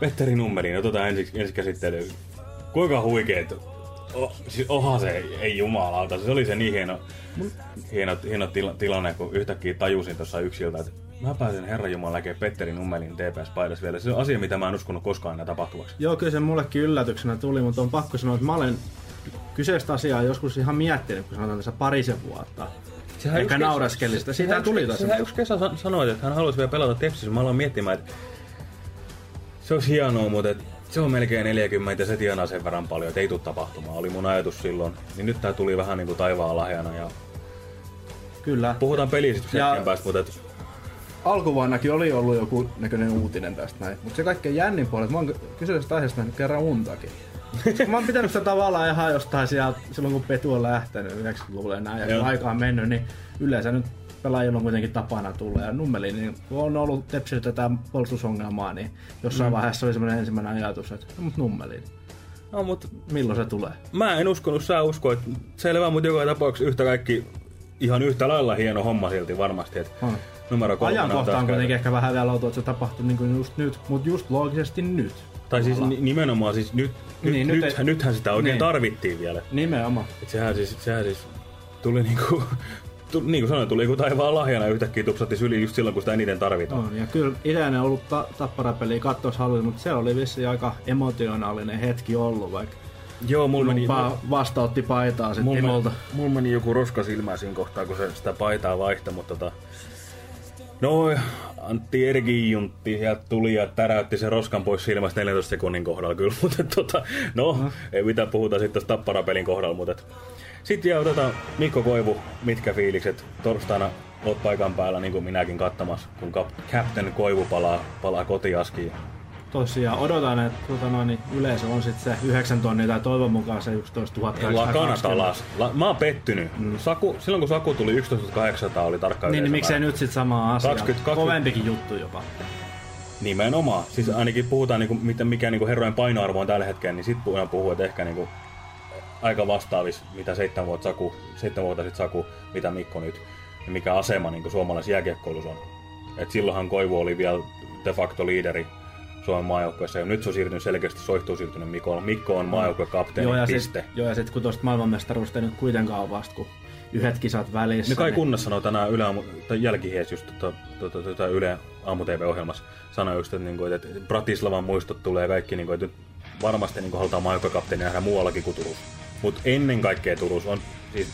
Petteri Nummerin, otetaan ensi, ensi käsittelyyn. Kuinka huikeet oh, siis oha se, ei jumalauta, se oli se niin hieno, hieno, hieno tila, tilanne, kun yhtäkkiä tajusin tuossa yksiltä, että mä pääsen Herran Jumala näkemään Petteri Nummelin TPS-paidassa vielä. Se on asia, mitä mä en uskonut koskaan enää tapahtuvaksi. Joo, kyllä se mullekin yllätyksenä tuli, mutta on pakko sanoa, että mä olen kyseistä asiaa joskus ihan miettinyt, kun sanotaan tässä parisen vuotta. Sehän Ehkä nauraskeli sitä. Siitä tuli tässä. Sehän yksi kesä sanoi, että hän haluaisi vielä pelata Tepsissä. Mä aloin miettimään, että se olisi hienoa, mutta että se on melkein 40 ja se tienaa sen verran paljon, että ei tule tapahtumaan. Oli mun ajatus silloin. Niin nyt tää tuli vähän niin kuin taivaan lahjana. Ja... Kyllä. Puhutaan pelisityksen ja... päästä, mutta... Et... Alkuvuonnakin oli ollut joku näköinen uutinen tästä näin. Mutta se kaikkein jännin puolella, että mä oon kyseisestä aiheesta nähnyt kerran untakin. mä oon pitänyt sitä tavallaan ihan jostain sieltä, silloin kun Petu on lähtenyt 90-luvulle näin, ja kun aika on mennyt, niin yleensä nyt pelaajilla on kuitenkin tapana tulla. Ja Nummeli, niin on ollut Tepsillä tätä puolustusongelmaa, niin jossain mm. vaiheessa oli semmoinen ensimmäinen ajatus, että no, mutta Nummeli. No, mutta milloin se tulee? Mä en uskonut, sä uskoit. Selvä, mutta joka tapauksessa yhtä kaikki ihan yhtä lailla hieno homma silti varmasti. Että hmm. numero kolme Ajankohta on kuitenkin ehkä vähän vielä outoa, että se tapahtui niin kuin just nyt, mutta just loogisesti nyt. Tai siis nimenomaan siis nyt, nyt, niin, nyt, nyt ei, nythän sitä oikein niin. tarvittiin vielä. Nimenomaan. Et sehän siis, sehän siis tuli niinku niin kuin sanoin, tuli kuin taivaan lahjana yhtäkkiä tupsatti syli just silloin, kun sitä eniten tarvitaan. On, ja kyllä itseäni on ollut ta- tapparapeliä kattossa mutta se oli vissi aika emotionaalinen hetki ollut, vaikka Joo, mulla meni... vastaotti paitaa sitten Timolta. Mulla meni joku roska silmää siinä kohtaa, kun se sitä paitaa vaihtoi, mutta tota... No, Antti Ergijuntti sieltä tuli ja täräytti sen roskan pois silmästä 14 sekunnin kohdalla kyllä, mutta tota, no, no, ei mitään puhuta sitten tapparapelin kohdalla, mutta sitten jää otetaan Mikko Koivu, mitkä fiilikset, torstaina oot paikan päällä niin kuin minäkin kattamassa, kun Captain Koivu palaa, palaa kotiaskiin tosiaan odotan, että tuota noin, niin yleisö on sitten se 9 tonnia tai toivon mukaan se 11 000. Lakanat alas. La, mä oon pettynyt. Mm. Saku, silloin kun Saku tuli 11 800 oli tarkka Niin, niin miksei nyt sitten sama asia. 20, 20... Kovempikin juttu jopa. Nimenomaan. Siis ainakin puhutaan, niin kuin, miten, mikä niin kuin herrojen painoarvo on tällä hetkellä, niin sitten puhutaan puhuu, että ehkä niin kuin, aika vastaavis, mitä seitsemän vuotta, Saku, seitsemän vuotta sitten Saku, mitä Mikko nyt, ja mikä asema niin suomalaisessa jääkiekkoilussa on. Et silloinhan Koivu oli vielä de facto liideri Suomen maajoukkueessa. Ja nyt se on siirtynyt selkeästi, soihtuu siirtynyt Mikko. Mikko on maajoukkueen kapteeni, joo, ja piste. Sit, joo, ja sitten kun tuosta maailmanmestaruudesta ei nyt kuitenkaan ole vasta, kun yhdet kisat välissä. Ne kai niin... kunnassa sanoo tänään Yle aamu, tai jälkihees just tota, tota, tota, Yle aamu TV-ohjelmassa sanoi just, että, niinku, että Bratislavan muistot tulee kaikki, niinku, että varmasti niinku, halutaan maajoukkuekapteeni nähdä muuallakin kuin Turussa. Mutta ennen kaikkea Turussa on, siis,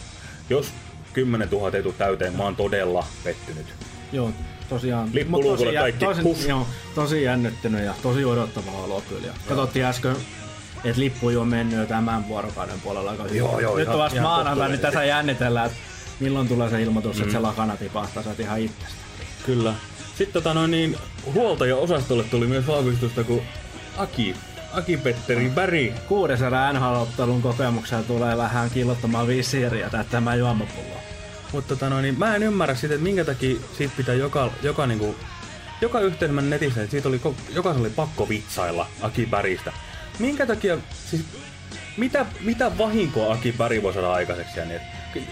jos 10 000 etu täyteen, mä oon todella pettynyt. Joo, tosiaan. Lippuluukulle kaikki. Tosi, joo, tosi jännittynyt ja tosi odottavaa olo kyllä. Ja katsottiin äsken, että lippu on mennyt jo tämän vuorokauden puolella aika. Joo, joo, Nyt on vasta maanantai, niin tässä jännitellään, että milloin tulee se ilmoitus, mm. että se lakana tipahtaa, sä ihan itsestä. Kyllä. Sitten tota noin, niin, huoltaja-osastolle tuli myös vahvistusta, kun Aki Aki Petteri Väri. Kuudes erä NHL-ottelun kokemuksella tulee vähän killottamaan visiiriä tämä juomapullo. Mutta tota no, niin mä en ymmärrä sitä, että minkä takia siitä pitää joka, joka, niinku, joka yhteismän netissä, että siitä oli, jokaisella oli pakko vitsailla Aki Päristä. Minkä takia, siis mitä, mitä vahinkoa Aki Päri voi saada aikaiseksi? Niin,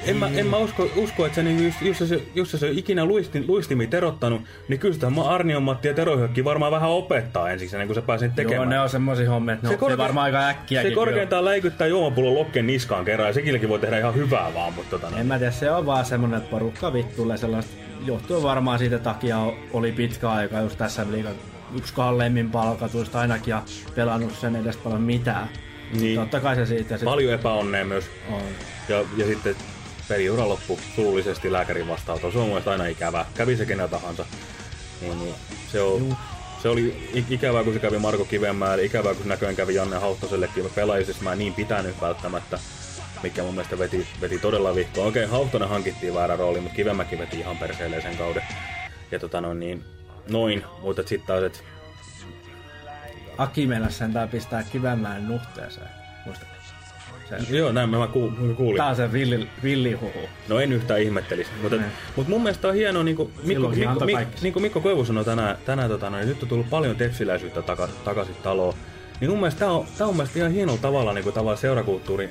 en, mä, en mä usko, usko että se, niin just, just, se, just se, ikinä luistin, luistimi terottanut, niin kyllä sitä Arnion Matti ja Tero varmaan vähän opettaa ensiksi, ennen kuin se pääsee tekemään. Joo, ne on semmosia hommia, että ne se korke- varmaan aika äkkiä. Se korkeintaan kyllä. läikyttää juomapullon lokken niskaan kerran, ja sekilläkin voi tehdä ihan hyvää vaan, mutta tota... En mä tiedä, se on vaan semmonen, että porukka vittuille sellaista, johtuu varmaan siitä takia oli pitkä aika just tässä liikan yksi kalleimmin palkatuista ainakin ja pelannut sen edes paljon mitään. Niin. Totta kai se siitä. Sit... Paljon epäonnea myös. On. Ja, ja sitten peliura loppu suullisesti lääkärin vastaanotolla. Se on mun aina ikävää. Kävi se kenellä tahansa. Niin, niin se, on, se oli ikävää, kun se kävi Marko Kivenmäelle, ikävää, kun se näköjään kävi Janne Hauhtosellekin. Pelaajisesti mä en niin pitänyt välttämättä, mikä mun mielestä veti, veti todella vihkoa. Okei, okay, Hauhtonen hankittiin väärä rooli, mutta Kivemäki veti ihan perseelleen sen kauden. Ja tota noin, niin, noin, mutta sitten taas, että Aki meillä sentää pistää Kivenmäen nuhteeseen. Muistatko? Sen. Joo, näin mä kuulin. Tää on se villi, villihuhu. No en yhtään ihmettelisi. Mutta, mm. mutta mun mielestä on hienoa, niin kuin Mikko, Mikko, Mikko, niin kuin Mikko Koivu sanoi tänään, tänään tota, niin nyt on tullut paljon tepsiläisyyttä taka, takaisin taloon. Niin mun mielestä tää on, tää on mielestä ihan hienolla tavalla, niin kuin, tavalla seurakulttuurin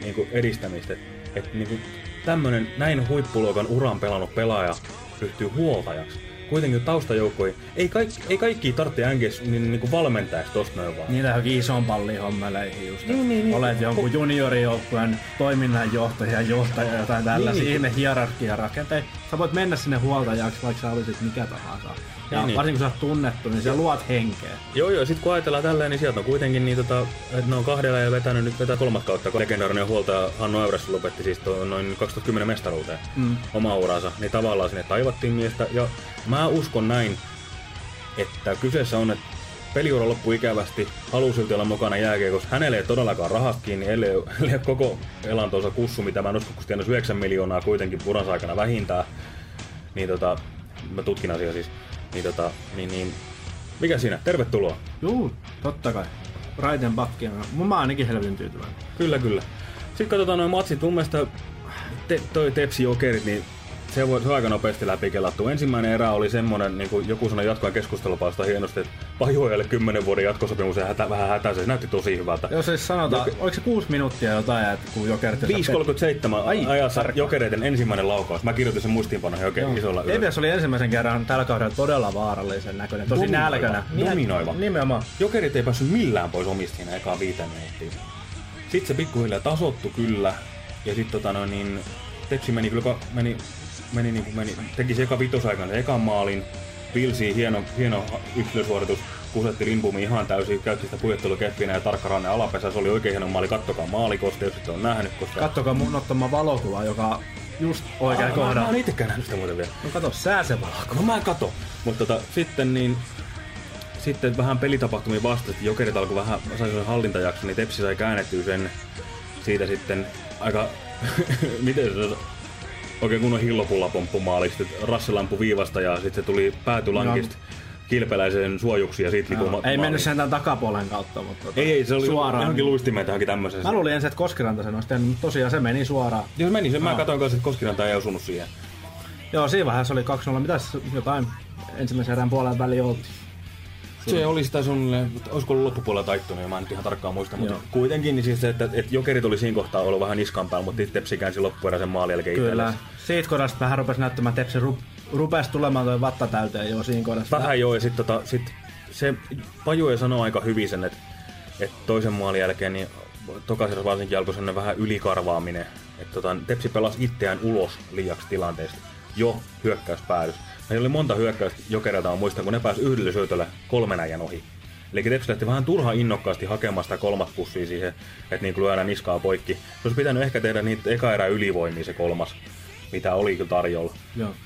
niin kuin edistämistä. Että et, niin kuin, tämmönen näin huippuluokan uran pelannut pelaaja ryhtyy huoltajaksi kuitenkin taustajoukkoja, ei, kaikki, ei kaikki tarvitse NGS niin, niin kuin valmentajaksi tosta noin vaan. Niitä johonkin ison pallin hommeleihin just. Niin, niin, niin. Olet jonkun juniorijoukkueen toiminnanjohtaja, johtaja, jotain tällaisia niin, niin. hierarkia rakenteita. Sä voit mennä sinne huoltajaksi, vaikka sä olisit mikä tahansa. Ja niin, niin. varsinkin kun sä oot tunnettu, niin sä luot henkeä. Joo, joo. Sitten kun ajatellaan tälleen, niin sieltä on kuitenkin niin, tota, että ne on kahdella ja vetänyt nyt vetää kolmas kautta, kun legendaarinen huoltaja Hannu Äyräs lopetti siis noin 2010 mestaruuteen mm. oma uransa. Niin tavallaan sinne taivattiin miestä. Ja mä uskon näin, että kyseessä on, että peliura loppui ikävästi, halusi olla mukana jääkiekossa. Hänelle ei todellakaan rahasta kiinni, ellei, ellei koko elantonsa kussu, mitä mä en usko, kun 9 miljoonaa kuitenkin uransa aikana vähintään. Niin tota, mä tutkin asiaa siis. Niin tota, niin, niin mikä siinä? Tervetuloa. Juu, totta kai. Raiten bakkia. Mä ainakin helvetin tyytyväinen. Kyllä, kyllä. Sitten katsotaan noin matsit. Mun mielestä te, toi Tepsi Jokerit, niin se, voi, se aika nopeasti läpikelattu. Ensimmäinen erä oli semmonen, niin kuin joku sanoi jatkoa keskustelupalsta hienosti, että pajuojalle 10 vuoden jatkosopimus ja hätä, vähän hätä, se näytti tosi hyvältä. Jos siis sanotaan, Jok... oliko se 6 minuuttia jotain, että kun Jokerit... 5.37 ajassa Jokereiden ensimmäinen laukaus. Mä kirjoitin sen muistiinpanoihin oikein Joo. isolla ylös. oli ensimmäisen kerran tällä kaudella todella vaarallisen näköinen, tosi nälkänä. Dominoiva. Nimenomaan. Jokerit ei päässyt millään pois omista siinä ekaan viiteen minuuttiin. Sitten se pikkuhiljaa tasottu kyllä. Ja sitten tota no, niin, Tepsi meni kyllä meni meni, niin kuin meni, teki se eka vitosaikana ekan maalin, Pilsi hieno, hieno yksilösuoritus, kusetti Lindbumi ihan täysin, käytti sitä pujettelukeppiä ja tarkka ranne alapesä, se oli oikein hieno maali, kattokaa maalikosta, jos ette on nähnyt. Koska... Kattokaa mun ottama valokuva, joka just oikein Mä, mä kohdalla. oon itekään nähnyt sitä muuten vielä. No kato, sää se valko. No mä en kato. Mutta tota, sitten niin... Sitten vähän pelitapahtumia vasta, että Jokerit alkoi vähän, sai sen hallintajakson, niin Tepsi sai käännettyä sen siitä sitten aika, miten se oikein kunnon hillopullapomppu maaliksi, että rasselampu viivasta ja sitten se tuli päätylankista kilpeläisen suojuksi ja siitä ma- Ei mennyt maaliin. sentään takapuolen kautta, mutta tota, Ei, ei, se oli suoraan. johonkin luistimeen johonkin tämmöiseen. Mä luulin ensin, että Koskiranta sen olisi tehnyt, mutta tosiaan se meni suoraan. Jos meni sen, mä katsoin kanssa, että Koskiranta ei osunut siihen. Joo, siinä vaiheessa oli 2-0. Mitäs jotain ensimmäisen erän puolen väliin oltiin? Se oli sitä suunnilleen, olisiko ollut loppupuolella taittunut, mä en nyt ihan tarkkaan muista, mutta Joo. kuitenkin niin siis se, että, että jokerit oli siinä kohtaa ollut vähän niskan päällä, mutta Tepsi käänsi loppueräisen maalin jälkeen Kyllä. itsellensä. Siitä kohdasta vähän rupesi näyttämään, että Tepsi ru- rupesi tulemaan toi vatta täyteen jo siinä kohdassa. Vähän joo, ja sitten tota, sit se Pajue sanoi aika hyvin sen, että, että toisen maalin jälkeen niin tokaisessa varsinkin alkoi sellainen vähän ylikarvaaminen. Että tota, Tepsi pelasi itseään ulos liiaksi tilanteesta jo hyökkäyspäädys. Meillä oli monta hyökkäystä jokerilta, mä muistan, kun ne pääsi yhdellä syötöllä kolmen äijän ohi. Eli Tepsi lähti vähän turha innokkaasti hakemaan sitä kolmas pussia siihen, että niin lyödään niskaa poikki. Se olisi pitänyt ehkä tehdä niitä eka erää ylivoimia se kolmas, mitä oli kyllä tarjolla.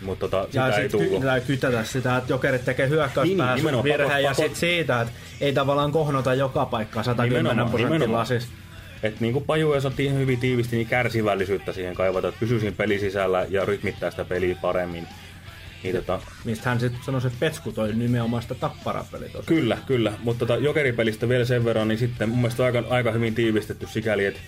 Mutta tota, sitä Ja ei tullut. ky- kytätä sitä, että jokerit tekee Niin, hyökkäyspäässä nimenomaan, virheen ja sitten siitä, että ei tavallaan kohnota joka paikkaa 110 Nimenomaan, prosentilla. nimenomaan. Siis. Että niin kuin Paju ja sanottiin hyvin tiivisti, niin kärsivällisyyttä siihen kaivata, että pysyy siinä pelin sisällä ja rytmittää sitä peliä paremmin. Niin tota, Mistä hän sitten sanoi, että Petsku toi nimenomaan sitä tapparapeli tuossa. kyllä, kyllä. Mutta tota, jokeripelistä vielä sen verran, niin sitten mun mielestä aika, aika hyvin tiivistetty sikäli, että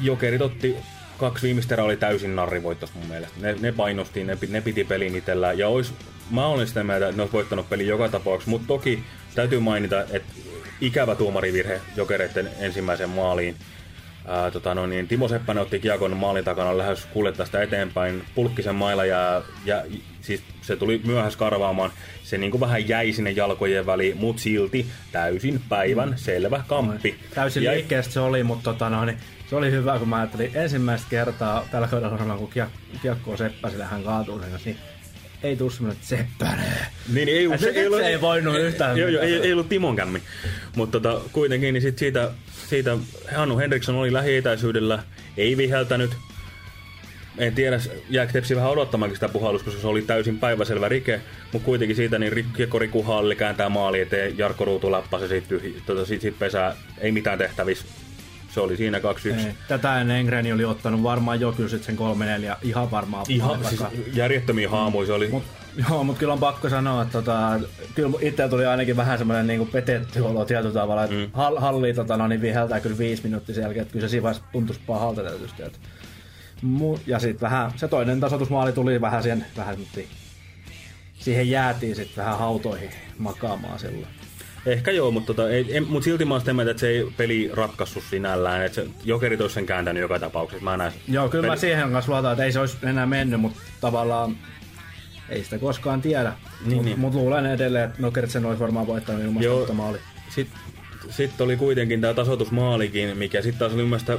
jokerit otti kaksi viimeistä erää oli täysin narrivoittos mun mielestä. Ne, ne painosti, ne, ne piti pelin itsellään. Ja ois, mä olen sitä mieltä, että ne olisi voittanut pelin joka tapauksessa, mutta toki täytyy mainita, että ikävä tuomarivirhe jokereiden ensimmäisen maaliin. Ää, tota, no niin, Timo Seppänen otti kiekon maalin takana lähes kuljettaa sitä eteenpäin. Pulkkisen mailla ja, ja siis se tuli myöhässä karvaamaan. Se niin kuin vähän jäi sinne jalkojen väliin, mutta silti täysin päivän selvä kamppi. Täysin Ja- liikkeestä se oli, mutta tota, no, niin, se oli hyvä, kun mä ajattelin ensimmäistä kertaa tällä kaudella kun kiek- kiekko on Seppäsille, hän kaatuu sen kanssa, niin ei tuu semmoinen, että Seppänen. Niin, ei, Et se- se ei voinut yhtään Joo, joo, ei, ei ollut Timon kämmi. Mutta tota, kuitenkin niin sit siitä, siitä Hannu Henriksson oli lähietäisyydellä, ei viheltänyt. En tiedä, jääkö Tepsi vähän odottamaankin sitä puhallusta, koska se oli täysin päiväselvä rike. Mutta kuitenkin siitä niin Kiekko Riku Halli kääntää maali eteen, Jarkko Ruutu läppäsi siitä, tota, siitä, siitä pesää, ei mitään tehtävissä. Se oli siinä 2-1. Ei. Tätä ennen Engreni oli ottanut varmaan jo kyllä sen 3-4 ihan varmaan. Ihan siis järjettömiä haamuja se oli. Mut, joo, mutta kyllä on pakko sanoa, että tota, kyllä itse tuli ainakin vähän semmoinen niinku petetty olo tietyllä tavalla, että mm. hall, halli tota, no, niin viheltää kyllä viisi minuuttia sen jälkeen, että kyllä se siinä vaiheessa tuntuisi pahalta tietysti. Että. Ja sitten vähän, se toinen tasoitusmaali tuli vähän siihen, vähän siihen jäätiin sitten vähän hautoihin makaamaan silloin. Ehkä joo, mutta, tota, ei, en, mutta silti mä oon sitä mieltä, että se ei peli ratkaissut sinällään. Että se jokerit olisi sen kääntänyt joka tapauksessa. Mä näen. Joo, kyllä mä peli- siihen kanssa luotan, että ei se olisi enää mennyt, mutta tavallaan ei sitä koskaan tiedä. Niin, Mut- niin. Mut luulen edelleen, että Nokerit sen olisi varmaan voittanut ilman Joo. maali. Sitten sit oli kuitenkin tämä tasoitusmaalikin, mikä sitten taas oli mielestä,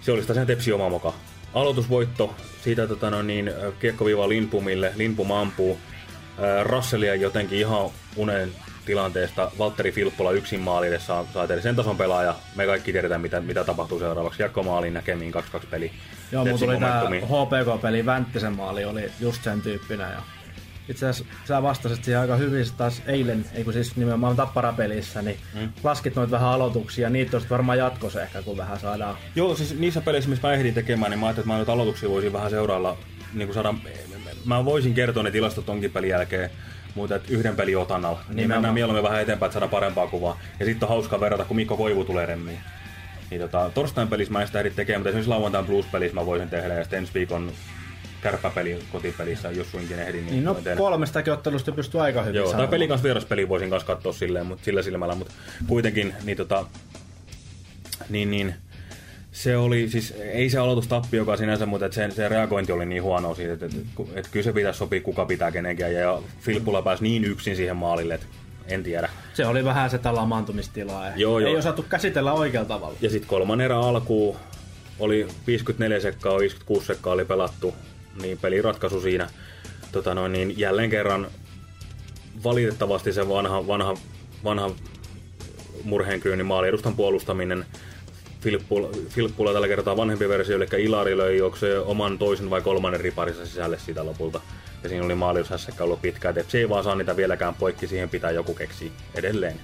se oli sitä sen tepsi oma moka. Aloitusvoitto, siitä tota, no niin, kiekkoviiva Lindpumille, Lindpum ampuu. Ää, Russellia jotenkin ihan unen tilanteesta. Valtteri Filppola yksin maalille saa, saa sen tason pelaaja. Me kaikki tiedetään, mitä, mitä tapahtuu seuraavaksi. Jakko maaliin näkemiin 2-2 peli. Joo, mulla Tepsin tuli tää. HPK-peli, Vänttisen maali oli just sen tyyppinen. Ja itse asiassa sä vastasit siihen aika hyvin taas eilen, ei kun siis nimenomaan tapparapelissä, niin mm. laskit noita vähän aloituksia, niitä olisi varmaan jatkossa ehkä, kun vähän saadaan. Joo, siis niissä peleissä, missä mä ehdin tekemään, niin mä ajattelin, että mä nyt aloituksia voisin vähän seurailla, niin kuin saada, mä voisin kertoa ne tilastot tonkin pelin jälkeen, mutta että yhden pelin otannalla. Niin mennään mieluummin vähän eteenpäin, että saadaan parempaa kuvaa. Ja sitten on hauskaa verrata, kun Mikko Koivu tulee remmiin. Niin tota, torstain pelissä mä en sitä ehdi tekemään, mutta esimerkiksi lauantain blues-pelissä mä voisin tehdä, ja sitten ensi viikon kärppäpeli kotipelissä, jos suinkin ehdin. Niin no voin tehdä. kolmestakin ottelusta pystyy aika hyvin Joo, tai pelin kanssa vieraspeli voisin kanssa katsoa silleen, mutta sillä silmällä, mutta kuitenkin niin tota, niin, niin se oli, siis ei se aloitustappiokaan sinänsä, mutta että se, se reagointi oli niin huono siitä, että, että, että kyllä se pitäisi sopia, kuka pitää kenenkään, ja Filppula pääsi niin yksin siihen maalille, että en tiedä. Se oli vähän sitä lamaantumistilaa. Ja Joo, ei joo. osattu käsitellä oikealla tavalla. Ja sitten kolmannen erä alkuun oli 54 sekkaa, 56 sekkaa oli pelattu, niin peliratkaisu siinä. Tota noin, niin jälleen kerran valitettavasti se vanha, vanha, vanha murheenkryyni maali edustan puolustaminen Filppula, Filppula tällä kertaa vanhempi versio, eli Ilari löi se oman toisen vai kolmannen riparissa sisälle siitä lopulta. Ja siinä oli maaliushässäkkä ollut pitkään, että se ei vaan saa niitä vieläkään poikki, siihen pitää joku keksiä edelleen.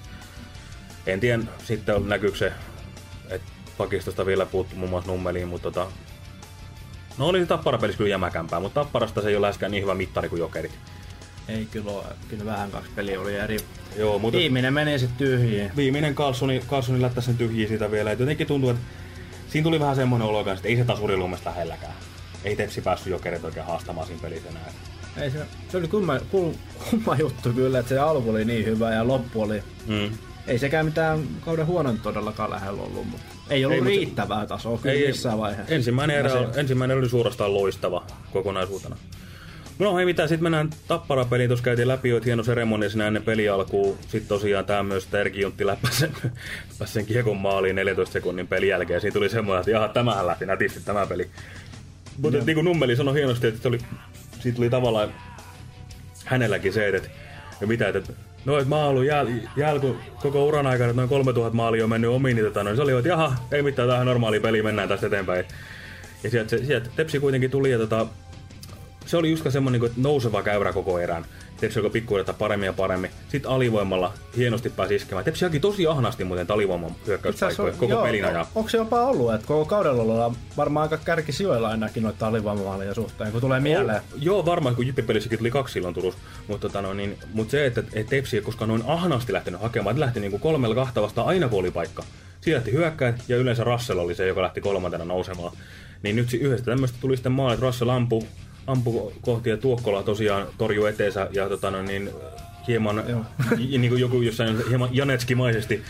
En tiedä sitten näkyykö se, että pakistosta vielä puuttuu muun muassa nummeliin, mutta tota, No oli se tapparapelissä kyllä jämäkämpää, mutta tapparasta se ei ole läheskään niin hyvä mittari kuin jokerit. Ei kyllä ole. Kyllä vähän kaksi peliä oli eri. Joo, mutta Viimeinen meni sitten tyhjiin. viimeinen Carlsoni, Carlsoni lättäisi sen tyhjiä siitä vielä. Et jotenkin tuntuu, että siinä tuli vähän semmoinen olo, että ei se tasuri lähelläkään. Ei Tepsi päässyt jokerit oikein haastamaan siinä pelissä enää. Ei se, se oli kumma, kumma, juttu kyllä, että se alku oli niin hyvä ja loppu oli... Mm. Ei sekään mitään kauden huonon todellakaan lähellä ollut, mutta ei ollut Ei, ei, mutta- riittävää tasoa kyllä ei, missään vaiheessa. Ensimmäinen, erä, se- ensimmäinen oli suorastaan loistava kokonaisuutena. No ei mitään, sitten mennään Tappara-peliin, tuossa käytiin läpi jo, hieno seremonia siinä ennen peli alkuun. Sitten tosiaan tämä myös Terki Juntti läppäsi sen, sen kiekon maaliin 14 sekunnin pelin jälkeen. Siinä tuli semmoinen, että jaha, tämähän lähti nätisti tämä peli. Mutta niin kuin Nummeli sanoi hienosti, että se oli, siitä tuli tavallaan hänelläkin se, että, ja mitä, että no, että mä oon ollut jäl, jäl, koko uran aikana, noin 3000 maalia on mennyt omiin, niin tota, no, se oli, että jaha, ei mitään, tähän normaali peli, mennään tästä eteenpäin. Ja sieltä, sieltä Tepsi kuitenkin tuli, ja tota, se oli just semmoinen niin nouseva käyrä koko erän. Tepsi alkoi pikkuudetta paremmin ja paremmin. Sitten alivoimalla hienosti pääsi iskemään. Tepsi haki tosi ahnasti muuten alivoiman hyökkäyspaikkoja koko joo, pelin ajan. Onko se jopa ollut, että koko kaudella ollaan varmaan aika kärkisijoilla ainakin noita alivoimavaaleja suhteen, kun tulee mieleen. O- joo, varmaan, kun Jyppi-pelissäkin tuli kaksi silloin Turussa. Mutta tota, no, niin, mut se, että et Tepsi ei koskaan noin ahnasti lähtenyt hakemaan, että lähti niinku kolmella kahta vastaan aina kun oli paikka. Siinä lähti hyökkäät ja yleensä Russell oli se, joka lähti kolmantena nousemaan. Niin nyt yhdestä tämmöistä tuli sitten maali, että Russell ampui, ampui kohti ja Tuokkola tosiaan torjui eteensä ja tota, no, niin, hieman, niin kuin joku jossain hieman Janetski-maisesti.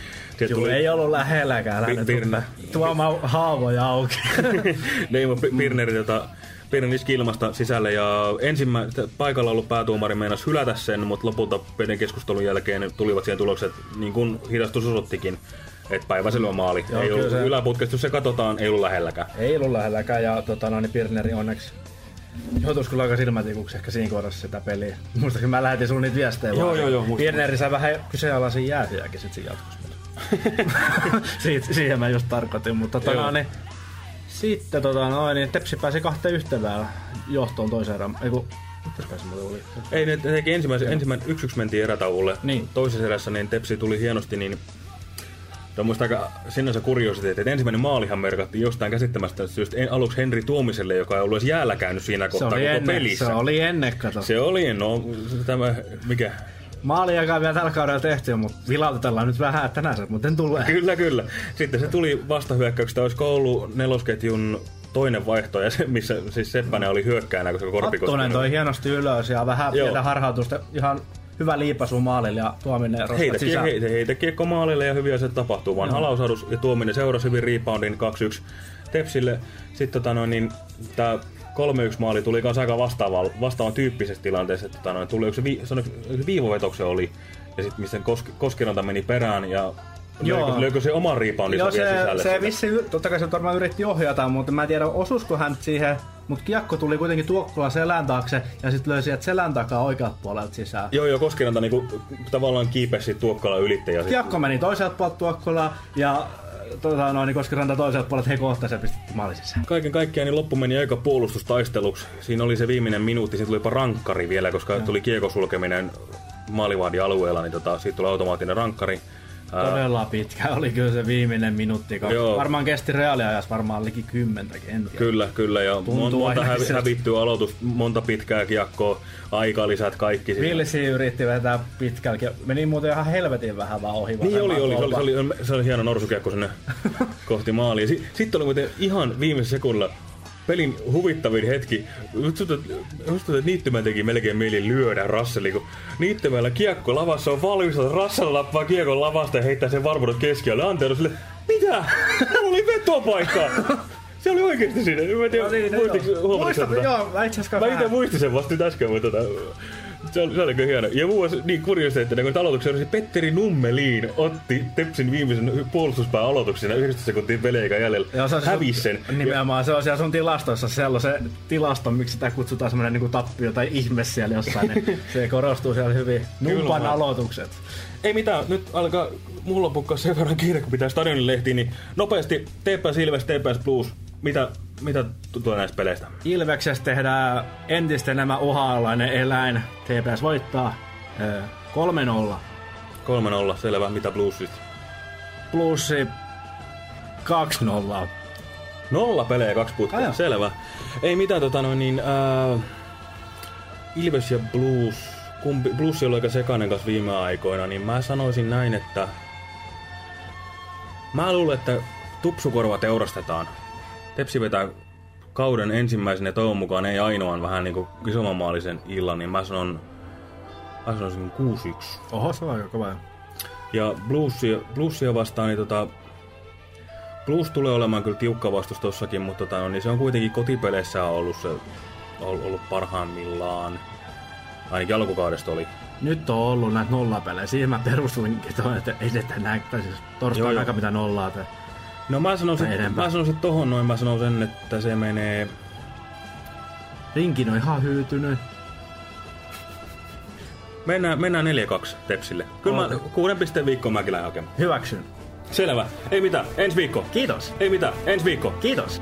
Joo, ei ollut lähelläkään. Pi- lähdetty Pirne. Tuomaan haavoja auki. Neimo Pirneri tota, Pirneri iski ilmasta sisälle ja ensimmä, paikalla ollut päätuomari meinasi hylätä sen, mutta lopulta pelin keskustelun jälkeen tulivat siihen tulokset, niin kuin hidastus osoittikin, että päiväselvä maali. Joo, ei ollut se- yläputkestus, se katsotaan, ei ollut lähelläkään. ei ollut lähelläkään ja tota, no, niin Pirneri onneksi joutuisi kyllä aika silmätikuksi ehkä siinä kohdassa sitä peliä. Muistaakseni mä lähetin sun niitä viestejä. Joo, vaan. joo, joo. Pirneri sai vähän kyseenalaisia jäähyjäkin sit siinä jatkossa. Siitä, siihen mä just tarkoitin, mutta tota, niin, sitten tota, no, niin Tepsi pääsi kahteen yhteen johtoon toiseen erään. Ei kun, oli? Ei, ne teki ensimmäisen, ensimmäinen yksi mentiin erätauolle. Niin. Toisessa erässä niin Tepsi tuli hienosti, niin Tämä on aika sinänsä kuriositeetti, että ensimmäinen maalihan merkattiin jostain käsittämästä syystä en- aluksi Henri Tuomiselle, joka ei ollut edes jäällä käynyt siinä kohtaa koko ennen, pelissä. se oli ennen, kato. Se oli, no tämä, mikä, Maali ei vielä tällä kaudella tehty, mutta vilautetellaan nyt vähän, että tänään se muuten tulee. Kyllä, kyllä. Sitten se tuli vastahyökkäyksestä, olisi ollut nelosketjun toinen vaihto, ja se, missä siis Seppänen oli hyökkäänä, koska Korpikoski... Hattunen toi hienosti ylös ja vähän Joo. pientä harhautusta. Ihan hyvä liipasu maalille ja tuominen roskat Heitä, sisään. heitä, heitä kiekko maalille ja hyviä se tapahtuu, vaan halausadus ja tuominen seurasi hyvin reboundin 2-1 Tepsille. Sitten tota noin, niin, tämä 3-1 maali tuli kanssa aika vastaavan, vastaavan tyyppisessä tilanteessa. Että, tota noin, tuli yksi, vi, yksi, viivovetoksen oli, ja sitten missä Kos, Koskiranta meni perään, ja Joo. löykö, löykö se oman reboundinsa Joo, se, sisälle? se vissi, totta kai se varmaan yritti ohjata, mutta mä en tiedä osusko hän siihen, mutta kiekko tuli kuitenkin tuokkola selän taakse ja sitten löysi sieltä selän takaa oikealta puolelta sisään. Joo, joo, Koskiranta niinku, tavallaan kiipesi tuokkala ylittäjä. ja sit- Kiekko meni toiselta puolelta tuokkola ja äh, tota, no, niin Koskiranta toiselta puolelta he kohtaisi ja pistettiin maali sisään. Kaiken kaikkiaan niin loppu meni aika puolustustaisteluksi. Siinä oli se viimeinen minuutti, siitä tuli jopa rankkari vielä, koska tuli kiekosulkeminen maalivahdin alueella, niin tota, siitä tuli automaattinen rankkari. Todella pitkä oli kyllä se viiminen minuutti. kun Joo. Varmaan kesti reaaliajassa varmaan liki kymmentäkin, en tiedä. Kyllä, kyllä, ja Tuntuu mon, monta hävi, hävittyä aloitus, monta pitkää kiekkoa, aikalisät, kaikki. Villisi yritti vetää pitkälläkin. Meni muuten ihan helvetin vähän vaan ohi. Niin oli, oli, se oli, se oli, se oli hieno norsukiekko sinne kohti maalia. Si- Sitten oli muuten ihan viime sekunnilla pelin huvittavin hetki. Tuntuu, että- musta tuntuu, että Niittymä teki melkein mieli lyödä Russellin, kun Niittymällä kiekko lavassa on valmis, että Russell lappaa kiekon lavasta ja heittää sen varmuudet keskiölle. Antero sille, mitä? Täällä oli vetopaikka! Se oli oikeesti siinä. Mä en tiedä, No niin, muistitko- joo. Muistat, joo, mä itse asiassa Mä itse muistin sen vasta nyt äsken, mutta tota, Se oli, se oli kyllä hieno. Ja muu niin kuriositeettina, kun aloituksen oli Petteri Nummelin otti Tepsin viimeisen puolustuspään aloituksena 11 sekuntia pelejä jäljellä. Joo, se Hävisi sen. Nimenomaan se on siellä sun tilastoissa sellaisen tilasto, miksi sitä kutsutaan semmoinen niin tappio tai ihme siellä jossain. niin se korostuu siellä hyvin. Numpan aloitukset. Ei mitään, nyt alkaa mulla pukkaa sen verran kiire, kun pitää stadionin lehtiin, niin nopeasti TPS Ilves, TPS Blues. Mitä, mitä tulee näistä peleistä? Ilveksessä tehdään entistä nämä uhaalainen eläin. TPS voittaa ö, 3-0. 3-0, selvä. Mitä Bluesista? Plussi 2-0. Nolla pelejä, kaksi putkea. Joo. Selvä. Ei mitään, tota noin, niin, ää, Ilves ja Blues, kumpi, Blues on aika sekainen kanssa viime aikoina, niin mä sanoisin näin, että mä luulen, että tupsukorva teurastetaan. Tepsi vetää kauden ensimmäisen ja toivon mukaan ei ainoan vähän niin kuin isommanmaallisen illan, niin mä sanon, mä sanoisin 6-1. Oho, se on aika kova. Ja bluesia, bluesia vastaan, niin tota, Blues tulee olemaan kyllä tiukka vastus tossakin, mutta tota, no, niin se on kuitenkin kotipeleissä ollut, se, ollut, parhaimmillaan. Ainakin alkukaudesta oli. Nyt on ollut näitä nollapelejä. Siihen mä perustuinkin että ei se näin, tai siis Joo, torstain joo. aika mitä nollaa. Tai... No mä sanoisin, mä sanoisin tohon noin, mä sanon sen, että se menee... Rinkin on ihan hyytynyt. Mennään, mennään 4-2 Tepsille. Kyllä mä Oota. kuuden pisteen viikkoon mäkin lähden hakemaan. Hyväksyn. Selvä. Ei mitään. Ensi viikko. Kiitos. Ei mitään. Ensi viikko. Kiitos.